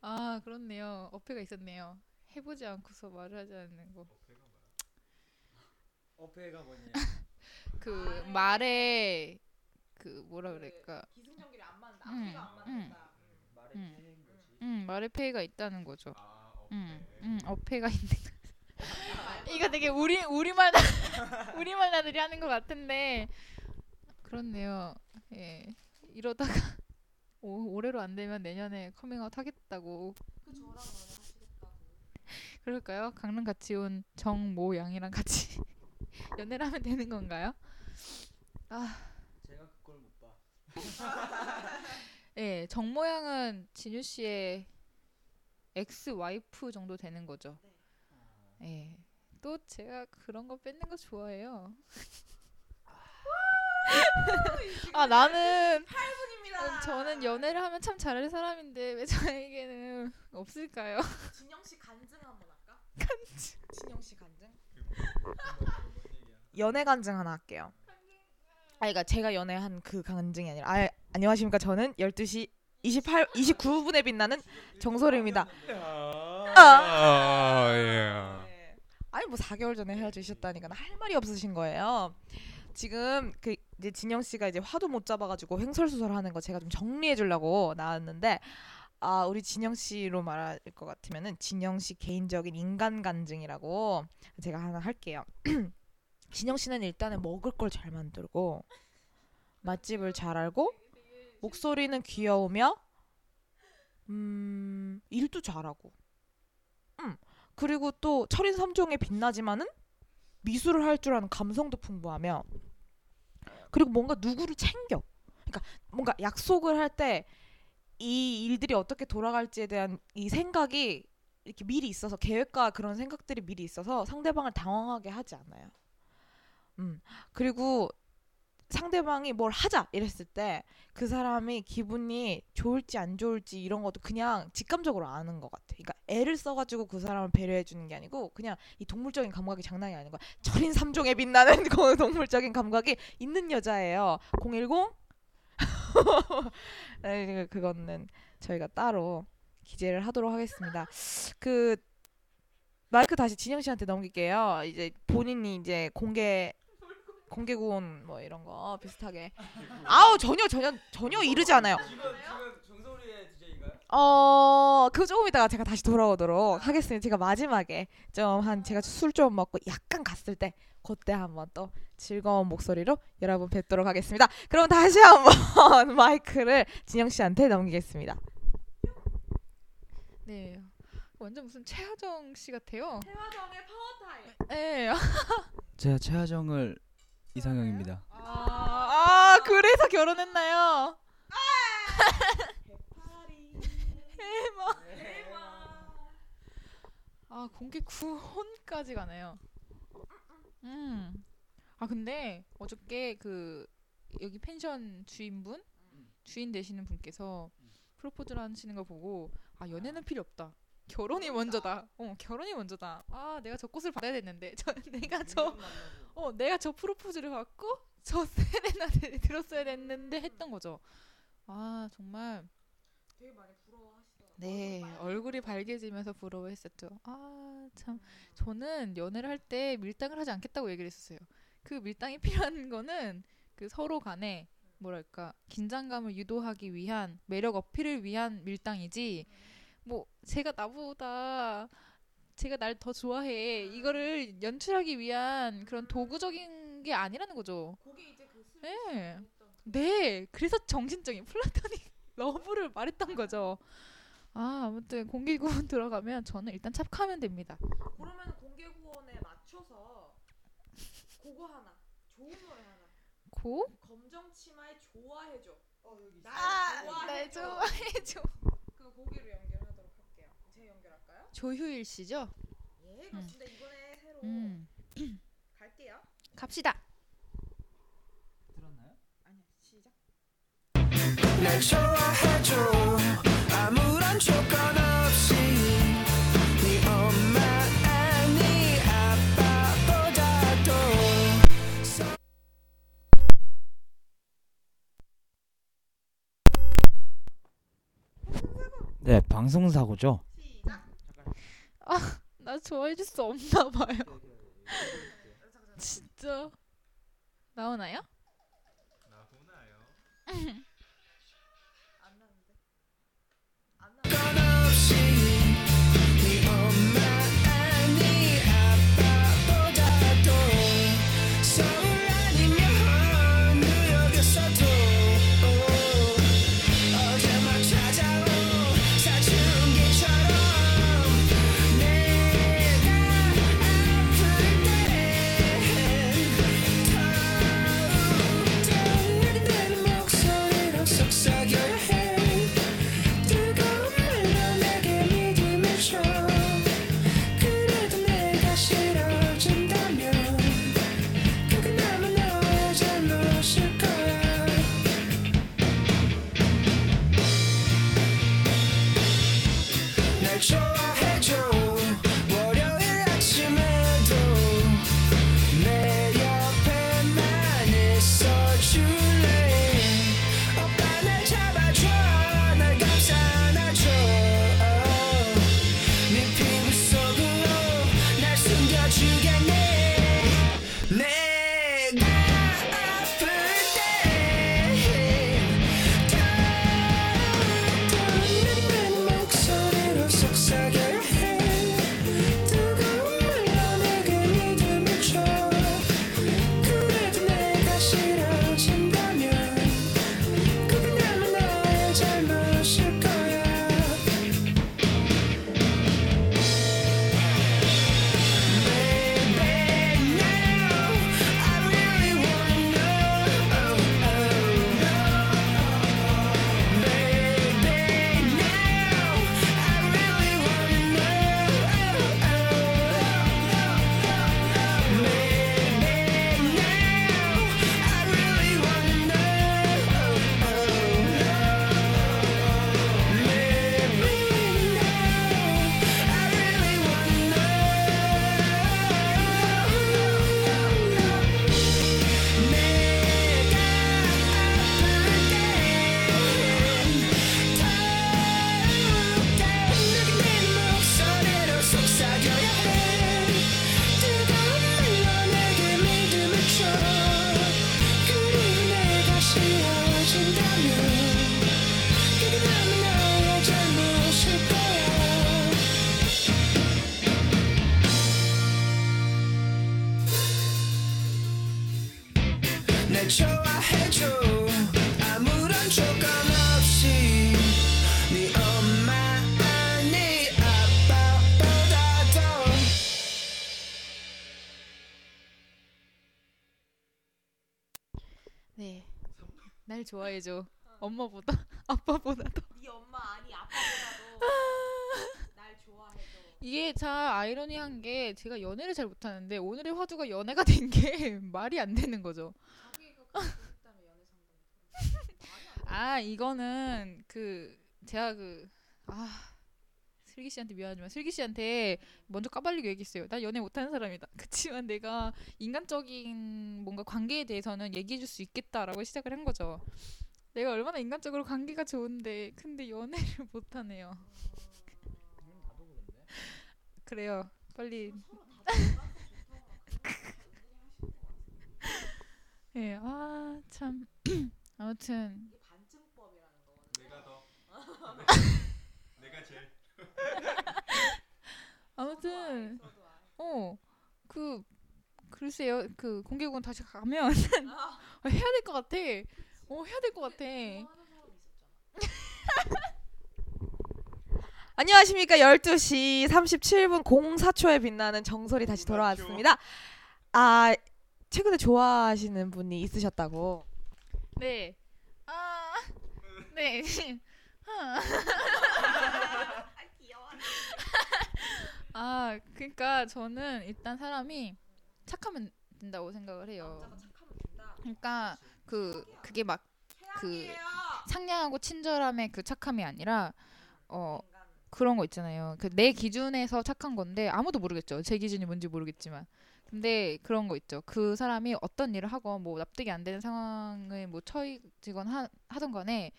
[SPEAKER 4] 아 그렇네요. 어폐가 있었네요. 해보지 않고서 말을 하지 않는 거.
[SPEAKER 1] 어폐가 뭐냐? [LAUGHS]
[SPEAKER 4] 그 말에 그 뭐라 그럴까?
[SPEAKER 3] 기승전결이 안 맞는다.
[SPEAKER 4] 음, 음. 음. 어폐가 있다는 거죠.
[SPEAKER 2] 아,
[SPEAKER 4] 음, 음 어폐가 있는 거. [LAUGHS] 이거 되게 우리 우리말 나 [LAUGHS] 우리말 나들이 하는 것 같은데 그렇네요. 예 이러다가 [LAUGHS] 오, 올해로 안 되면 내년에 커밍아웃 하겠다고
[SPEAKER 3] 그.
[SPEAKER 4] 그럴까요? 강릉 같이 온 정모 양이랑 같이 연애를 하면 되는 건가요?
[SPEAKER 1] 못 봐. [LAUGHS]
[SPEAKER 4] 예, 정모양은 진유 씨의 ex-wife 정도 되는 거죠. 예. 또 제가 그런 거 뺏는 거 좋아해요. 아 나쁜
[SPEAKER 3] 분입니다.
[SPEAKER 4] 저는 연애를 하면 참 잘할 사람인데 왜 저에게는 없을까요?
[SPEAKER 3] 진영 씨 간증 한번 할까? 간증. 진영 씨 간증. 연애 간증 하나 할게요. 아, 그러니까 제가 연애한 그 간증이 아니라 아, 안녕하십니까 저는 12시 28 29분에 빛나는 정소리입니다.
[SPEAKER 2] 아, 예.
[SPEAKER 3] 네. 아니 뭐 4개월 전에 헤어지셨다니까 할 말이 없으신 거예요. 지금 그 이제 진영 씨가 이제 화도 못 잡아가지고 횡설수설하는 거 제가 좀 정리해 주려고 나왔는데 아 우리 진영 씨로 말할 것 같으면은 진영 씨 개인적인 인간 간증이라고 제가 하나 할게요. [CLEARS THROAT] 진영 씨는 일단은 먹을 걸 잘 만들고 맛집을 잘 알고 목소리는 귀여우며 음 일도 잘하고. 음. 그리고 또 철인 삼종에 빛나지만은 미술을 할 줄 아는 감성도 풍부하며 그리고 뭔가 누구를 챙겨. 그러니까 뭔가 약속을 할 때 이 일들이 어떻게 돌아갈지에 대한 이 생각이 이렇게 미리 있어서 계획과 그런 생각들이 미리 있어서 상대방을 당황하게 하지 않아요. 음 그리고 상대방이 뭘 하자 이랬을 때 그 사람이 기분이 좋을지 안 좋을지 이런 것도 그냥 직감적으로 아는 것 같아. 그러니까 애를 써가지고 그 사람을 배려해 주는 게 아니고 그냥 이 동물적인 감각이 장난이 아닌 거야. 철인 삼종에 빛나는 [LAUGHS] 그 동물적인 감각이 있는 여자예요. 010 네, [LAUGHS] 그거는 저희가 따로 기재를 하도록 하겠습니다. 그 마이크 다시 진영 씨한테 넘길게요. 이제 본인이 이제 공개 공개 구원 뭐 이런 거 비슷하게. 아우 전혀 전혀 전혀 이르지 않아요. 어, 그 조금 이따가 제가 다시 돌아오도록 하겠습니다. 제가 마지막에 좀 한 제가 술 좀 먹고 약간 갔을 때 그때 한번 또 즐거운 목소리로 여러분 뵙도록 하겠습니다. 그럼 다시 한번 [LAUGHS] 마이크를 진영 씨한테 넘기겠습니다.
[SPEAKER 4] 네. 완전 무슨 최화정 씨 같아요.
[SPEAKER 3] 최화정의 파워타임.
[SPEAKER 4] 네.
[SPEAKER 1] 제가 최화정을 이상형입니다.
[SPEAKER 4] 아, 아 그래서 결혼했나요? 대박. 아 공개 구혼까지 가네요. 음. 아 근데 어저께 그 여기 펜션 주인분 주인 되시는 분께서 프로포즈를 하시는 거 보고 아 연애는 필요 없다. 결혼이 먼저다. 어 결혼이 먼저다. 아 내가 저 꽃을 받아야 됐는데 [LAUGHS] 저 내가 저 어 내가 저 프로포즈를 받고 저 [LAUGHS] 세레나데를 들었어야 됐는데 했던 거죠. 아 정말
[SPEAKER 3] 되게 많이 부러워하시더라고요.
[SPEAKER 4] 네 얼굴이 밝아지면서 부러워했었죠. 아 참 저는 연애를 할 때 밀당을 하지 않겠다고 얘기를 했었어요. 그 밀당이 [LAUGHS] 필요한 거는 그 서로 간에 뭐랄까 긴장감을 유도하기 위한 매력 어필을 위한 밀당이지 뭐 제가 나보다 제가 날 더 좋아해 이거를 연출하기 위한 그런 도구적인 게 아니라는 거죠. 네. 네. 그래서 정신적인 플라토닉 [LAUGHS] 러브를 말했던 거죠. 아 아무튼 공개 구혼 [LAUGHS] 들어가면 저는 일단 착하면 됩니다.
[SPEAKER 9] 그러면 공개 구원에 맞춰서 그거 하나 좋은 노래 하나
[SPEAKER 4] 고?
[SPEAKER 9] 검정 치마에 좋아해줘 날
[SPEAKER 4] 아,
[SPEAKER 9] 좋아해줘
[SPEAKER 4] 날 좋아해줘.
[SPEAKER 9] 그 고기로 연결하도록 할게요 제가 연결할까요?
[SPEAKER 4] 조효일 씨죠?
[SPEAKER 9] 예 그렇습니다 이번에 새로
[SPEAKER 4] 음. [CLEARS THROAT]
[SPEAKER 9] 갈게요
[SPEAKER 4] 갑시다.
[SPEAKER 1] 들었나요?
[SPEAKER 9] 아니요 시작
[SPEAKER 10] 날 좋아해줘 아무런 조건 없이 네 엄마 아니 아빠보다도
[SPEAKER 1] 네, 방송 사고죠.
[SPEAKER 4] 나 좋아해줄 수 없나 봐요. 진짜 나오나요?
[SPEAKER 9] 안
[SPEAKER 10] 날 좋아해줘. 엄마보다 [LAUGHS]
[SPEAKER 4] 아빠보다도.
[SPEAKER 9] 네 엄마 아니 아빠보다도 [LAUGHS] 날 좋아해줘
[SPEAKER 4] 이게 참 아이러니한 게 제가 연애를 잘 못하는데 오늘의 화두가 연애가 된 게 [LAUGHS] 말이 안 되는 거죠. 아 이거는 그 제가 그아 슬기 씨한테 미안하지만 슬기 씨한테 먼저 까발리고 얘기했어요. 나 연애 못하는 사람이다. 그치만 내가 인간적인 뭔가 관계에 대해서는 얘기해줄 수 있겠다라고 시작을 한 거죠. 내가 얼마나 인간적으로 관계가 좋은데 근데 연애를 [LAUGHS] 못 하네요. 그래요. 빨리 [LAUGHS] 예, 아, 참. [CLEARS THROAT] 아무튼
[SPEAKER 2] 내가 더 내가 [LAUGHS] 제일
[SPEAKER 4] 아무튼 어, 그 글쎄요. 그 공개국은 다시 가면 해야 될 것 같아. 어, 해야 될 것 같아. [LAUGHS]
[SPEAKER 3] 안녕하십니까 12시 37분 04초에 빛나는 정설이 다시 돌아왔습니다. 아 최근에 좋아하시는 분이 있으셨다고.
[SPEAKER 4] 네. 아, 네. [LAUGHS] 아, 그러니까 저는 일단 사람이 착하면 된다고 생각을 해요. 그러니까 그 그게 막 그 상냥하고 친절함의 그 착함이 아니라 어 그런 거 있잖아요. 그 내 기준에서 착한 건데 아무도 모르겠죠. 제 기준이 뭔지 모르겠지만. 근데 그런 거 있죠. 그 사람이 어떤 일을 하건 뭐 납득이 안 되는 상황에 뭐 처해지건 하, 하던 간에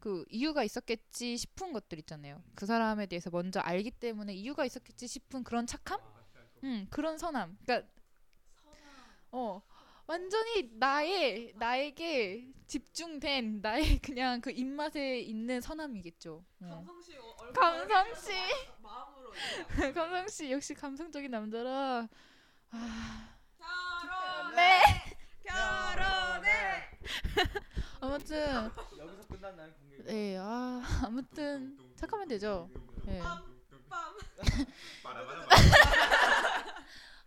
[SPEAKER 4] 그 이유가 있었겠지 싶은 것들 있잖아요. 그 사람에 대해서 먼저 알기 때문에 이유가 있었겠지 싶은 그런 착함? 음, 그런 선함. 그러니까 어 완전히 나의 나에게 집중된 나의 [LAUGHS] 그냥 그 입맛에 있는 선함이겠죠. 어. 감성 씨. 감성 씨 역시 감성적인 남자라. 아. 네. 결혼해. [LAUGHS] 아무튼
[SPEAKER 1] 여기서 끝났나요 공개?
[SPEAKER 4] 네, 아 아무튼 착하면 되죠. 예. [LAUGHS]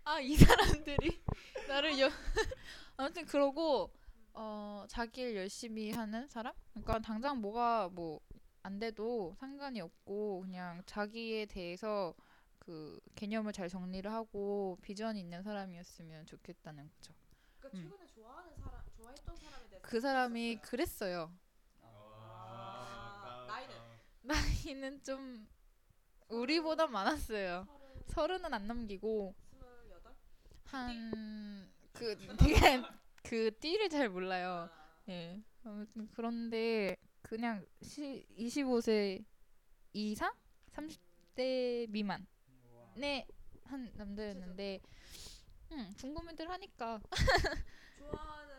[SPEAKER 4] 아 이 사람들이 [LAUGHS] 나를 여 [LAUGHS] 아무튼 그러고 어 자기 일 열심히 하는 사람? 그러니까 당장 뭐가 뭐 안 돼도 상관이 없고 그냥 자기에 대해서 그 개념을 잘 정리를 하고 비전이 있는 사람이었으면 좋겠다는 거죠.
[SPEAKER 3] 그러니까
[SPEAKER 4] 음.
[SPEAKER 3] 최근에 좋아하는 사람, 좋아했던 사람에 대해서
[SPEAKER 4] 그 사람이 그랬어요.
[SPEAKER 3] 나이는
[SPEAKER 4] 나이는 좀 우리보다 많았어요. 서른은 안 넘기고
[SPEAKER 3] 28?
[SPEAKER 4] 한 그 [LAUGHS] 되게 그 띠를 잘 몰라요. 예. 아무튼 그런데 그냥 시, 25세 이상, 30대 미만의 한 남자였는데, 음, 궁금해들 하니까
[SPEAKER 3] 좋아하는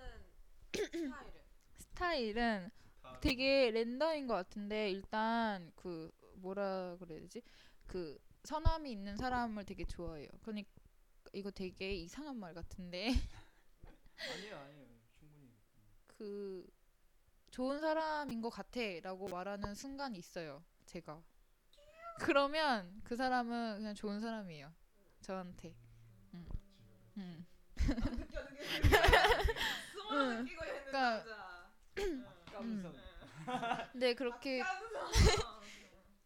[SPEAKER 3] [LAUGHS] 스타일은
[SPEAKER 4] 스타일은 되게 랜덤인 것 같은데 일단 그 뭐라 그래야 되지? 그 선함이 있는 사람을 되게 좋아해요. 그러니까 이거 되게 이상한 말 같은데
[SPEAKER 1] 아니에요 아니에요 충분히.
[SPEAKER 4] 그 좋은 사람인 것 같아라고 말하는 순간이 있어요. 제가 그러면 그 사람은 그냥 좋은 사람이에요. 저한테. 음. 음. 응. 그러니까
[SPEAKER 1] 감성.
[SPEAKER 4] 근데 그렇게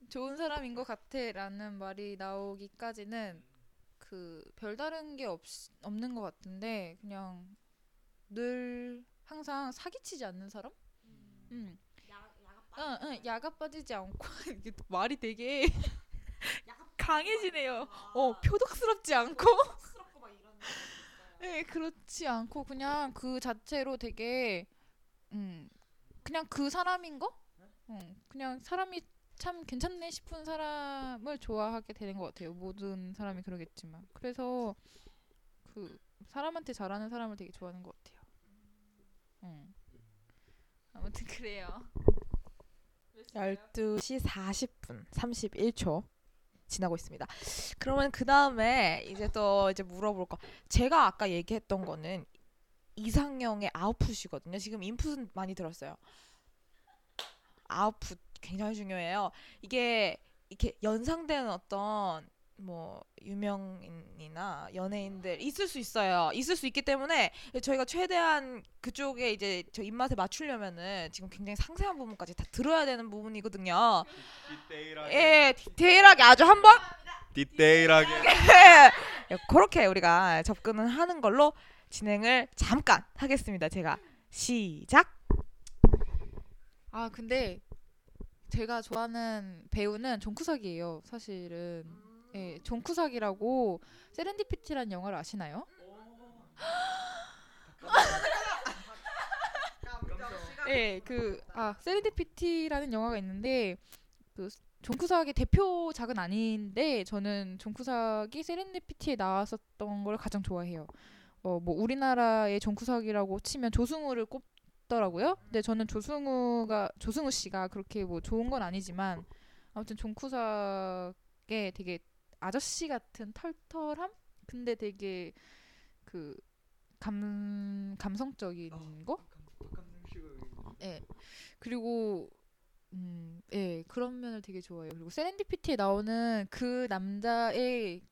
[SPEAKER 4] 좋은 사람인 것 같아라는 말이 나오기까지는 그 별다른 게 없, 없는 것 같은데 그냥 늘 항상 사기치지 않는 사람? 음. 응, 응, 야가 빠지지 않고 [LAUGHS] 이게 또 말이 되게 [LAUGHS] 강해지네요. 어, 표독스럽지 않고. 네, 그렇지 않고 그냥 그 자체로 되게 음 그냥 그 사람인 거? 응, 그냥 사람이 참 괜찮네 싶은 사람을 좋아하게 되는 것 같아요. 모든 사람이 그러겠지만 그래서 그 사람한테 잘하는 사람을 되게 좋아하는 것 같아요. 응. 아무튼 그래요.
[SPEAKER 3] 12시 40분 31초 지나고 있습니다. 그러면 그 다음에 이제 또 이제 물어볼 거. 제가 아까 얘기했던 거는 이상형의 아웃풋이거든요. 지금 인풋은 많이 들었어요. 아웃풋 굉장히 중요해요. 이게 이렇게 연상되는 어떤 뭐 유명인이나 연예인들 있을 수 있어요. 있을 수 있기 때문에 저희가 최대한 그쪽에 이제 저 입맛에 맞추려면은 지금 굉장히 상세한 부분까지 다 들어야 되는 부분이거든요.
[SPEAKER 2] 디테일하게
[SPEAKER 3] 예, 디테일하게 아주 한번
[SPEAKER 2] 디테일하게
[SPEAKER 3] 예, 그렇게 우리가 접근을 하는 걸로 진행을 잠깐 하겠습니다. 제가 시작.
[SPEAKER 4] 아 근데 제가 좋아하는 배우는 존쿠삭이에요. 사실은 예, 존쿠삭이라고 세렌디피티라는 영화를 아시나요? 예, 그 아 세렌디피티라는 영화가 있는데 그 존쿠삭의 대표작은 아닌데 저는 존쿠삭이 세렌디피티에 나왔었던 걸 가장 좋아해요. 어 뭐 우리나라의 종쿠삭이라고 치면 조승우를 꼽 더라고요. 근데 저는 조승우가 조승우 씨가 그렇게 뭐 좋은 건 아니지만 아무튼 종쿠삭의 되게 아저씨 같은 털털함? 근데 되게 그 감 감성적인 거? 예. 그리고 음, 예, 그런 면을 되게 좋아해요. 그리고 세렌디피티에 나오는 그 남자의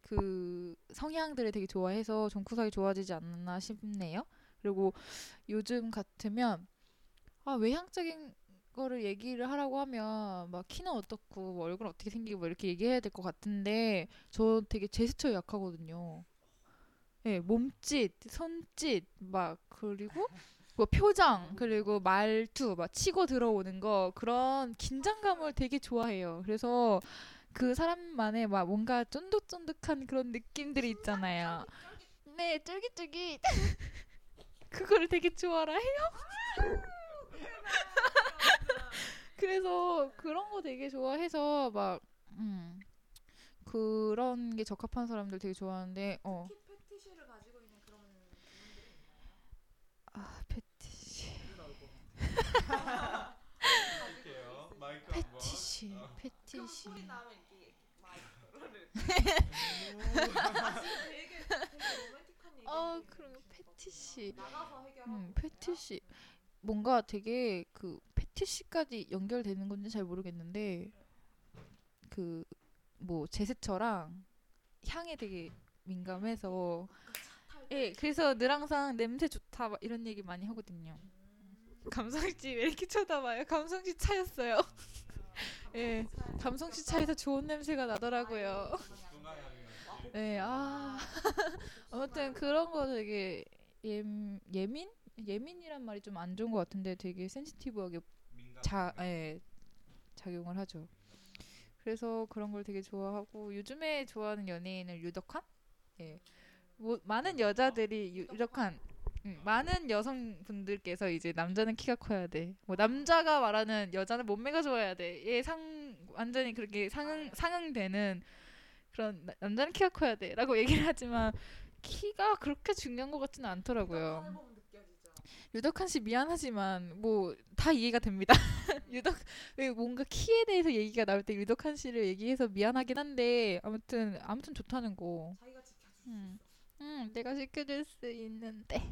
[SPEAKER 4] 그 성향들을 되게 좋아해서 종쿠삭이 좋아지지 않나 싶네요. 그리고 요즘 같으면 아, 외향적인 거를 얘기를 하라고 하면 막 키는 어떻고 뭐 얼굴 어떻게 생기고 뭐 이렇게 얘기해야 될 것 같은데 저 되게 제스처 약하거든요. 예, 몸짓, 손짓 막 그리고 [LAUGHS] 뭐 표정 그리고 말투 막 치고 들어오는 거 그런 긴장감을 되게 좋아해요. 그래서 그 사람만의 막 뭔가 쫀득쫀득한 그런 느낌들이 있잖아요. 네, 쫄깃쫄깃. [LAUGHS] 그거를 되게 좋아라 해요. [LAUGHS] 그래서 그런 거 되게 좋아해서 막 음. 그런 게 적합한 사람들 되게 좋아하는데 어. 아, 패티시. [LAUGHS] 패티시. 패티시. [LAUGHS] 어, 그럼 패티시. 음, 패티시. 뭔가 되게 그 패티시까지 연결되는 건지 잘 모르겠는데 그 뭐 제스처랑 향에 되게 민감해서 예, 그래서 늘 항상 냄새 좋다 막 이런 얘기 많이 하거든요. 감성씨 왜 이렇게 쳐다봐요? 감성씨 차였어요. [LAUGHS] 예, 감성씨 차에서 좋은 냄새가 나더라고요. 네, 아 [LAUGHS] 아무튼 그런 거 되게 예, 예민 예민이란 말이 좀 안 좋은 것 같은데 되게 센시티브하게 자, 예, 작용을 하죠. 그래서 그런 걸 되게 좋아하고 요즘에 좋아하는 연예인은 유덕한? 예. 뭐 많은 여자들이 유- 유덕한 음, 많은 여성분들께서 이제 남자는 키가 커야 돼. 뭐 남자가 말하는 여자는 몸매가 좋아야 돼. 얘상 완전히 그렇게 상응 상응되는 그런 나- 남자는 키가 커야 돼라고 [LAUGHS] 얘기를 하지만 키가 그렇게 중요한 것 같지는 않더라고요. 유덕한 씨 미안하지만 뭐 다 이해가 됩니다. [LAUGHS] 유덕 왜 뭔가 키에 대해서 얘기가 나올 때 유덕한 씨를 얘기해서 미안하긴 한데 아무튼 아무튼 좋다는 거. 음, 음 내가 지켜줄 수 있는데.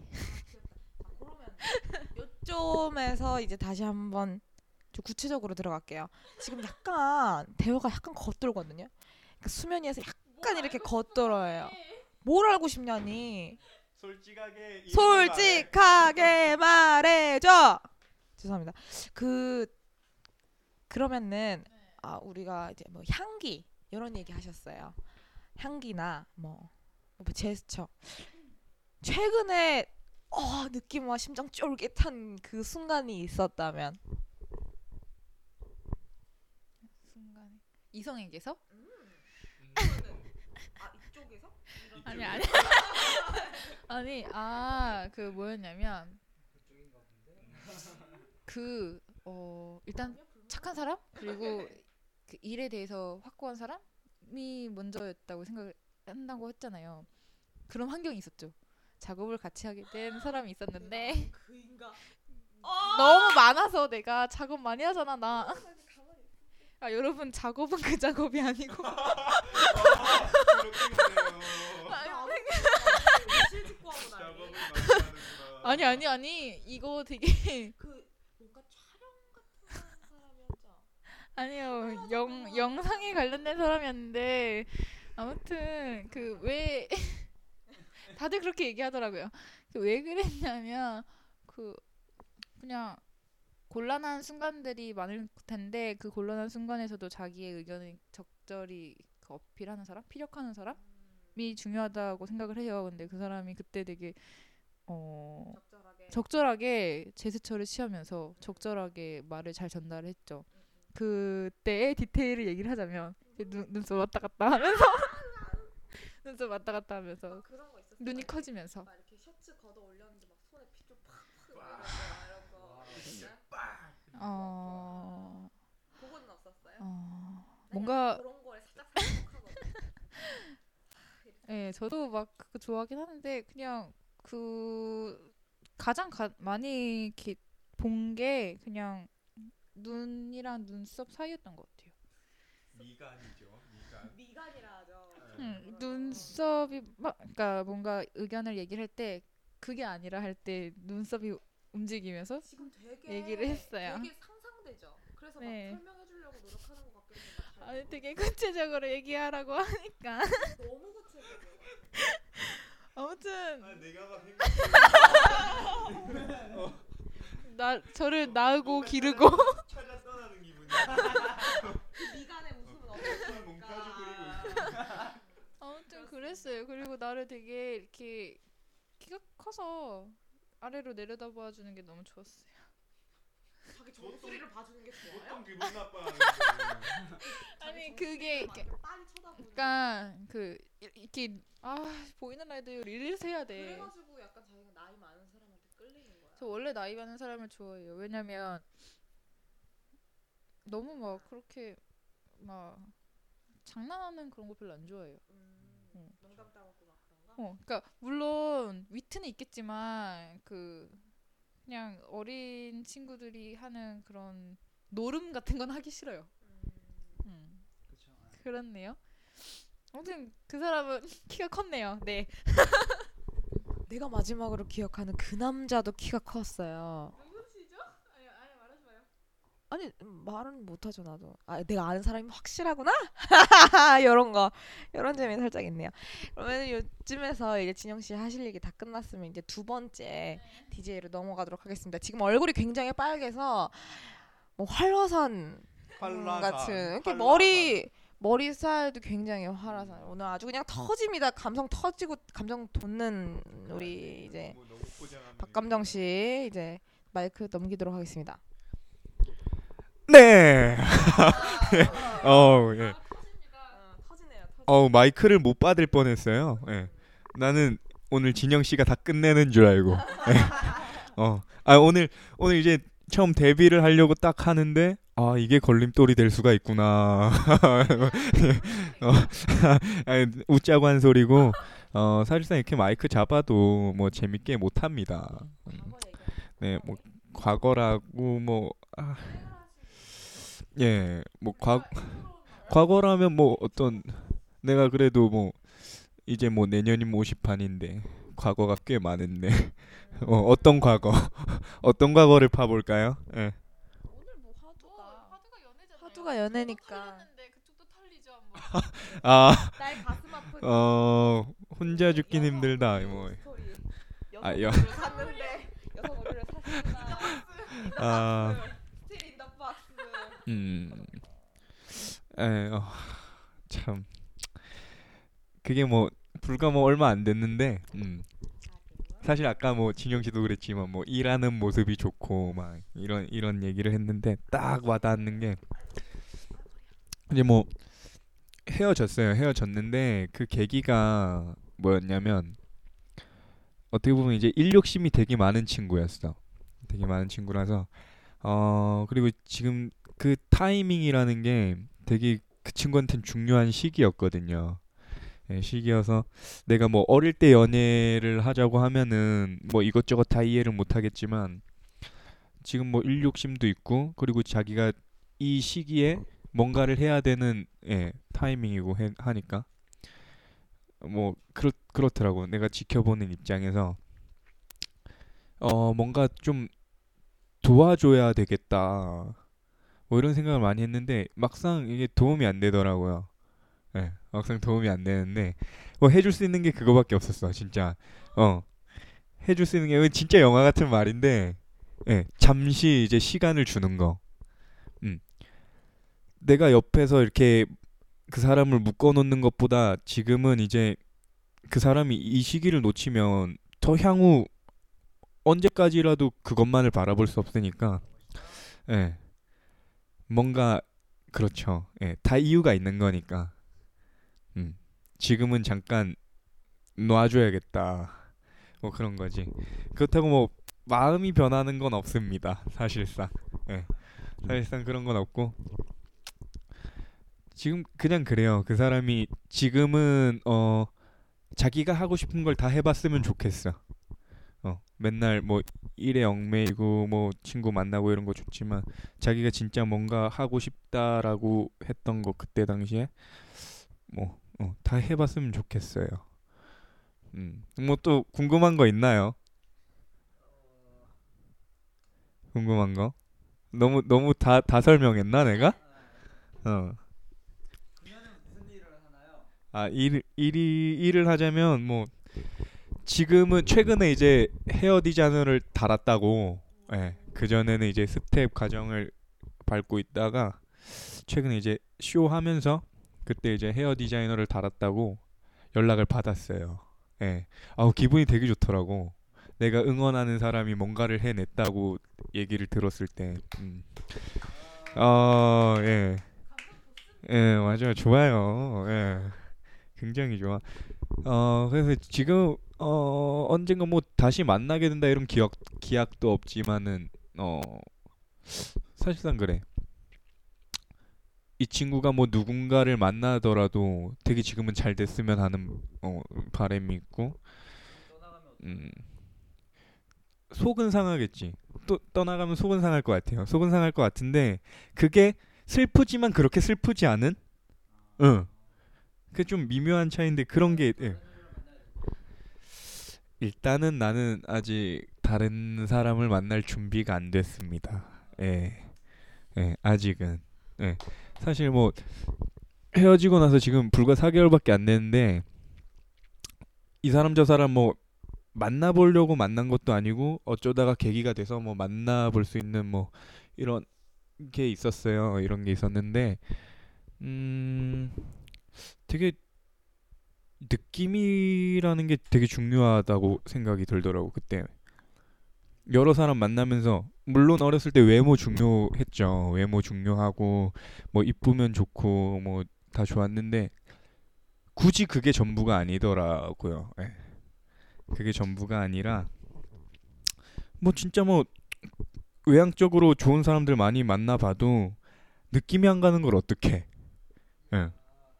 [SPEAKER 3] 요점에서 이제 다시 한번 좀 구체적으로 들어갈게요. 지금 약간 대화가 약간 겉돌거든요. 그러니까 수면 위에서 약간 이렇게 겉돌아요. 뭘 알고 싶냐니?
[SPEAKER 2] 솔직하게
[SPEAKER 3] 솔직하게 말해 줘. 죄송합니다. 그 그러면은 아 우리가 이제 뭐 향기 이런 얘기 하셨어요. 향기나 뭐, 뭐 제스처. 최근에 어 느낌과 심장 쫄깃한 그 순간이 있었다면
[SPEAKER 4] 순간에 이성에게서?
[SPEAKER 3] 아 이쪽에서?
[SPEAKER 4] 아니 아니 [LAUGHS] 아니 아 그 뭐였냐면 그 어 일단 착한 사람 그리고 그 일에 대해서 확고한 사람이 먼저였다고 생각을 한다고 했잖아요. 그런 환경이 있었죠. 작업을 같이 하게 된 사람이 있었는데
[SPEAKER 3] 그.
[SPEAKER 4] 너무 많아서 내가 작업 많이 하잖아 나. 아 여러분 작업은 그 작업이 아니고 [LAUGHS] [LAUGHS] 아니 아니 아니 이거 되게
[SPEAKER 3] 그 뭔가 촬영 같은 사람이었죠.
[SPEAKER 4] 아니요 영 영상에 관련된 사람이었는데 아무튼 그 왜 [LAUGHS] 다들 그렇게 얘기하더라고요. 그 왜 그랬냐면 그 그냥 곤란한 순간들이 많을 텐데 그 곤란한 순간에서도 자기의 의견을 적절히 그 어필하는 사람, 피력하는 사람이 중요하다고 생각을 해요. 근데 그 사람이 그때 되게 어
[SPEAKER 3] 적절하게.
[SPEAKER 4] 적절하게 제스처를 취하면서 적절하게 말을 잘 전달했죠. 그때의 디테일을 얘기를 하자면 눈, 눈썹 왔다 갔다 하면서 [LAUGHS] 눈썹 왔다 갔다 하면서
[SPEAKER 3] 그런 거 있었어요.
[SPEAKER 4] 눈이 커지면서
[SPEAKER 3] 막 이렇게 셔츠 걷어 올렸는데 막 손에 핏줄 팍팍 이런 거.
[SPEAKER 4] 어,
[SPEAKER 3] 그건 없었어요?
[SPEAKER 4] 어 뭔가
[SPEAKER 3] 그런
[SPEAKER 4] 예 저도 막 그거 좋아하긴 하는데 그냥 그 가장 가, 많이 이렇게 본 게 그냥 눈이랑 눈썹 사이였던 것 같아요.
[SPEAKER 2] 미간이죠. 미간.
[SPEAKER 3] 미간이라 하죠.
[SPEAKER 4] 음, 눈썹이 막 그러니까 뭔가 의견을 얘기를 할 때 그게 아니라 할 때 눈썹이 움직이면서
[SPEAKER 3] 지금 되게
[SPEAKER 4] 얘기를 했어요.
[SPEAKER 3] 되게 상상되죠. 그래서
[SPEAKER 4] 네.
[SPEAKER 3] 막 설명해 주려고 노력하는
[SPEAKER 4] 아니 되게 구체적으로 얘기하라고 하니까
[SPEAKER 3] 너무 구체적이에요.
[SPEAKER 4] 아무튼
[SPEAKER 2] 아, 내가 막 [LAUGHS]
[SPEAKER 4] 나 저를 낳고 기르고
[SPEAKER 2] 찾아 떠나는 기분이야.
[SPEAKER 3] 그 미간의 웃음은
[SPEAKER 2] 그리고 있어.
[SPEAKER 4] 아무튼 그랬어요. 그리고 나를 되게 이렇게 키가 커서 아래로 내려다봐 주는 게 너무 좋았어요.
[SPEAKER 3] 자기 정수리를 봐주는 게 좋아요?
[SPEAKER 2] 보통 기분 나빠하는데. [LAUGHS]
[SPEAKER 4] 아니 그게 이렇게
[SPEAKER 3] 빨리 쳐다보는
[SPEAKER 4] 그러니까 그 이- 이렇게 아 보이는 라디오 release 해야 돼.
[SPEAKER 3] 그래가지고 약간 자기가 나이 많은 사람한테 끌리는 거야.
[SPEAKER 4] 저 원래 나이 많은 사람을 좋아해요. 왜냐면 너무 막 그렇게 막 장난하는 그런 거 별로 안 좋아해요. 응.
[SPEAKER 3] 농담 따먹고 막 그런가?
[SPEAKER 4] 어, 그러니까 물론 위트는 있겠지만 그 그냥 어린 친구들이 하는 그런 노름 같은 건 하기 싫어요. 음. 그렇네요. 아무튼 그 사람은 [LAUGHS] 키가 컸네요. 네. [LAUGHS]
[SPEAKER 3] 내가 마지막으로 기억하는 그 남자도 키가 컸어요.
[SPEAKER 4] 누구시죠? 아니 아니 말하지 마요.
[SPEAKER 3] 아니 말은 못하죠 나도. 아 내가 아는 사람이 확실하구나. [LAUGHS] 이런 거 이런 재미 살짝 있네요. 그러면 요쯤에서 이제 진영 씨 하실 얘기 다 끝났으면 이제 두 번째 DJ로 넘어가도록 하겠습니다. 지금 얼굴이 굉장히 빨개서 뭐 활화산 같은 이렇게 머리 머리 스타일도 굉장히 활화산. 오늘 아주 그냥 터집니다. 감성 터지고 감정 돋는 우리 이제
[SPEAKER 2] 뭐 너무 포장합니다.
[SPEAKER 3] 박감정 씨 이제 마이크 넘기도록 하겠습니다.
[SPEAKER 2] 네. [LAUGHS] 어, 예. 어, 마이크를 못 받을 뻔했어요. 예. 나는 오늘 진영 씨가 다 끝내는 줄 알고. 예. 어. 아, 오늘 오늘 이제 처음 데뷔를 하려고 딱 하는데 아, 이게 걸림돌이 될 수가 있구나. [LAUGHS] 어, 아니, 웃자고 한 소리고 어, 사실상 이렇게 마이크 잡아도 뭐 재밌게 못 합니다. 음. 네, 뭐 과거라고 뭐 아, 예, 뭐 과, 과거라면 뭐 어떤 내가 그래도 뭐 이제 뭐 내년이면 50판인데 과거가 꽤 많은데 [LAUGHS] 어, 어떤 과거 [LAUGHS] 어떤 과거를 파볼까요? 예.
[SPEAKER 4] 오늘 뭐 화두가 화두가
[SPEAKER 3] 연애니까.
[SPEAKER 4] 털렸는데 그쪽도 털리죠. 뭐. [LAUGHS]
[SPEAKER 2] 아,
[SPEAKER 3] 날 가슴 아픈
[SPEAKER 2] 어 혼자 죽긴 힘들다. 뭐. 아,
[SPEAKER 3] 여성
[SPEAKER 2] 여- 아. 음, 에, 어, 참 그게 뭐 불과 뭐 얼마 안 됐는데, 음. 사실 아까 뭐 진영 씨도 그랬지만 뭐 일하는 모습이 좋고 막 이런 이런 얘기를 했는데 딱 와닿는 게 이제 뭐 헤어졌어요. 헤어졌는데 그 계기가 뭐였냐면 어떻게 보면 이제 일욕심이 되게 많은 친구였어. 되게 많은 친구라서 어 그리고 지금 그 타이밍이라는 게 되게 그 친구한테는 중요한 시기였거든요. 예, 시기여서 내가 뭐 어릴 때 연애를 하자고 하면은 뭐 이것저것 다 이해를 못 하겠지만 지금 뭐 일욕심도 있고 그리고 자기가 이 시기에 뭔가를 해야 되는 예, 타이밍이고 해, 하니까 뭐 그렇 그렇더라고. 내가 지켜보는 입장에서 어 뭔가 좀 도와줘야 되겠다. 뭐 이런 생각을 많이 했는데 막상 이게 도움이 안 되더라고요. 예, 막상 도움이 안 되는데 뭐 해줄 수 있는 게 그거밖에 없었어, 진짜. 어, 해줄 수 있는 게 진짜 영화 같은 말인데, 예, 잠시 이제 시간을 주는 거. 음, 내가 옆에서 이렇게 그 사람을 묶어놓는 것보다 지금은 이제 그 사람이 이 시기를 놓치면 더 향후 언제까지라도 그것만을 바라볼 수 없으니까, 예, 뭔가 그렇죠. 예, 다 이유가 있는 거니까. 음, 지금은 잠깐 놔줘야겠다. 뭐 그런 거지. 그렇다고 뭐 마음이 변하는 건 없습니다. 사실상. 예, 사실상 그런 건 없고. 지금 그냥 그래요. 그 사람이 지금은 어 자기가 하고 싶은 걸 다 해봤으면 좋겠어. 어 맨날 뭐 일에 얽매이고 뭐 친구 만나고 이런 거 좋지만 자기가 진짜 뭔가 하고 싶다라고 했던 거 그때 당시에 뭐 어, 다 해봤으면 좋겠어요. 음, 뭐 또 궁금한 거 있나요? 궁금한 거? 너무 너무 다 다 설명했나 내가? 어. 아, 일 일이 일을 하자면 뭐 지금은 최근에 이제 헤어 디자이너를 달았다고. 예. 그 전에는 이제 스텝 과정을 밟고 있다가 최근에 이제 쇼 하면서 그때 이제 헤어 디자이너를 달았다고 연락을 받았어요. 예. 아우 기분이 되게 좋더라고. 내가 응원하는 사람이 뭔가를 해냈다고 얘기를 들었을 때. 음. 어, 예. 예, 맞아요. 좋아요. 예. 굉장히 좋아. 어, 그래서 지금 어, 언젠가 뭐 다시 만나게 된다 이런 기억 기약도 없지만은 어, 사실상 그래. 이 친구가 뭐 누군가를 만나더라도 되게 지금은 잘 됐으면 하는 어, 바람이 있고 음. 속은 상하겠지. 또 떠나가면 속은 상할 것 같아요. 속은 상할 것 같은데 그게 슬프지만 그렇게 슬프지 않은? 응. 그 좀 미묘한 차이인데 그런 게 예. 일단은 나는 아직 다른 사람을 만날 준비가 안 됐습니다. 예. 예, 아직은. 예. 사실 뭐 헤어지고 나서 지금 불과 4개월밖에 안 됐는데 이 사람 저 사람 뭐 만나보려고 만난 것도 아니고 어쩌다가 계기가 돼서 뭐 만나볼 수 있는 뭐 이런 게 있었어요. 이런 게 있었는데 음 되게 느낌이라는 게 되게 중요하다고 생각이 들더라고 그때 여러 사람 만나면서 물론 어렸을 때 외모 중요했죠 외모 중요하고 뭐 이쁘면 좋고 뭐 다 좋았는데 굳이 그게 전부가 아니더라고요 예. 그게 전부가 아니라 뭐 진짜 뭐 외향적으로 좋은 사람들 많이 만나봐도 느낌이 안 가는 걸 어떡해 예.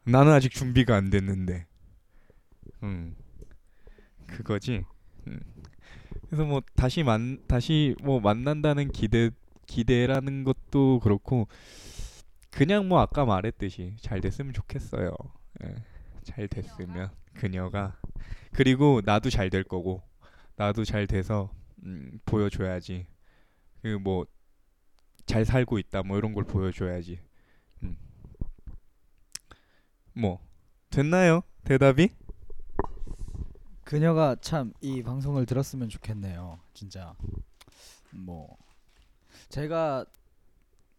[SPEAKER 2] 나는 아직 준비가 안 됐는데 음 그거지 음. 그래서 뭐 다시 만 다시 뭐 만난다는 기대 기대라는 것도 그렇고 그냥 뭐 아까 말했듯이 잘 됐으면 좋겠어요 예. 잘 됐으면 그녀가 그리고 나도 잘 될 거고 나도 잘 돼서 음, 보여줘야지 그 뭐 잘 살고 있다 뭐 이런 걸 보여줘야지 음. 뭐 됐나요 대답이
[SPEAKER 1] 그녀가 참 이 방송을 들었으면 좋겠네요. 진짜 뭐 제가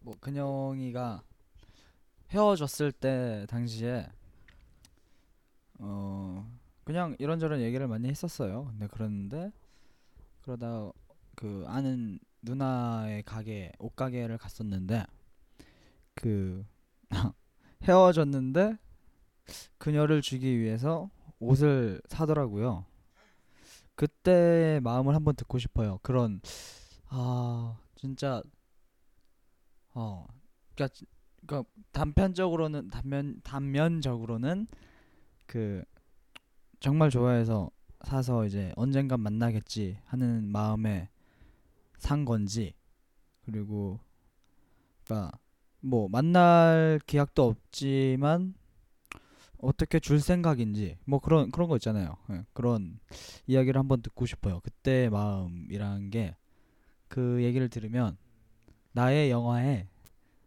[SPEAKER 1] 뭐 근영이가 헤어졌을 때 당시에 어 그냥 이런저런 얘기를 많이 했었어요. 근데 그랬는데 그러다 그 아는 누나의 가게 옷 가게를 갔었는데 그 [LAUGHS] 헤어졌는데 그녀를 주기 위해서 옷을 사더라고요. 그때 마음을 한번 듣고 싶어요. 그런 아 진짜 어 그러니까, 지- 그러니까 단편적으로는 단면 단면적으로는 그 정말 좋아해서 사서 이제 언젠간 만나겠지 하는 마음에 산 건지 그리고 그러니까 뭐 만날 기약도 없지만 어떻게 줄 생각인지 뭐 그런 그런 거 있잖아요. 예, 그런 이야기를 한번 듣고 싶어요. 그때 마음이라는 게 그 얘기를 들으면 나의 영화에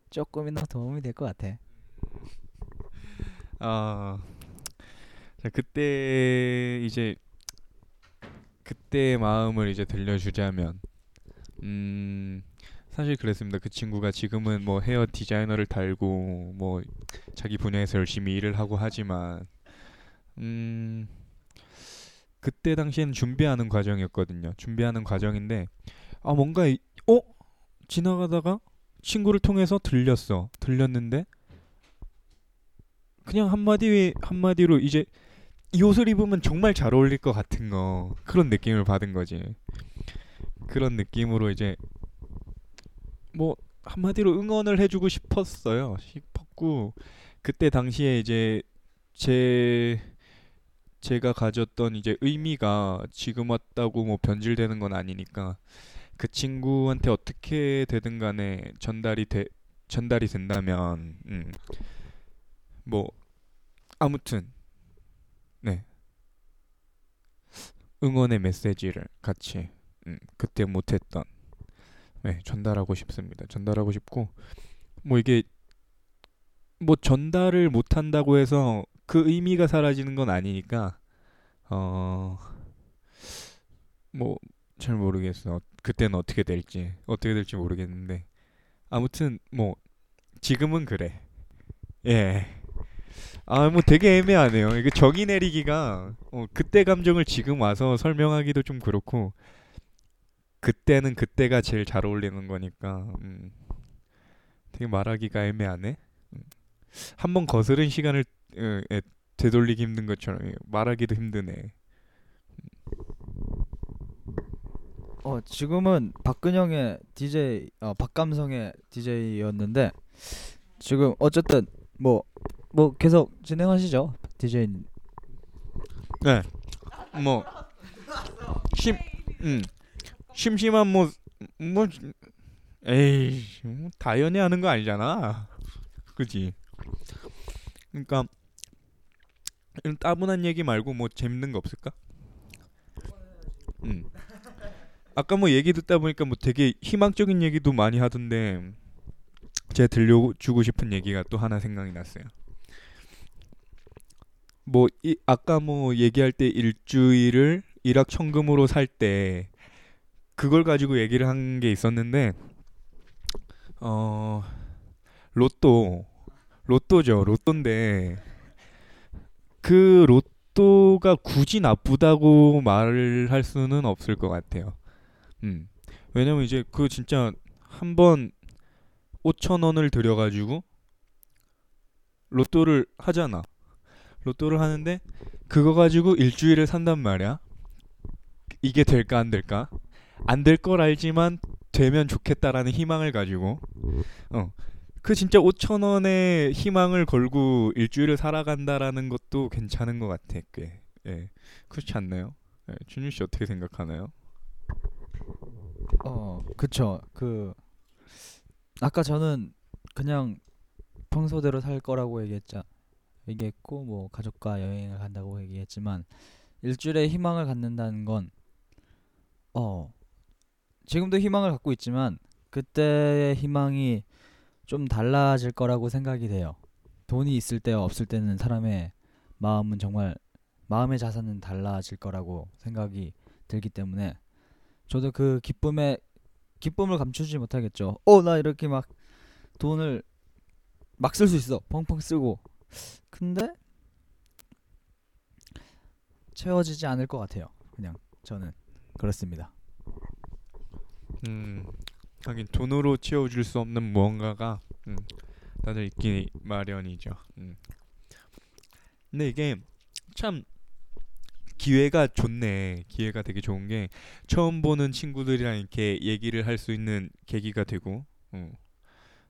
[SPEAKER 1] 조금이나 도움이 될 것 같아.
[SPEAKER 2] 아, 자 그때 이제 그때 마음을 이제 들려주자면, 음 사실 그랬습니다. 그 친구가 지금은 뭐 헤어 디자이너를 달고 뭐 자기 분야에서 열심히 일을 하고 하지만, 음 그때 당시에는 준비하는 과정이었거든요. 준비하는 과정인데, 아 뭔가 이- 어 지나가다가 친구를 통해서 들렸어. 들렸는데. 그냥 한마디 한마디로 이제 이 옷을 입으면 정말 잘 어울릴 것 같은 거 그런 느낌을 받은 거지 그런 느낌으로 이제 뭐 한마디로 응원을 해주고 싶었어요 싶었고 그때 당시에 이제 제 제가 가졌던 이제 의미가 지금 왔다고 뭐 변질되는 건 아니니까 그 친구한테 어떻게 되든 간에 전달이 돼 전달이 된다면 음. 뭐 아무튼 네 응원의 메시지를 같이 음, 그때 못했던 네, 전달하고 싶습니다. 전달하고 싶고 뭐 이게 뭐 전달을 못 한다고 해서 그 의미가 사라지는 건 아니니까 어 뭐 잘 모르겠어. 그때는 어떻게 될지 어떻게 될지 모르겠는데 아무튼 뭐 지금은 그래. 예. 아 뭐 되게 애매하네요. 이게 정의 내리기가 어, 그때 감정을 지금 와서 설명하기도 좀 그렇고 그때는 그때가 제일 잘 어울리는 거니까 음, 되게 말하기가 애매하네. 음. 한번 거스른 시간을 어, 에, 되돌리기 힘든 것처럼 예, 말하기도 힘드네.
[SPEAKER 1] 어 지금은 박근영의 DJ 어 박감성의 DJ였는데 지금 어쨌든 뭐뭐 계속 진행하시죠 DJ
[SPEAKER 2] 네. 뭐 심, 음, 심심한 뭐, 뭐, 에이, 뭐다 연애하는 거 아니잖아. 그지? 그러니까 이런 따분한 얘기 말고 뭐 재밌는 거 없을까? 음. 아까 뭐 얘기 듣다 보니까 뭐 되게 희망적인 얘기도 많이 하던데 제가 들려주고 싶은 얘기가 또 하나 생각이 났어요. 뭐 이, 아까 뭐 얘기할 때 일주일을 일확천금으로 살 때 그걸 가지고 얘기를 한 게 있었는데 어 로또 로또죠 로또인데 그 로또가 굳이 나쁘다고 말을 할 수는 없을 것 같아요. 음 왜냐면 이제 그 진짜 한 번 5천 원을 들여가지고 로또를 하잖아. 로또를 하는데 그거 가지고 일주일을 산단 말이야. 이게 될까 안 될까? 안 될 걸 알지만 되면 좋겠다라는 희망을 가지고 어. 그 진짜 5천 원의 희망을 걸고 일주일을 살아간다라는 것도 괜찮은 것 같아. 꽤. 예. 그렇지 않나요? 예. 준유 씨 어떻게 생각하나요?
[SPEAKER 1] 어 그쵸 그 아까 저는 그냥 평소대로 살 거라고 얘기했자 얘기했고 뭐 가족과 여행을 간다고 얘기했지만 일주일에 희망을 갖는다는 건 어 지금도 희망을 갖고 있지만 그때의 희망이 좀 달라질 거라고 생각이 돼요. 돈이 있을 때와 없을 때는 사람의 마음은 정말 마음의 자산은 달라질 거라고 생각이 들기 때문에 저도 그 기쁨에 기쁨을 감추지 못하겠죠. 어 나 이렇게 막 돈을 막 쓸 수 있어. 펑펑 쓰고. 근데 채워지지 않을 것 같아요. 그냥 저는 그렇습니다.
[SPEAKER 2] 음, 하긴 돈으로 채워줄 수 없는 무언가가 음, 다들 있기 마련이죠. 음. 근데 이게 참 기회가 좋네. 기회가 되게 좋은 게 처음 보는 친구들이랑 이렇게 얘기를 할 수 있는 계기가 되고 어.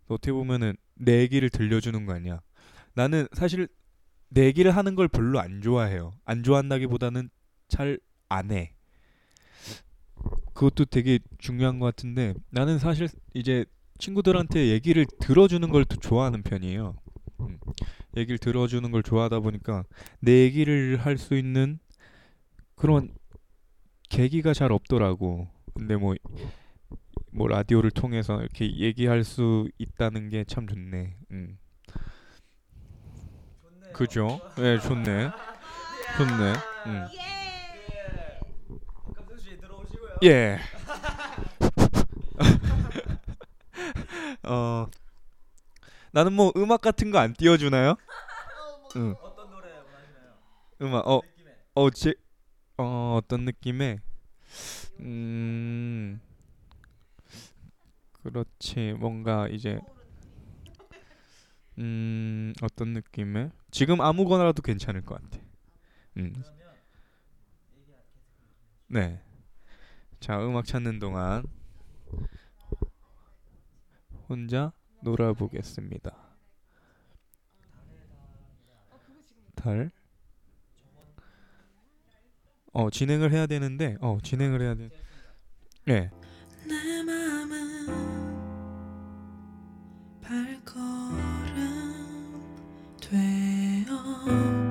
[SPEAKER 2] 또 어떻게 보면은 내 얘기를 들려주는 거 아니야. 나는 사실 내 얘기를 하는 걸 별로 안 좋아해요. 안 좋아한다기보다는 잘 안 해. 그것도 되게 중요한 것 같은데 나는 사실 이제 친구들한테 얘기를 들어주는 걸더 좋아하는 편이에요. 음. 얘기를 들어주는 걸 좋아하다 보니까 내 얘기를 할 수 있는 그런 계기가 잘 없더라고. 근데 뭐, 뭐 라디오를 통해서 이렇게 얘기할 수 있다는 게 참 좋네. 음. 그죠? 네, 좋네. 좋네. 음. 예. [LAUGHS] 어. 나는 뭐 음악 같은 거 안 띄워주나요? 응.
[SPEAKER 1] 어떤 노래 원하시나요?
[SPEAKER 2] 음악 어, 어, 제, 어, 어떤 느낌의 음, 그렇지 뭔가 이제 음, 어떤 느낌의 지금 아무거나라도 괜찮을 것 같아. 음. 네. 자, 음악 찾는 동안 혼자 놀아보겠습니다. 달 어 진행을 해야 되는데 어 진행을 해야 돼. 네.
[SPEAKER 6] 발걸음 되어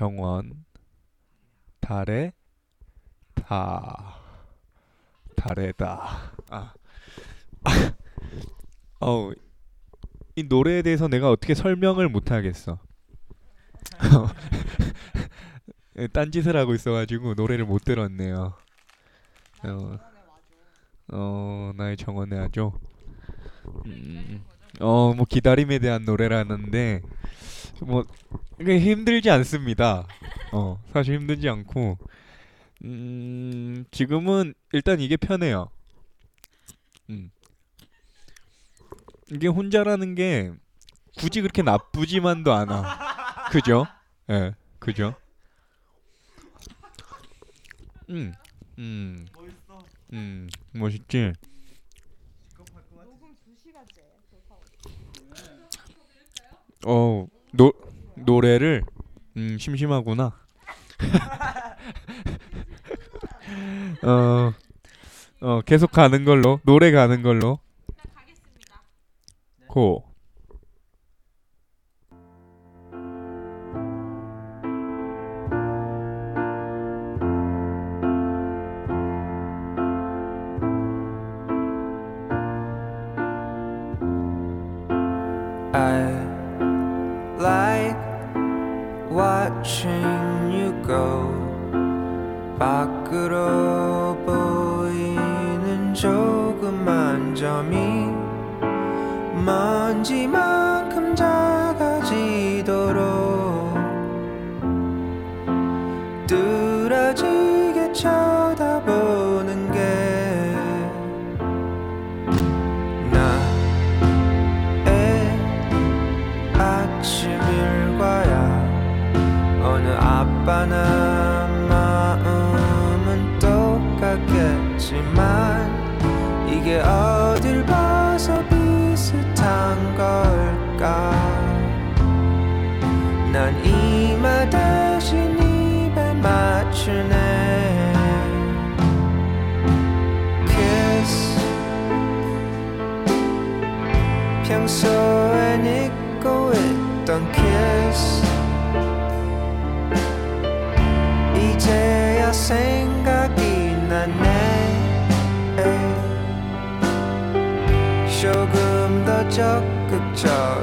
[SPEAKER 6] 정원
[SPEAKER 2] 달에 다 달에다. 아. [LAUGHS] 어우 이 노래에 대해서 내가 어떻게 설명을 못 하겠어. 예, [LAUGHS] 딴짓을 하고 있어가지고 노래를 못 들었네요. 어, 어 나의 정원에 하죠. 음, 어, 뭐 기다림에 대한 노래라는데 뭐 이게 힘들지 않습니다. 어, 사실 힘들지 않고 음, 지금은 일단 이게 편해요. 음. 이게 혼자라는 게 굳이 그렇게 나쁘지만도 않아. 그죠? 예, 그죠? 음, 음, 음, 멋있지? 어, 노 노래를 음, 심심하구나. [LAUGHS] 어, 어, 계속 가는 걸로 노래 가는 걸로. 고.
[SPEAKER 9] I watching you go 밖으로 보이는 조그만 점이 먼지만 뻔한 마음은 똑같겠지만 이게 어딜 봐서 비슷한 걸까? 난 이마 대신 입에 맞추네. Kiss. 평소엔 잊고 있던 kiss 생각이 나네. 조금 더 적극적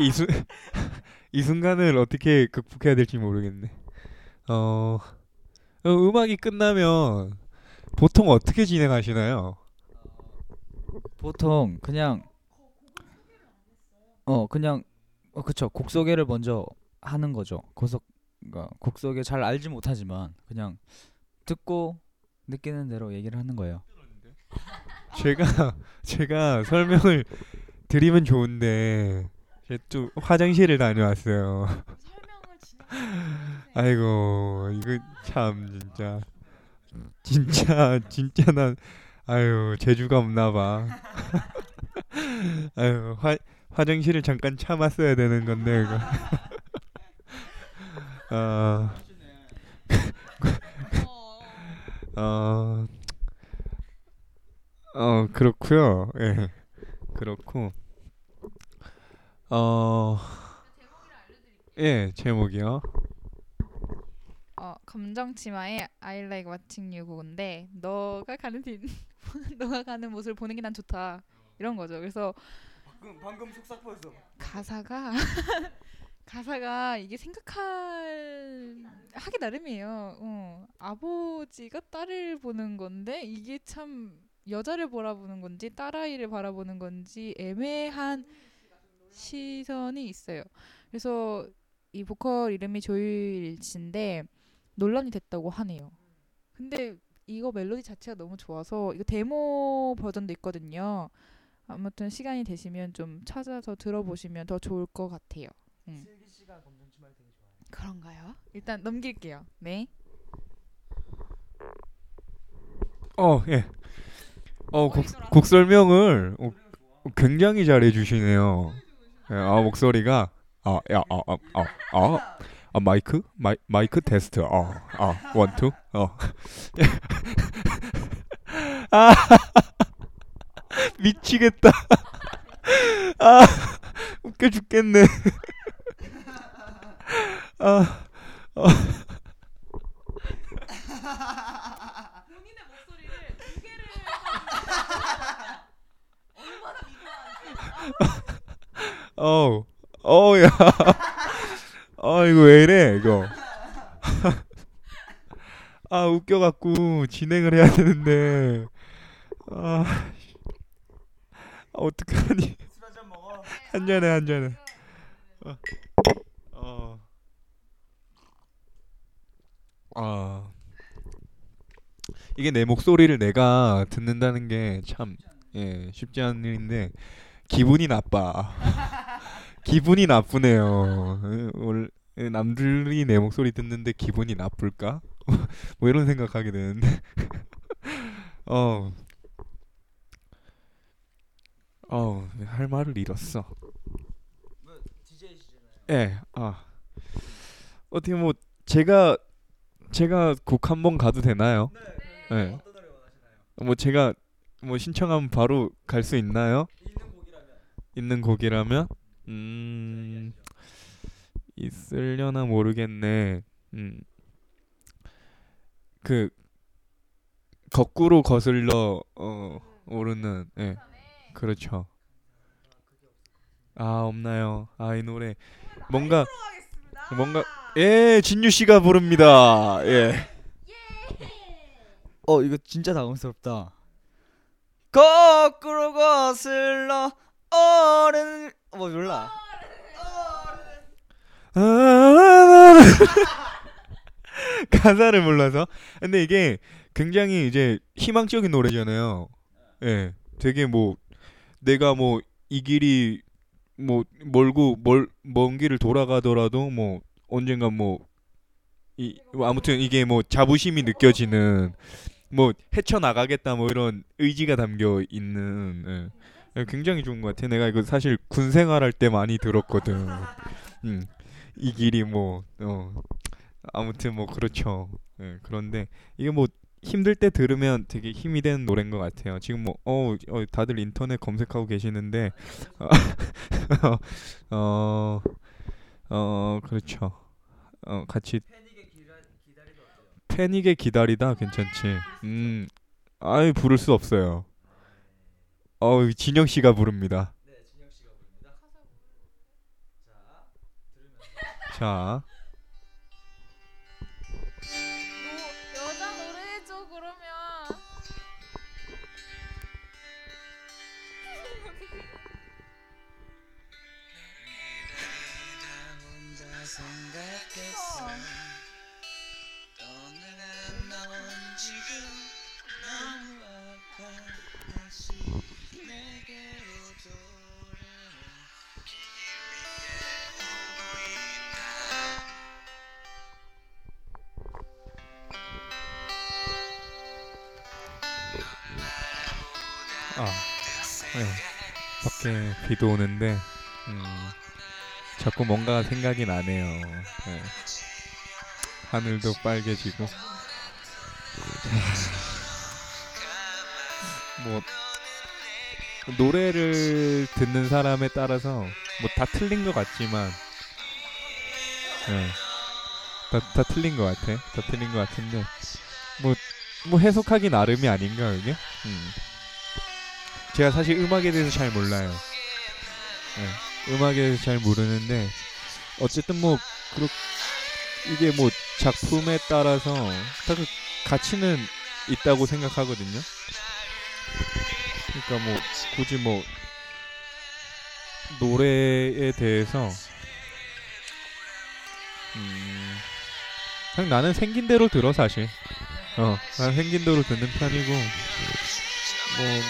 [SPEAKER 2] 이순 [LAUGHS] 이 순간을 어떻게 극복해야 될지 모르겠네. 어. 어, 음악이 끝나면 보통 어떻게 진행하시나요?
[SPEAKER 1] 보통 그냥 어 그냥 어 그쵸 곡 소개를 먼저 하는 거죠. 고속 그러니까 곡 소개 잘 알지 못하지만 그냥 듣고 느끼는 대로 얘기를 하는 거예요.
[SPEAKER 2] 제가 제가 설명을 드리면 좋은데 또 화장실을 다녀왔어요. [LAUGHS] 아이고 이거 참 진짜 진짜 진짜 난 아유 재주가 없나 봐. [LAUGHS] 아유 화 화장실을 잠깐 참았어야 되는 건데 이거. [LAUGHS] 어. 어. 어 그렇고요. 예. 그렇고 어. 예, 제목이요.
[SPEAKER 4] 어, 검정치마의 I like watching you 곡인데 너가 가는 뒷 [LAUGHS] 너가 가는 모습을 보는 게 난 좋다 이런 거죠. 그래서
[SPEAKER 1] 방금 방금 속삭였어.
[SPEAKER 4] 가사가 [LAUGHS] 가사가 이게 생각할 하기 나름이에요. 어, 아버지가 딸을 보는 건데 이게 참 여자를 바라보는 건지 딸아이를 바라보는 건지 애매한 시선이 있어요. 그래서 이 보컬 이름이 조일 씨인데 논란이 됐다고 하네요. 근데 이거 멜로디 자체가 너무 좋아서 이거 데모 버전도 있거든요. 아무튼 시간이 되시면 좀 찾아서 들어보시면 더 좋을 것 같아요. 음. 그런가요? 일단 넘길게요. 네.
[SPEAKER 2] 어, 예. 어, 곡, 곡 설명을 어, 굉장히 잘 해 주시네요. 예, 아 목소리가 아야아아아아 아, 아, 아, 아, 마이크 마이 마이크 테스트 어아 one two 어. 아 어. [LAUGHS] [LAUGHS] 미치겠다. [LAUGHS] 아 웃겨 죽겠네. 아 어. 어우, 어우 야. 아 이거 왜 이래 이거. 아 웃겨갖고 진행을 해야 되는데. 아, 아 어떡하니? 한 잔에 한 잔에. 어. 어. 아. 이게 내 목소리를 내가 듣는다는 게 참 예, 쉽지 않은 일인데 기분이 나빠. [LAUGHS] 기분이 나쁘네요. 남들이 내 목소리 듣는데 기분이 나쁠까? [LAUGHS] 뭐 이런 생각하게 되는데. [LAUGHS] 어. 어, 할 말을 잃었어. 예, 아. 어떻게 뭐 제가 제가 곡 한 번 가도 되나요? 네. 뭐 제가 뭐 신청하면 바로 갈 수 있나요? 있는 곡이라면 음 있으려나 모르겠네. 음. 그 거꾸로 거슬러 어 오르는 예. 그렇죠. 아 없나요? 아 이 노래 뭔가 뭔가 예 진유 씨가 부릅니다. 예.
[SPEAKER 1] 어 이거 진짜 당황스럽다. 거꾸로 거슬러 어른 뭐 몰라. [LAUGHS]
[SPEAKER 2] 가사를 몰라서 근데 이게 굉장히 이제 희망적인 노래잖아요. 예. 되게 뭐 내가 뭐 이 길이 뭐 멀고 멀 먼 길을 돌아가더라도 뭐 언젠가 뭐 이, 뭐 아무튼 이게 뭐 자부심이 느껴지는 뭐 헤쳐 나가겠다 뭐 이런 의지가 담겨 있는 예. 굉장히 좋은 것 같아. 내가 이거 사실 군 생활할 때 많이 들었거든. 음. 이 길이 뭐 어. 아무튼 뭐 그렇죠. 예, 그런데 이게 뭐 힘들 때 들으면 되게 힘이 되는 노래인 것 같아요. 지금 뭐 어, 어 다들 인터넷 검색하고 계시는데 어, [LAUGHS] 어 그렇죠. 어 같이 패닉의 기다리다 괜찮지. 음, 아이 부를 수 없어요. 어 진영 씨가 부릅니다. 자.
[SPEAKER 4] 여자
[SPEAKER 2] 밖에 비도 오는데 음, 자꾸 뭔가 생각이 나네요. 네. 하늘도 빨개지고 [LAUGHS] 뭐 노래를 듣는 사람에 따라서 뭐 다 틀린 것 같지만 네. 다, 다 틀린 것 같아. 다 틀린 것 같은데 뭐, 뭐 해석하기 나름이 아닌가 그게? 음. 제가 사실 음악에 대해서 잘 몰라요. 네, 음악에 대해서 잘 모르는데 어쨌든 뭐 그렇 이게 뭐 작품에 따라서 다그 가치는 있다고 생각하거든요. 그러니까 뭐 굳이 뭐 노래에 대해서 음 그냥 나는 생긴 대로 들어 사실. 어, 난 생긴 대로 듣는 편이고 뭐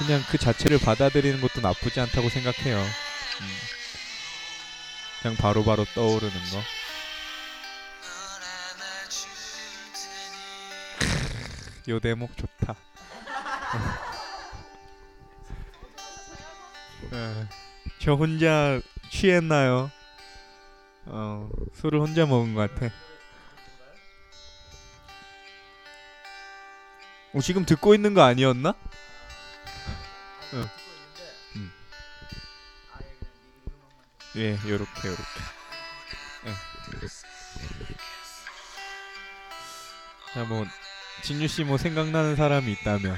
[SPEAKER 2] 그냥 그 자체를 받아들이는 것도 나쁘지 않다고 생각해요. 음. 그냥 바로바로 떠오르는 거. 요 대목 좋다. 예. [LAUGHS] 저 혼자 취했나요? 어, 술을 혼자 먹은 것 같아. 어, 지금 듣고 있는 거 아니었나? 응. 음. 예, 요렇게 요렇게. 예. 자, 뭐 진유 씨 뭐 생각나는 사람이 있다면.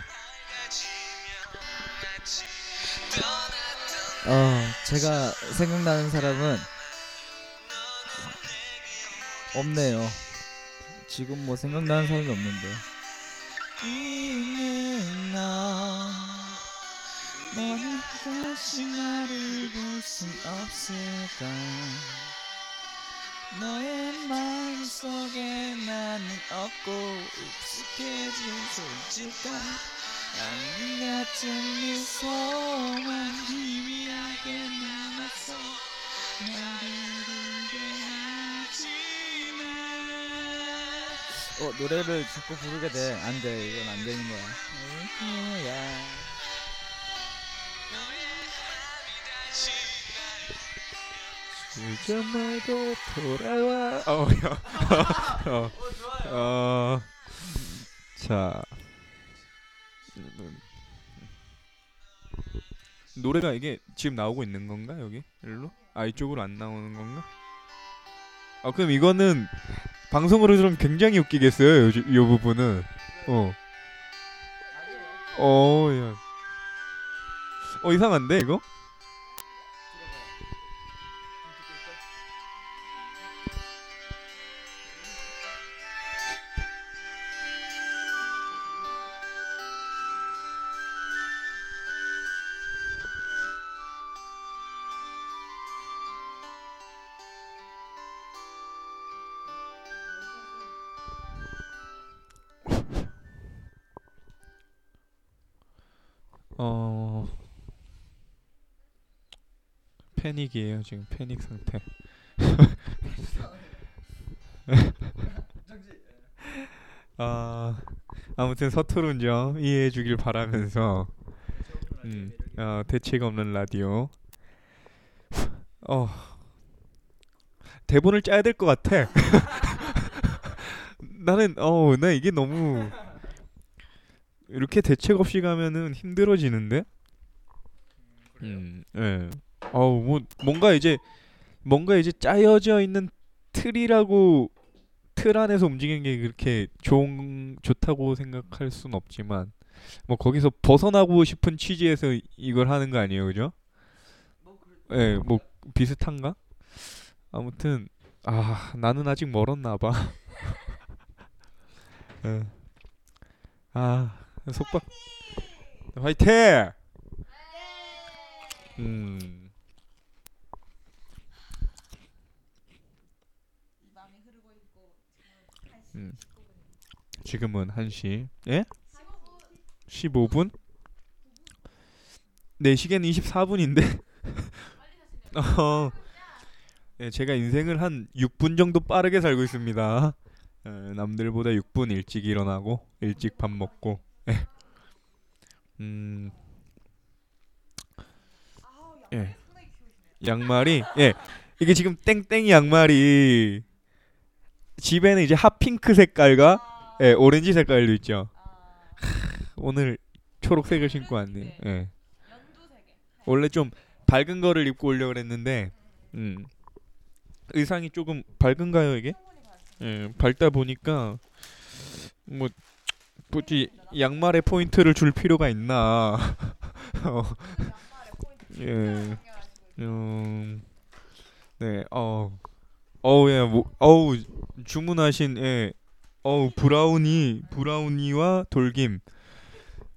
[SPEAKER 1] 어, 제가 생각나는 사람은 없네요. 지금 뭐 생각나는 사람이 없는데.
[SPEAKER 11] 너는 다시 나를 볼 순 없을까 너의 마음속에 나는 없고 익숙해진 솔직한 안녕 같은 미소만 희미하게 남았어 나를 울게 하지만
[SPEAKER 1] 어, 노래를 자꾸 부르게 돼. 안 돼. 이건 안 되는 거야.
[SPEAKER 11] 거야
[SPEAKER 2] 이제 말고 돌아와. 어, 야. 어, 어, 자. 노래가 이게 지금 나오고 있는 건가 여기 일로? 아 이쪽으로 안 나오는 건가? 아 그럼 이거는 방송으로 들으면 굉장히 웃기겠어요. 요, 요 부분은. 어. 어, 야. 어 이상한데 이거? 패닉이에요 지금 패닉 상태. [LAUGHS] 아 아무튼 서투른 점 이해해 주길 바라면서 음, 어, 대책 없는 라디오. 어 대본을 짜야 될 것 같아. [LAUGHS] 나는 어나 이게 너무 이렇게 대책 없이 가면은 힘들어지는데. 음, 예. 어우 뭐 뭔가 이제 뭔가 이제 짜여져 있는 틀이라고 틀 안에서 움직이는 게 그렇게 좋은 좋다고 생각할 순 없지만 뭐 거기서 벗어나고 싶은 취지에서 이- 이걸 하는 거 아니에요, 그죠? 예, 뭐 비슷한가? 아무튼 아 나는 아직 멀었나 봐. [LAUGHS] 예. 아 속박 화이팅! 음. 음. 지금은 1시. 예? 15분? 네, 시계는 24분인데. [LAUGHS] 어. 네, 제가 인생을 한 6분 정도 빠르게 살고 있습니다. 에, 남들보다 6분 일찍 일어나고 일찍 밥 먹고. 예. 음. 예. 양말이 예. 이게 지금 땡땡이 양말이 집에는 이제 핫핑크 색깔과 예, 오렌지 색깔도 있죠. 하, 오늘 초록색을 신고 왔네요. 예. 원래 좀 밝은 거를 입고 오려고 그랬는데 음. 의상이 조금 밝은가요, 이게? 예, 밝다 보니까 뭐 굳이 양말에 포인트를 줄 필요가 있나? [LAUGHS] 어. 예. 음. 네. 어. 어우 예. 뭐, 어우 주문하신 예. 어우 브라우니 브라우니와 돌김.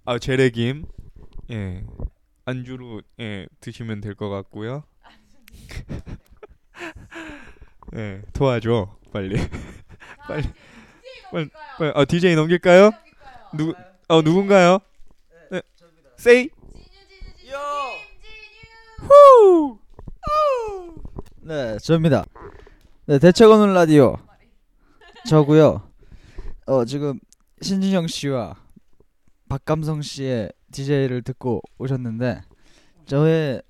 [SPEAKER 2] 아 재래김. 예. 안주로 예 드시면 될 것 같고요. [LAUGHS] 예 도와줘 빨리 빨리 빨리 빨리 아 DJ 넘길까요? 누구 어 누군가요? 네. 세이 후
[SPEAKER 1] 네, 저입니다. 네, 대책 없는 라디오. 저고요. 어, 지금 신진영 씨와 박감성 씨의 DJ를 듣고 오셨는데 저의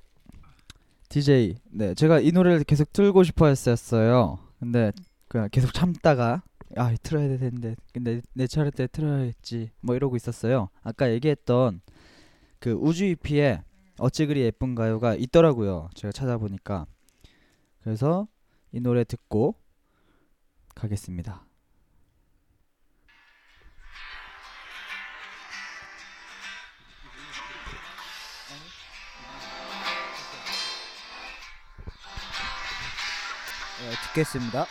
[SPEAKER 1] DJ 네, 제가 이 노래를 계속 틀고 싶어 했었어요. 근데 그냥 계속 참다가 아, 틀어야 되는데 근데 내 차례 때 틀어야겠지. 뭐 이러고 있었어요. 아까 얘기했던 그 우주 EP에 어찌 그리 예쁜가요가 있더라고요. 제가 찾아보니까. 그래서 이 노래 듣고 가겠습니다.
[SPEAKER 12] 네, 듣겠습니다.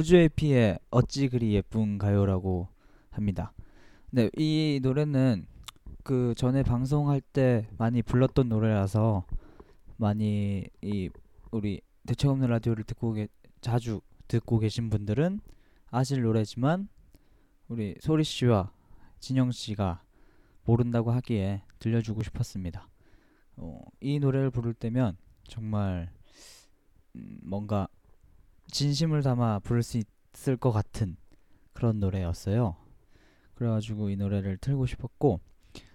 [SPEAKER 12] 우주의 피에 어찌 그리 예쁜가요라고 합니다. 네, 이 노래는 그 전에 방송할 때 많이 불렀던 노래라서 많이 이 우리 대체 없는 라디오를 듣고 계, 자주 듣고 계신 분들은 아실 노래지만 우리 소리 씨와 진영 씨가 모른다고 하기에 들려주고 싶었습니다. 어, 이 노래를 부를 때면 정말 음, 뭔가 진심을 담아 부를 수 있을 것 같은
[SPEAKER 1] 그런 노래였어요. 그래가지고 이 노래를 틀고 싶었고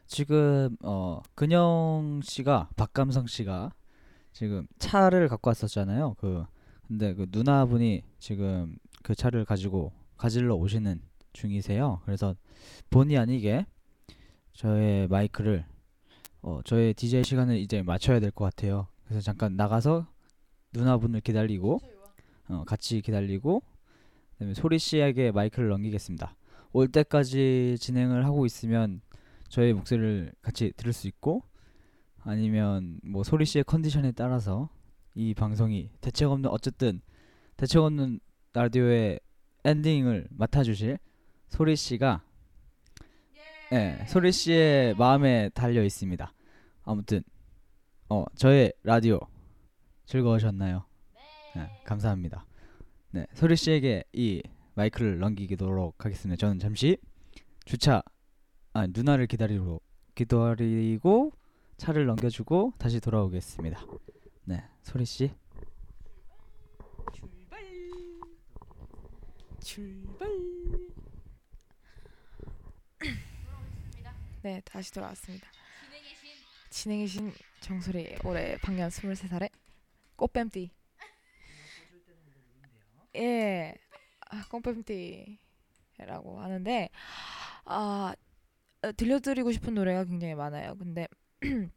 [SPEAKER 1] 지금 어 근영 씨가 박감성 씨가 지금 차를 갖고 왔었잖아요. 그 근데 그 누나분이 지금 그 차를 가지고 가질러 오시는 중이세요. 그래서 본의 아니게 저의 마이크를 어 저의 DJ 시간을 이제 맞춰야 될 것 같아요. 그래서 잠깐 나가서 누나분을 기다리고 어 같이 기다리고 그다음에 소리 씨에게 마이크를 넘기겠습니다. 올 때까지 진행을 하고 있으면 저의 목소리를 같이 들을 수 있고 아니면 뭐 소리 씨의 컨디션에 따라서 이 방송이 대책 없는 어쨌든 대책 없는 라디오의 엔딩을 맡아주실 소리 씨가 예 소리 씨의 마음에 달려 있습니다. 아무튼 어 저의 라디오 즐거우셨나요? 네, 감사합니다. 네 소리 씨에게 이 마이크를 넘기도록 하겠습니다. 저는 잠시 주차 아 누나를 기다리고 기다리고 차를 넘겨주고 다시 돌아오겠습니다. 네 소리 씨.
[SPEAKER 3] 출발. 네, 다시 돌아왔습니다. 진행의 신 정소리 올해 방년 23살에 꽃뱀띠. 예, 아, 꽃뱀띠라고 하는데 아 어, 들려드리고 싶은 노래가 굉장히 많아요. 근데 [CLEARS THROAT]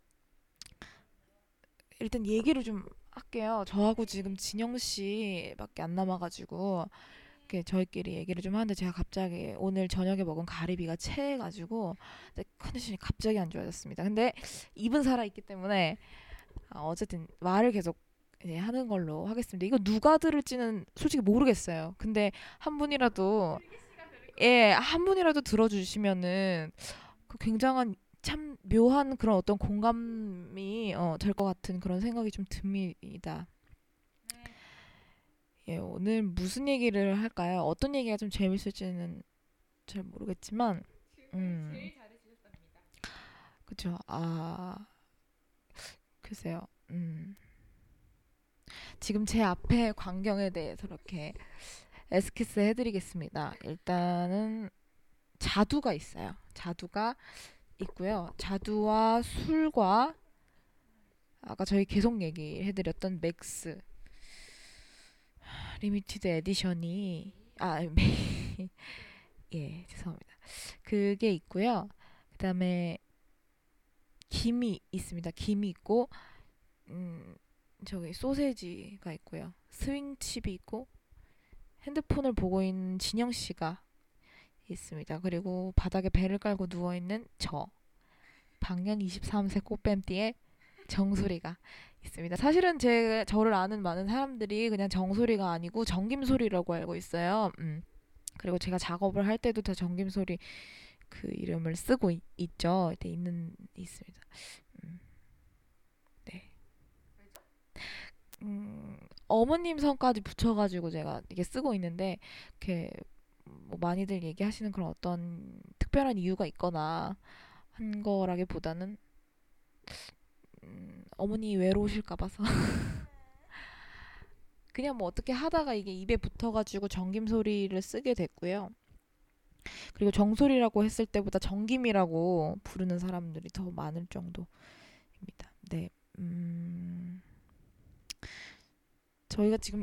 [SPEAKER 3] 일단 얘기를 좀 할게요. 저하고 지금 진영 씨밖에 안 남아가지고 이렇게 저희끼리 얘기를 좀 하는데 제가 갑자기 오늘 저녁에 먹은 가리비가 체해가지고 컨디션이 갑자기 안 좋아졌습니다. 근데 입은 살아 있기 때문에 아, 어쨌든 말을 계속 하는 걸로 하겠습니다. 이거 누가 들을지는 솔직히 모르겠어요. 근데 한 분이라도 예, 한 분이라도 들어주시면은 그 굉장한 참 묘한 그런 어떤 공감이 어, 될 것 같은 그런 생각이 좀 듭니다. 예, 오늘 무슨 얘기를 할까요? 어떤 얘기가 좀 재밌을지는 잘 모르겠지만, 음, 그쵸. 아, 글쎄요. 음, 지금 제 앞에 광경에 대해서 이렇게 에스키스 해드리겠습니다. 일단은 자두가 있어요. 자두가 있고요. 자두와 술과 아까 저희 계속 얘기해드렸던 맥스 limited edition이 아 [LAUGHS] 예, 죄송합니다. 그게 있고요. 그다음에 김이 있습니다. 김이 있고 음 저기 소세지가 있고요. 스윙칩이 있고 핸드폰을 보고 있는 진영 씨가 있습니다. 그리고 바닥에 배를 깔고 누워 있는 저 방년 23세 꽃뱀띠의 정소리가 있습니다. 사실은 제 저를 아는 많은 사람들이 그냥 정소리가 아니고 정김소리라고 알고 있어요. 음. 그리고 제가 작업을 할 때도 다 정김소리 그 이름을 쓰고 있. 네, 있는 있습니다. 음. 네. 음, 어머님 성까지 붙여가지고 제가 이게 쓰고 있는데 이렇게 뭐 많이들 얘기하시는 그런 어떤 특별한 이유가 있거나 한 거라기보다는 음, 어머니 외로우실까 봐서 [LAUGHS] 그냥 뭐 어떻게 하다가 이게 입에 붙어가지고 정김 소리를 쓰게 됐고요. 그리고 정소리라고 했을 때보다 정김이라고 부르는 사람들이 더 많을 정도입니다. 네, 음, 저희가 지금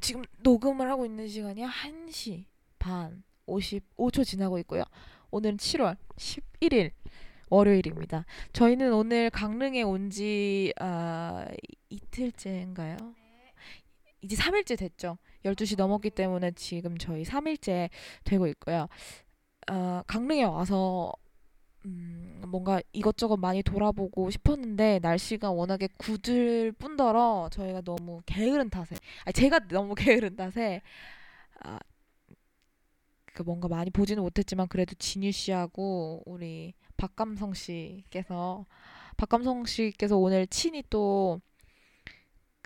[SPEAKER 3] 지금 녹음을 하고 있는 시간이 1시 반 55초 지나고 있고요. 오늘은 7월 11일 월요일입니다. 저희는 오늘 강릉에 온지 아, 이틀째인가요? 이제 3일째 됐죠. 12시 넘었기 때문에 지금 저희 3일째 되고 있고요. 아, 강릉에 와서 음, 뭔가 이것저것 많이 돌아보고 싶었는데 날씨가 워낙에 굳을 뿐더러 저희가 너무 게으른 탓에 아니 제가 너무 [LAUGHS] 게으른 탓에 아, 그 뭔가 많이 보지는 못했지만 그래도 진유 씨하고 우리 박감성 씨께서 박감성 씨께서 오늘 친히 또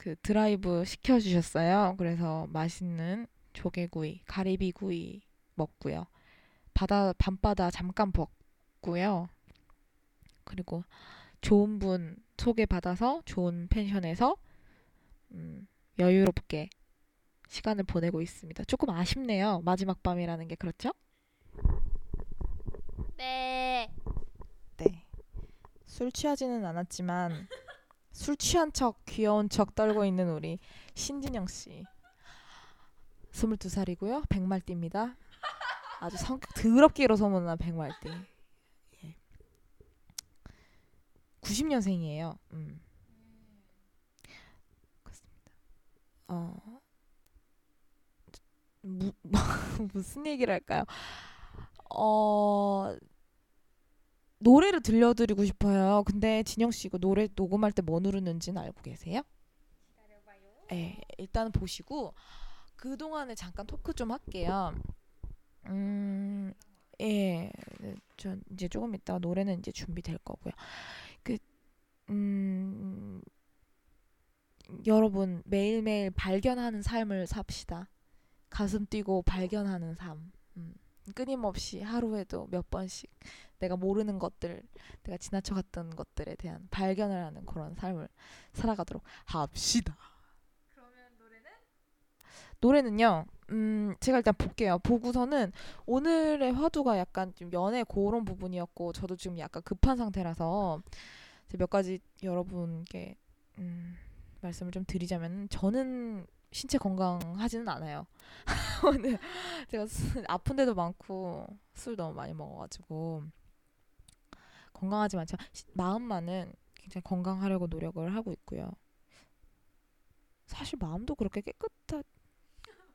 [SPEAKER 3] 그 드라이브 시켜주셨어요. 그래서 맛있는 조개구이, 가리비구이 먹고요. 바다 밤바다 잠깐 벗 고요. 그리고 좋은 분 소개 받아서 좋은 펜션에서 음, 여유롭게 시간을 보내고 있습니다. 조금 아쉽네요. 마지막 밤이라는 게 그렇죠?
[SPEAKER 13] 네.
[SPEAKER 3] 네. 술 취하지는 않았지만 술 취한 척 귀여운 척 떨고 있는 우리 신진영 씨. 22살이고요. 백말띠입니다. 아주 성격 더럽기로 소문난 백말띠. 예. 90년생이에요. 음. 그렇습니다. 어. 무, [LAUGHS] 무슨 얘기를 할까요? 어 노래를 들려드리고 싶어요. 근데 진영 씨 이거 노래 녹음할 때 뭐 누르는지는 알고 계세요? 네, 일단 보시고 그 동안에 잠깐 토크 좀 할게요. 음, 예, 네, 저 이제 조금 있다가 노래는 이제 준비될 거고요. 그, 음, 여러분 매일매일 발견하는 삶을 삽시다. 가슴 뛰고 발견하는 삶. 음. 끊임없이 하루에도 몇 번씩 내가 모르는 것들, 내가 지나쳐갔던 것들에 대한 발견을 하는 그런 삶을 살아가도록 합시다. 그러면 노래는? 노래는요. 음, 제가 일단 볼게요. 보고서는 오늘의 화두가 약간 좀 연애 그런 부분이었고 저도 지금 약간 급한 상태라서 몇 가지 여러분께 음, 말씀을 좀 드리자면 저는 신체 건강하지는 않아요. [LAUGHS] 오늘 제가 술, 아픈 데도 많고 술 너무 많이 먹어가지고 건강하지 않지만 시- 마음만은 굉장히 건강하려고 노력을 하고 있고요. 사실 마음도 그렇게 깨끗할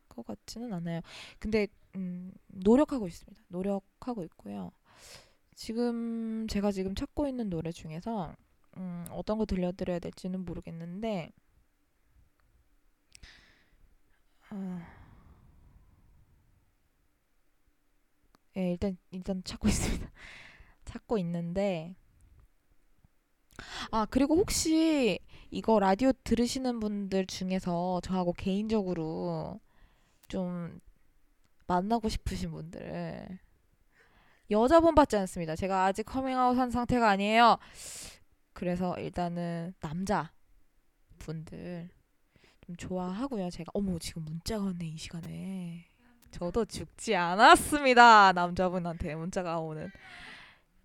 [SPEAKER 3] 것 같지는 않아요. 근데 음, 노력하고 있습니다. 노력하고 있고요. 지금 제가 지금 찾고 있는 노래 중에서 음, 어떤 거 들려드려야 될지는 모르겠는데 어, 예, 일단 일단 찾고 [LAUGHS] 있습니다. 찾고 있는데 아, 그리고 혹시 이거 라디오 들으시는 분들 중에서 저하고 개인적으로 좀 만나고 싶으신 분들 여자분 받지 않습니다. 제가 아직 커밍아웃 한 상태가 아니에요. 그래서 일단은 남자 분들 좀 좋아하고요. 제가 어머 지금 문자가 왔네 이 시간에. 저도 죽지 않았습니다. 남자분한테 문자가 오는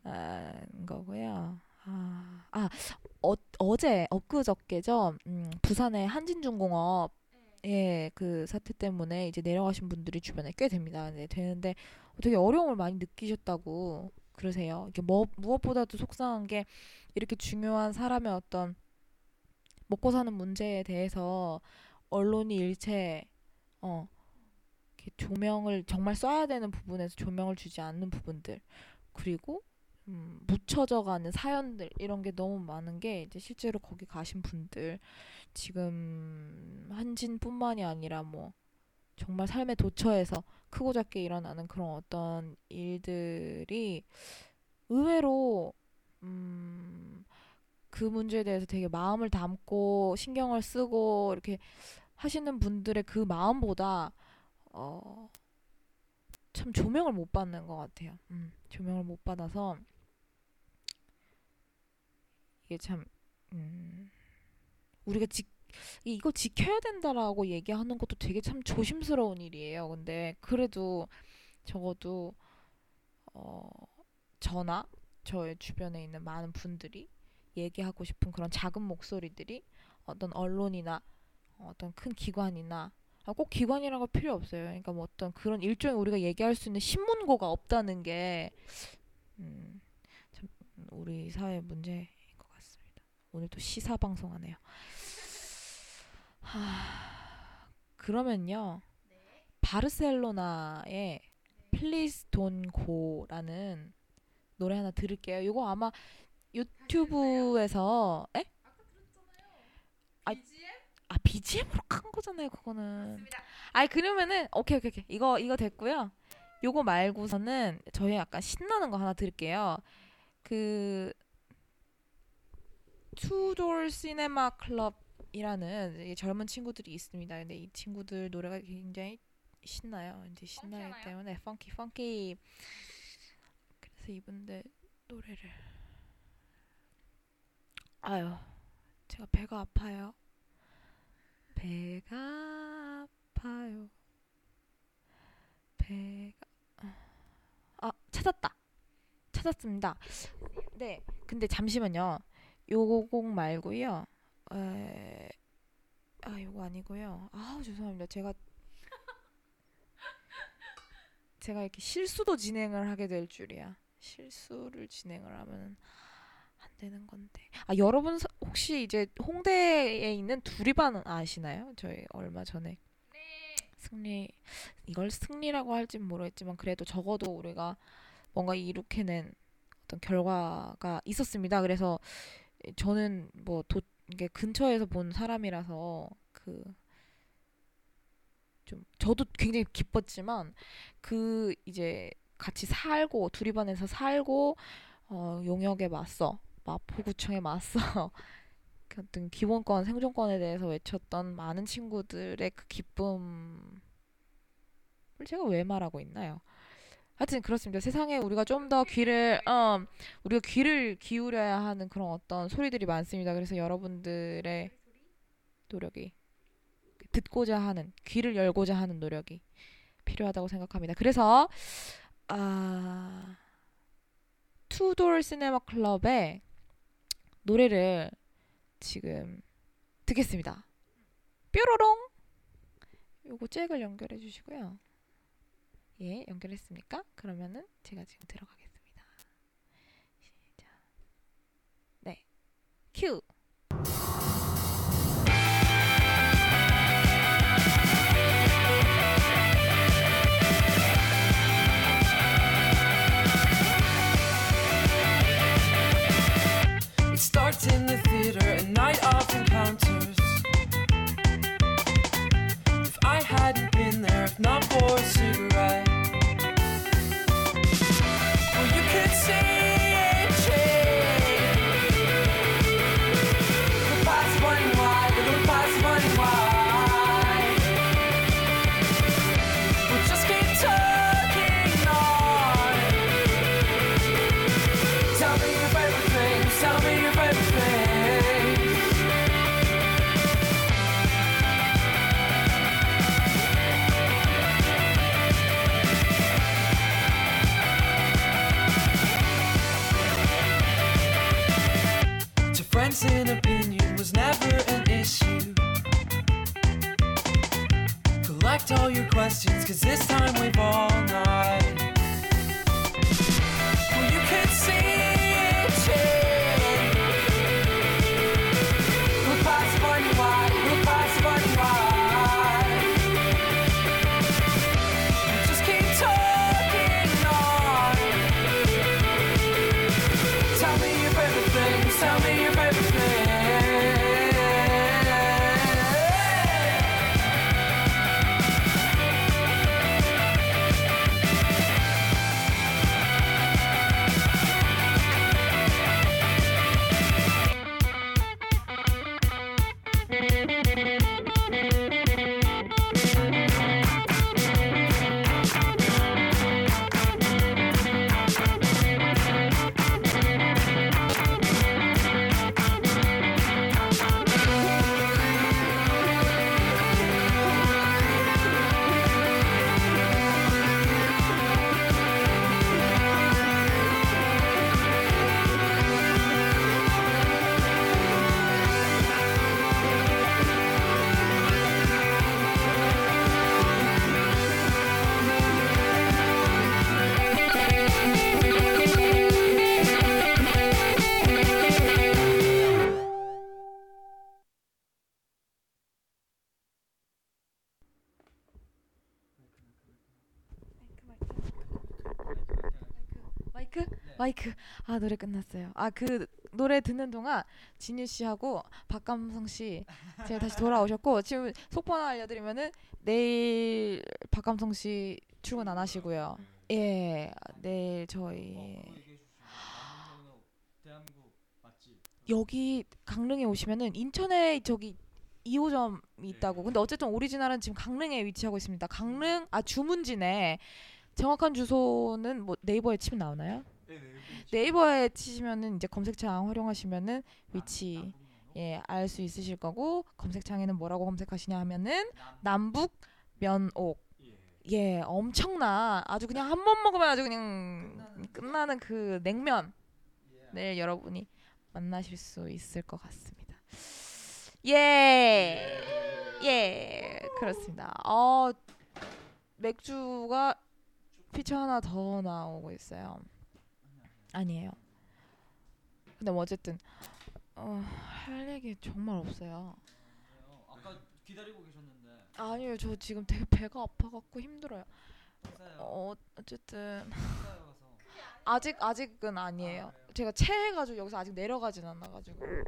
[SPEAKER 3] 아, 거고요. 아, 아 어, 어제 엊그저께죠. 음, 부산의 한진중공업 예, 그 사태 때문에 이제 내려가신 분들이 주변에 꽤 됩니다. 네, 되는데 되게 어려움을 많이 느끼셨다고 그러세요. 이게 뭐 무엇보다도 속상한 게 이렇게 중요한 사람의 어떤 먹고 사는 문제에 대해서 언론이 일체 어 조명을 정말 쏴야 되는 부분에서 조명을 주지 않는 부분들 그리고 음, 묻혀져 가는 사연들 이런 게 너무 많은 게 이제 실제로 거기 가신 분들 지금 한진뿐만이 아니라 뭐 정말 삶의 도처에서 크고 작게 일어나는 그런 어떤 일들이 의외로 음, 그 문제에 대해서 되게 마음을 담고 신경을 쓰고 이렇게 하시는 분들의 그 마음보다 어, 참 조명을 못 받는 것 같아요. 음, 조명을 못 받아서 이게 참 음, 우리가 지, 이거 지켜야 된다라고 얘기하는 것도 되게 참 조심스러운 일이에요. 근데 그래도 적어도 어, 저나 저의 주변에 있는 많은 분들이 얘기하고 싶은 그런 작은 목소리들이 어떤 언론이나 어떤 큰 기관이나 아, 꼭 기관이라고 필요 없어요. 그러니까 뭐 어떤 그런 일종의 우리가 얘기할 수 있는 신문고가 없다는 게 음, 참 우리 사회 문제인 것 같습니다. 오늘 또 시사 방송하네요. 하, 그러면요. 바르셀로나의 Please Don't Go라는 노래 하나 들을게요. 이거 아마 유튜브에서 에? 아, 아 BGM으로 간 거잖아요. 그거는. 아니 그러면은 오케이 오케이 오케이 이거 이거 됐고요. 요거 말고서는 저희 약간 신나는 거 하나 들을게요. 그 투돌 시네마 클럽 이라는 이 젊은 친구들이 있습니다. 근데 이 친구들 노래가 굉장히 신나요. 이제 신나기 때문에 펑키 펑키. 그래서 이분들 노래를 아유 제가 배가 아파요. 배가 아파요. 배가 아 찾았다. 찾았습니다. 네. 근데 잠시만요. 요거 곡 말고요. 에... 아 요거 아니고요. 아 죄송합니다. 제가 제가 이렇게 실수도 진행을 하게 될 줄이야. 실수를 진행을 하면 안 되는 건데. 아 여러분 서- 혹시 이제 홍대에 있는 두리반 아시나요? 저희 얼마 전에 승리 이걸 승리라고 할진 모르겠지만 그래도 적어도 우리가 뭔가 이룩해낸 어떤 결과가 있었습니다. 그래서 저는 뭐 도, 이게 근처에서 본 사람이라서 그 좀 저도 굉장히 기뻤지만 그 이제 같이 살고 두리반에서 살고 어, 용역에 맞서 마포구청에 맞서 그 [LAUGHS] 어떤 기본권 생존권에 대해서 외쳤던 많은 친구들의 그 기쁨을 제가 왜 말하고 있나요? 하여튼 그렇습니다. 세상에 우리가 좀 더 귀를 어, 우리가 귀를 기울여야 하는 그런 어떤 소리들이 많습니다. 그래서 여러분들의 노력이 듣고자 하는 귀를 열고자 하는 노력이 필요하다고 생각합니다. 그래서 아 투돌 시네마 클럽의 노래를 지금 듣겠습니다. 뾰로롱 요거 잭을 연결해 주시고요. 예, 연결했습니까? 그러면은 제가 지금 들어가겠습니다. 시작. 네. 큐.
[SPEAKER 14] Questions, cause this time we've all night. Well, you could see
[SPEAKER 3] 마이크? 아 노래 끝났어요. 아 그 노래 듣는 동안 진유 씨하고 박감성 씨 제가 다시 돌아오셨고 지금 속보 하나 알려드리면은 내일 박감성 씨 출근 안 하시고요. 예, 내일 저희 여기 강릉에 오시면은 인천에 저기 2호점이 있다고. 근데 어쨌든 오리지널은 지금 강릉에 위치하고 있습니다. 강릉 아 주문진에 정확한 주소는 뭐 네이버에 치면 나오나요? 네이버에 치시면은 이제 검색창 활용하시면은 위치 예 알 수 있으실 거고 검색창에는 뭐라고 검색하시냐 하면은 남북 면옥. 예, 엄청나. 아주 그냥 한 번 먹으면 아주 그냥 끝나는 그 냉면을 여러분이 만나실 수 있을 것 같습니다. 예, 예, 그렇습니다. 어, 맥주가 피처 하나 더 나오고 있어요. 아니에요. 근데 뭐 어쨌든 어, 할 얘기 정말 없어요.
[SPEAKER 1] 아까 기다리고 계셨는데.
[SPEAKER 3] 아니요, 저 지금 되게 배가 아파갖고 힘들어요. 어, 어쨌든 아직 아직은 아니에요. 제가 체해가지고 여기서 아직 내려가진 않아가지고. 음,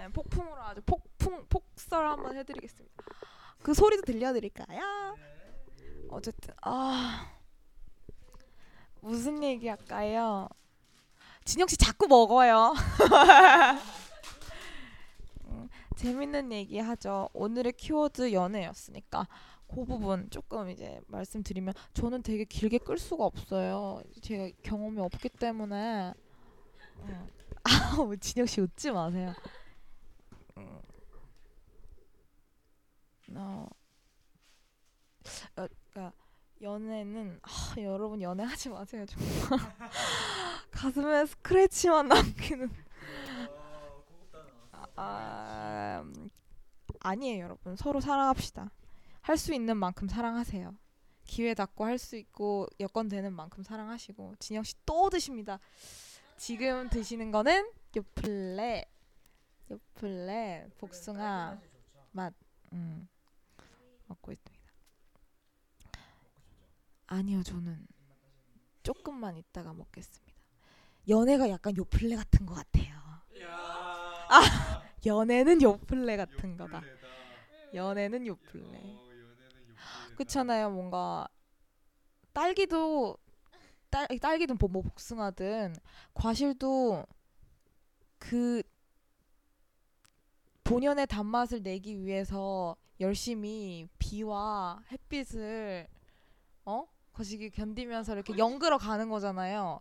[SPEAKER 3] 예, 폭풍으로 아주 폭풍 폭설 한번 해드리겠습니다. 그 소리도 들려드릴까요? 어쨌든 아 무슨 얘기 할까요? 진영 씨 자꾸 먹어요. [LAUGHS] 음, 재밌는 얘기 하죠. 오늘의 키워드 연애였으니까 그 부분 조금 이제 말씀드리면 저는 되게 길게 끌 수가 없어요. 제가 경험이 없기 때문에 음. [LAUGHS] 아우 진영 씨 웃지 마세요. 음. 어, 어, 연애는 아, 여러분 연애하지 마세요 정말. [LAUGHS] 가슴에 스크래치만 남기는. 아, 음, 아니에요 여러분. 서로 사랑합시다. 할 수 있는 만큼 사랑하세요. 기회 닿고 할 수 있고 여건 되는 만큼 사랑하시고 진영 씨 또 드십니다. 지금 드시는 거는 요플레. 요플레 복숭아 맛. 음, 먹고 있습니다 아니요 저는 조금만 있다가 먹겠습니다. 연애가 약간 요플레 같은 것 같아요. 아 연애는 요플레 같은 거다. 연애는 요플레. 그렇잖아요 뭔가. 딸기도 딸 딸기든 뭐, 뭐 복숭아든 과실도 그 본연의 단맛을 내기 위해서 열심히 비와 햇빛을 어 거시기 견디면서 이렇게 연그러 가는 거잖아요.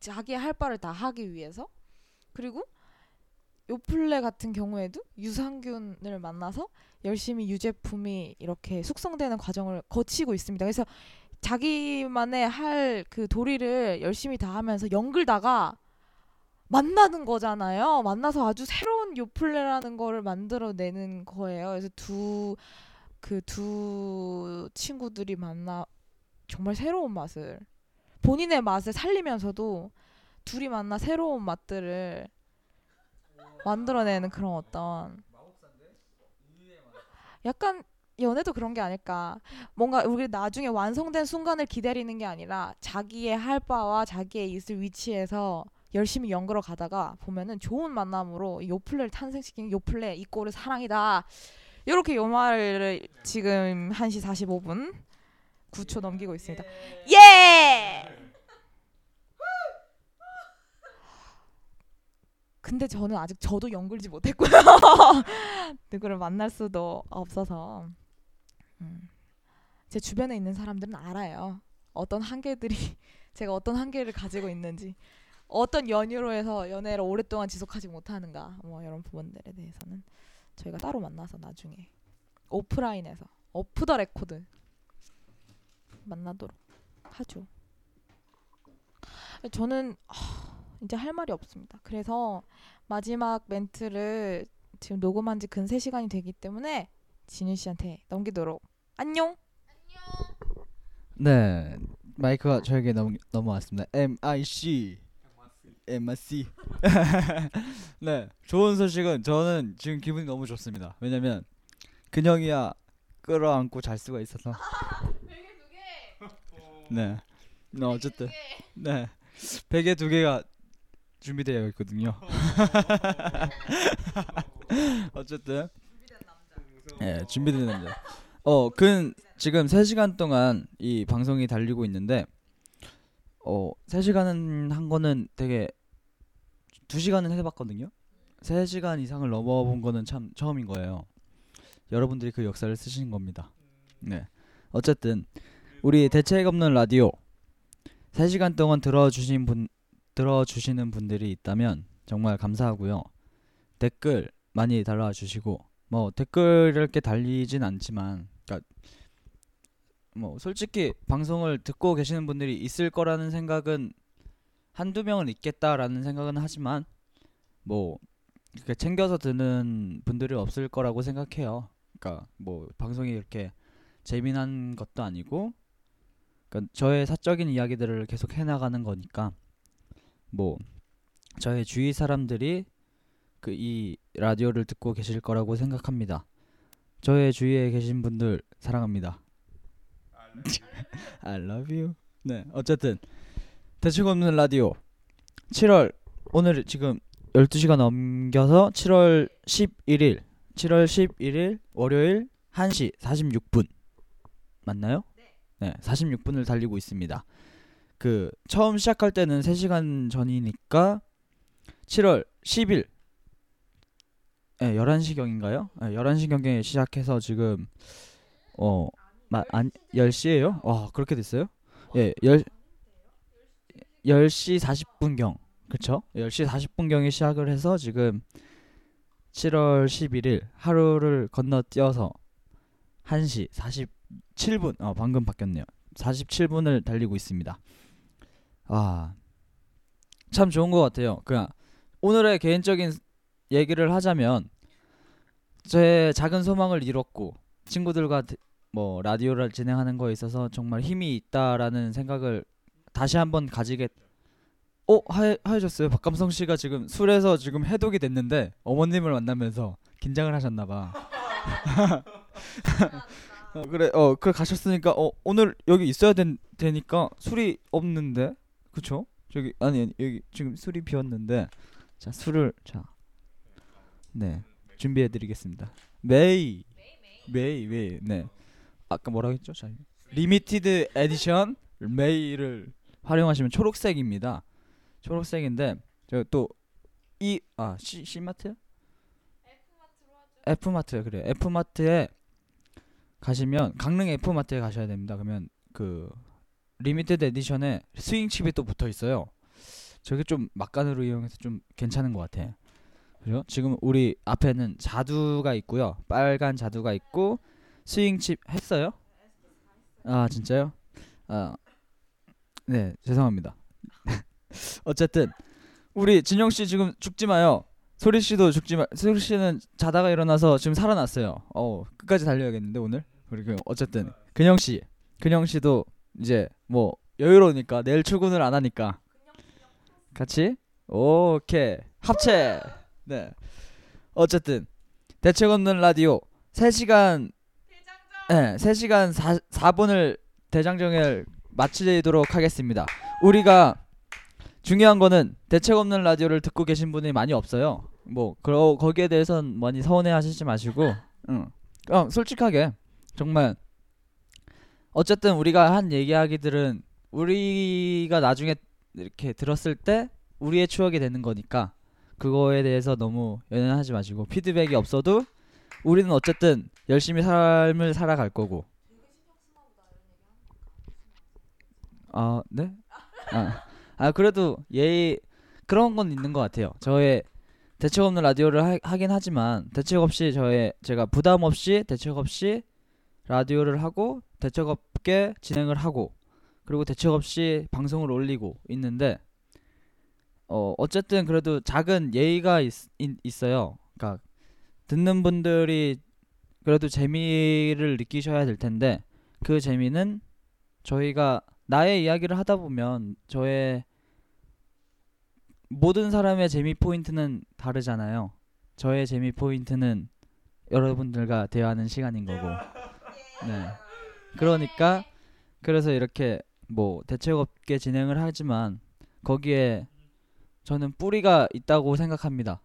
[SPEAKER 3] 자기의 할 바를 다 하기 위해서. 그리고 요플레 같은 경우에도 유산균을 만나서 열심히 유제품이 이렇게 숙성되는 과정을 거치고 있습니다. 그래서 자기만의 할 그 도리를 열심히 다 하면서 연글다가 만나는 거잖아요. 만나서 아주 새로운 요플레라는 거를 만들어내는 거예요. 그래서 두 그두 친구들이 만나 정말 새로운 맛을 본인의 맛을 살리면서도 둘이 만나 새로운 맛들을 만들어내는 그런 어떤 약간 연애도 그런 게 아닐까. 뭔가 우리 나중에 완성된 순간을 기다리는 게 아니라 자기의 할 바와 자기의 있을 위치에서 열심히 연구러 가다가 보면은 좋은 만남으로 이 요플레를 탄생시킨 요플레 이 꼴은 사랑이다. 이렇게 요 말을 지금 1시 45분 9초 넘기고 있습니다. 예! 근데 저는 아직 저도 여물지 못했고요. [LAUGHS] 누구를 만날 수도 없어서 음. 제 주변에 있는 사람들은 알아요. 어떤 한계들이 [LAUGHS] 제가 어떤 한계를 가지고 있는지 어떤 연유로 해서 연애를 오랫동안 지속하지 못하는가 뭐 이런 부분들에 대해서는 저희가 따로 만나서 나중에 오프라인에서 오프 더 레코드 만나도록 하죠. 저는 하, 이제 할 말이 없습니다. 그래서 마지막 멘트를 지금 녹음한 지 근 3시간이 되기 때문에 진유 씨한테 넘기도록 안녕.
[SPEAKER 1] 네 마이크가 저에게 넘, 넘어왔습니다. MIC MIC [LAUGHS] 네 좋은 소식은 저는 지금 기분이 너무 좋습니다. 왜냐면 근영이야 끌어안고 잘 수가 있어서 네. 네 어쨌든 네 베개 두 개가 준비되어 있거든요. [LAUGHS] 어쨌든 예 준비된 남자. 어 근 지금 3시간 동안 이 방송이 달리고 있는데 어 3시간은 한 거는 되게 2시간은 해봤거든요. 3시간 이상을 넘어본 거는 참 처음인 거예요. 여러분들이 그 역사를 쓰신 겁니다. 네. 어쨌든 우리 대책 없는 라디오 3시간 동안 들어주신 분 들어주시는 분들이 있다면 정말 감사하고요. 댓글 많이 달아 주시고 뭐 댓글 이렇게 달리진 않지만 그러니까 뭐 솔직히 방송을 듣고 계시는 분들이 있을 거라는 생각은 한두 명은 있겠다라는 생각은 하지만 뭐 이렇게 챙겨서 듣는 분들이 없을 거라고 생각해요. 그러니까 뭐 방송이 이렇게 재미난 것도 아니고 그러니까 저의 사적인 이야기들을 계속 해나가는 거니까 뭐 저의 주위 사람들이 그 이 라디오를 듣고 계실 거라고 생각합니다. 저의 주위에 계신 분들 사랑합니다. [LAUGHS] I love you. 네, 어쨌든 대책 없는 라디오 7월 오늘 지금 12시가 넘겨서 7월 11일 7월 11일 월요일 1시 46분 맞나요? 네, 46분을 달리고 있습니다. 그 처음 시작할 때는 3시간 전이니까 7월 10일 네, 11시경인가요? 네, 11시경에 시작해서 지금 어, 마, 안, 10시에요? 와, 그렇게 됐어요? 예, 10 10 시 40분경. 그쵸? 10시 40분경에 시작을 해서 지금 7월 11일 하루를 건너뛰어서 1시 47분. 어, 방금 바뀌었네요. 47분을 달리고 있습니다. 아. 참 좋은 것 같아요. 그냥 오늘의 개인적인 얘기를 하자면 제 작은 소망을 이뤘고 친구들과 드- 뭐 라디오를 진행하는 거에 있어서 정말 힘이 있다라는 생각을 다시 한번 가지게 어 하해, 하해졌어요 박감성 씨가 지금 술에서 지금 해독이 됐는데 어머님을 만나면서 긴장을 하셨나 봐 [LAUGHS] [LAUGHS] 어, 그래 어 그래 가셨으니까 어 오늘 여기 있어야 된, 되니까 술이 없는데 그쵸 저기 아니 여기 지금 술이 비었는데 자 술을 자네 준비해드리겠습니다 메이 메이 메이 네 아까 뭐라고 했죠? 자, limited edition 메이를 활용하시면 초록색입니다. 초록색인데 저또 이 아 C C마트? F마트 그래 F마트에 가시면 강릉 F마트에 가셔야 됩니다. 그러면 그 limited edition에 스윙 칩이 또 붙어 있어요. 저게 좀 막간으로 이용해서 좀 괜찮은 것 같아. 그죠? 지금 우리 앞에는 자두가 있고요. 빨간 자두가 있고 스윙 칩 했어요? 아 진짜요? 아, 네 죄송합니다. [LAUGHS] 어쨌든 우리 진영 씨 지금 죽지 마요. 소리 씨도 죽지 마. 소리 씨는 자다가 일어나서 지금 살아났어요. 어 끝까지 달려야겠는데 오늘. 그리고 어쨌든 근영 씨, 근영 씨도 이제 뭐 여유로우니까 내일 출근을 안 하니까 같이 오케이 합체. 네. 어쨌든 대책 없는 라디오 3시간 네, 3시간 4, 4분을 대장정을 마치도록 하겠습니다. 우리가 중요한 거는 대책 없는 라디오를 듣고 계신 분이 많이 없어요. 뭐 그러, 거기에 대해선 많이 서운해 하시지 마시고 응. 어, 솔직하게 정말 어쨌든 우리가 한 얘기하기들은 우리가 나중에 이렇게 들었을 때 우리의 추억이 되는 거니까 그거에 대해서 너무 연연하지 마시고 피드백이 없어도 우리는 어쨌든 열심히 삶을 살아갈 거고. 아 네? 아, 아 그래도 예의 그런 건 있는 것 같아요. 저의 대책 없는 라디오를 하, 하긴 하지만 대책 없이 저의 제가 부담 없이 대책 없이 라디오를 하고 대책 없게 진행을 하고 그리고 대책 없이 방송을 올리고 있는데 어 어쨌든 그래도 작은 예의가 있, 있, 어요 그러니까 듣는 분들이 그래도 재미를 느끼셔야 될 텐데 그 재미는 저희가 나의 이야기를 하다 보면 저의 모든 사람의 재미 포인트는 다르잖아요. 저의 재미 포인트는 여러분들과 대화하는 시간인 거고. 네. 그러니까 그래서 이렇게 뭐 대책 없게 진행을 하지만 거기에 저는 뿌리가 있다고 생각합니다.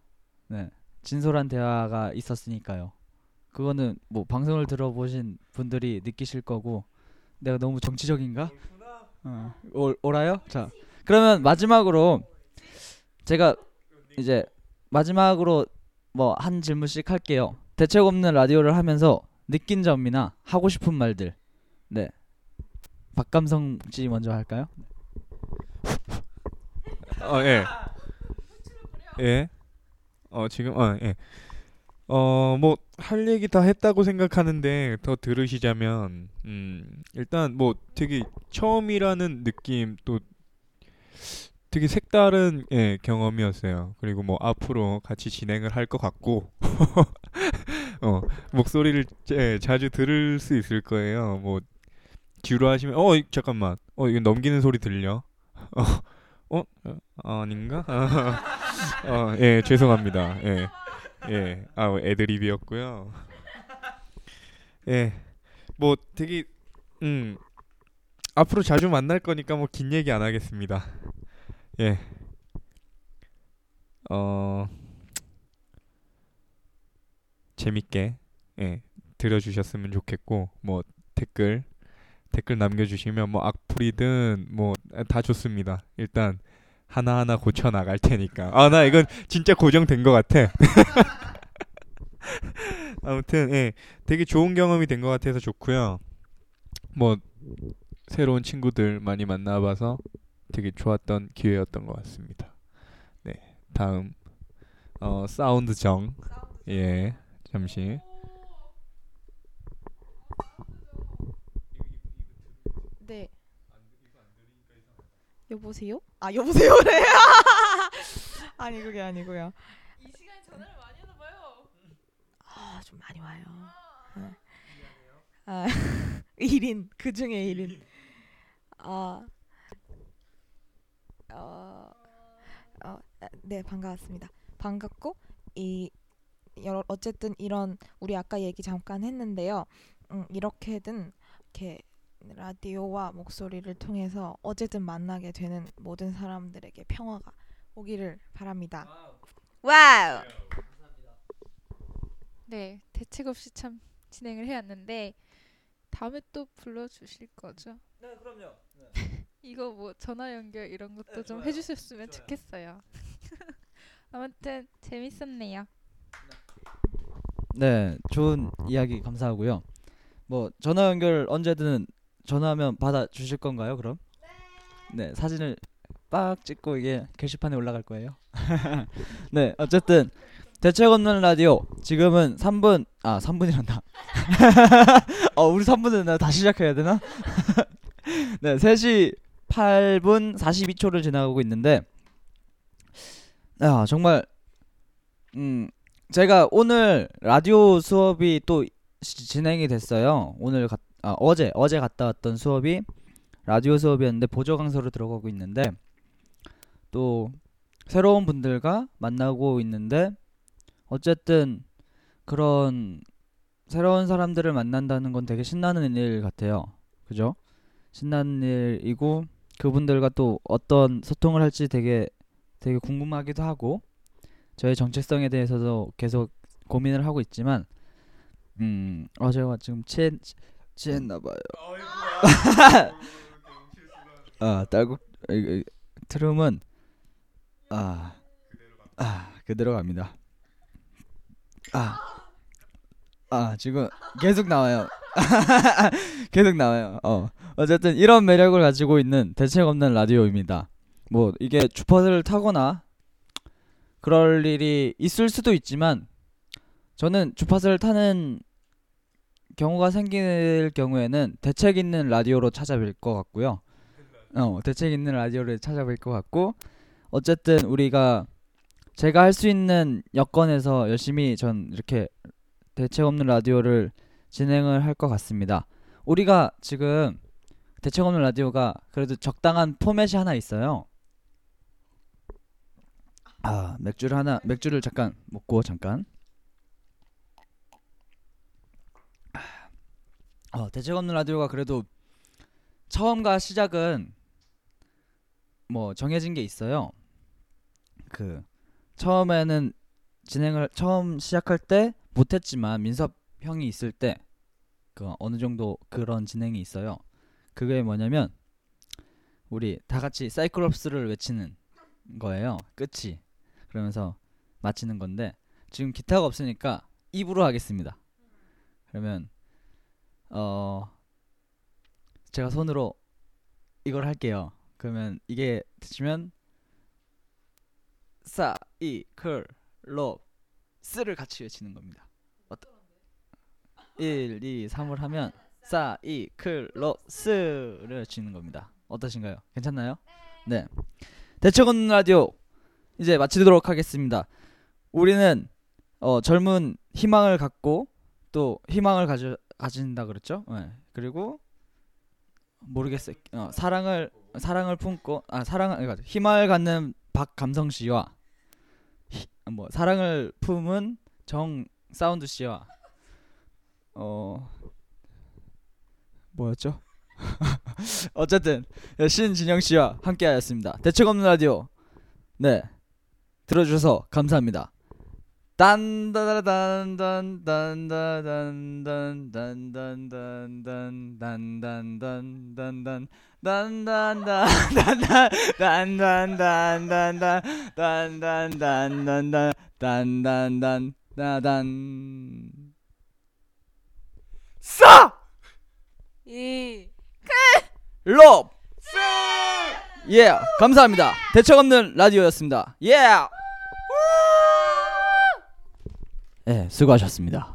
[SPEAKER 1] 네. 진솔한 대화가 있었으니까요. 그거는 뭐 방송을 들어보신 분들이 느끼실 거고 내가 너무 정치적인가? 어, 올, 오라요? 자, 그러면 마지막으로 제가 이제 마지막으로 뭐 한 질문씩 할게요. 대책 없는 라디오를 하면서 느낀 점이나 하고 싶은 말들. 네. 박감성 씨 먼저 할까요?
[SPEAKER 2] 어, 예. 예. 어, 지금 어, 예. 어, 뭐 할 얘기 다 했다고 생각하는데 더 들으시자면 음, 일단 뭐 되게 처음이라는 느낌 또 되게 색다른 예, 경험이었어요. 그리고 뭐 앞으로 같이 진행을 할 것 같고 [LAUGHS] 어, 목소리를 예, 자주 들을 수 있을 거예요. 뭐 지루하시면 어 이- 잠깐만 어 이거 넘기는 소리 들려? [LAUGHS] 어, 어? 어 아닌가? [LAUGHS] 어, 예 죄송합니다. 예. 예, 아 애드립이었고요. 예, 뭐 되게 음 앞으로 자주 만날 거니까 뭐 긴 얘기 안 하겠습니다. 예, 어 재밌게 예 들어주셨으면 좋겠고 뭐 댓글 댓글 남겨주시면 뭐 악플이든 뭐 다 좋습니다. 일단 하나하나 고쳐 나갈 테니까. 아, 나 이건 진짜 고정된 것 같아. [LAUGHS] 아무튼 예, 되게 좋은 경험이 된 것 같아서 좋고요. 뭐 새로운 친구들 많이 만나봐서 되게 좋았던 기회였던 것 같습니다. 네, 다음 어 사운드 정. 예, 잠시.
[SPEAKER 3] 네. 여보세요? 아 여보세요래. [LAUGHS] [LAUGHS] 아니 그게 아니고요.
[SPEAKER 4] 이 시간에 전화를 많이 하나 봐요.
[SPEAKER 3] 아좀 많이 와요. 네. 아 [LAUGHS] 1인 그 중에 1인. 아 어, 어, 아, 네 반갑습니다. 반갑고 이 여러 어쨌든 이런 우리 아까 얘기 잠깐 했는데요. 음, 이렇게든 이렇게 라디오와 목소리를 통해서 어쨌든 만나게 되는 모든 사람들에게 평화가 오기를 바랍니다. 와우.
[SPEAKER 4] 네, 대책 없이 참 진행을 해왔는데 다음에 또 불러주실 거죠?
[SPEAKER 1] 네, 그럼요.
[SPEAKER 4] 이거 뭐 전화 연결 이런 것도
[SPEAKER 1] 네,
[SPEAKER 4] 좀
[SPEAKER 1] 좋아요.
[SPEAKER 4] 해주셨으면
[SPEAKER 1] 좋아요.
[SPEAKER 4] 좋겠어요. [LAUGHS] 아무튼 재밌었네요.
[SPEAKER 1] 네, 좋은 이야기 감사하고요. 뭐 전화 연결 언제든 전화하면 받아 주실 건가요? 그럼? 네, 사진을 빡 찍고 이게 게시판에 올라갈 거예요. [LAUGHS] 네, 어쨌든 대책 없는 라디오 지금은 3분 아 3분이란다. [LAUGHS] 어 우리 3분은 나 다시 시작해야 되나? 네, 3시 8분 42초를 지나가고 있는데 아 정말 음 제가 오늘 라디오 수업이 또 시- 진행이 됐어요. 오늘 가, 아, 어제 어제 갔다 왔던 수업이 라디오 수업이었는데 보조 강사로 들어가고 있는데 또 새로운 분들과 만나고 있는데 어쨌든 그런 새로운 사람들을 만난다는 건 되게 신나는 일 같아요. 그죠? 신나는 일이고 그분들과 또 어떤 소통을 할지 되게 되게 궁금하기도 하고 저의 정체성에 대해서도 계속 고민을 하고 있지만 음 어제가 지금 취했 취했나 봐요. [LAUGHS] 아 이- 트름은 아, 아 그대로 갑니다. 아, 아 지금 계속 나와요. [LAUGHS] 계속 나와요. 어 어쨌든 이런 매력을 가지고 있는 대책 없는 라디오입니다. 뭐 이게 주파수를 타거나 그럴 일이 있을 수도 있지만 저는 주파수를 타는 경우가 생길 경우에는 대책 있는 라디오로 찾아뵐 것 같고요. 어, 대책 있는 라디오를 찾아뵐 것 같고 어쨌든 우리가 제가 할 수 있는 여건에서 열심히 전 이렇게 대책 없는 라디오를 진행을 할 것 같습니다. 우리가 지금 대책 없는 라디오가 그래도 적당한 포맷이 하나 있어요. 아 맥주를 하나 맥주를 잠깐 먹고 잠깐. 어 대책 없는 라디오가 그래도 처음과 시작은 뭐 정해진 게 있어요. 그 처음에는 진행을 처음 시작할 때 못했지만 민섭 형이 있을 때 그 어느 정도 그런 진행이 있어요. 그게 뭐냐면 우리 다 같이 사이클롭스를 외치는 거예요. 끝이 그러면서 마치는 건데 지금 기타가 없으니까 입으로 하겠습니다. 그러면 어 제가 손으로 이걸 할게요. 그러면 이게 되시면 사이클롭 쓰를 같이 외치는 겁니다. 어떠? 1, 2, 3을 하면 사 이 클 로 스를 외치는 겁니다. 어떠신가요? 괜찮나요? 네. 대책원 라디오 이제 마치도록 하겠습니다. 우리는 어, 젊은 희망을 갖고 또 희망을 가져 가진다 그랬죠? 네. 그리고 모르겠어요. 어, 사랑을 사랑을 품고 아 사랑을 그러니까 희망을 갖는 박감성 씨와 희- 뭐 사랑을 품은 정 사운드 씨와 어 뭐였죠? [LAUGHS] 어쨌든 신진영 씨와 함께하였습니다. 대책 없는 라디오 네 들어주셔서 감사합니다. 싸!
[SPEAKER 3] 이
[SPEAKER 1] 럽! 예, 감사합니다. 대책 없는 라디오였습니다. 예! 예, 수고하셨습니다.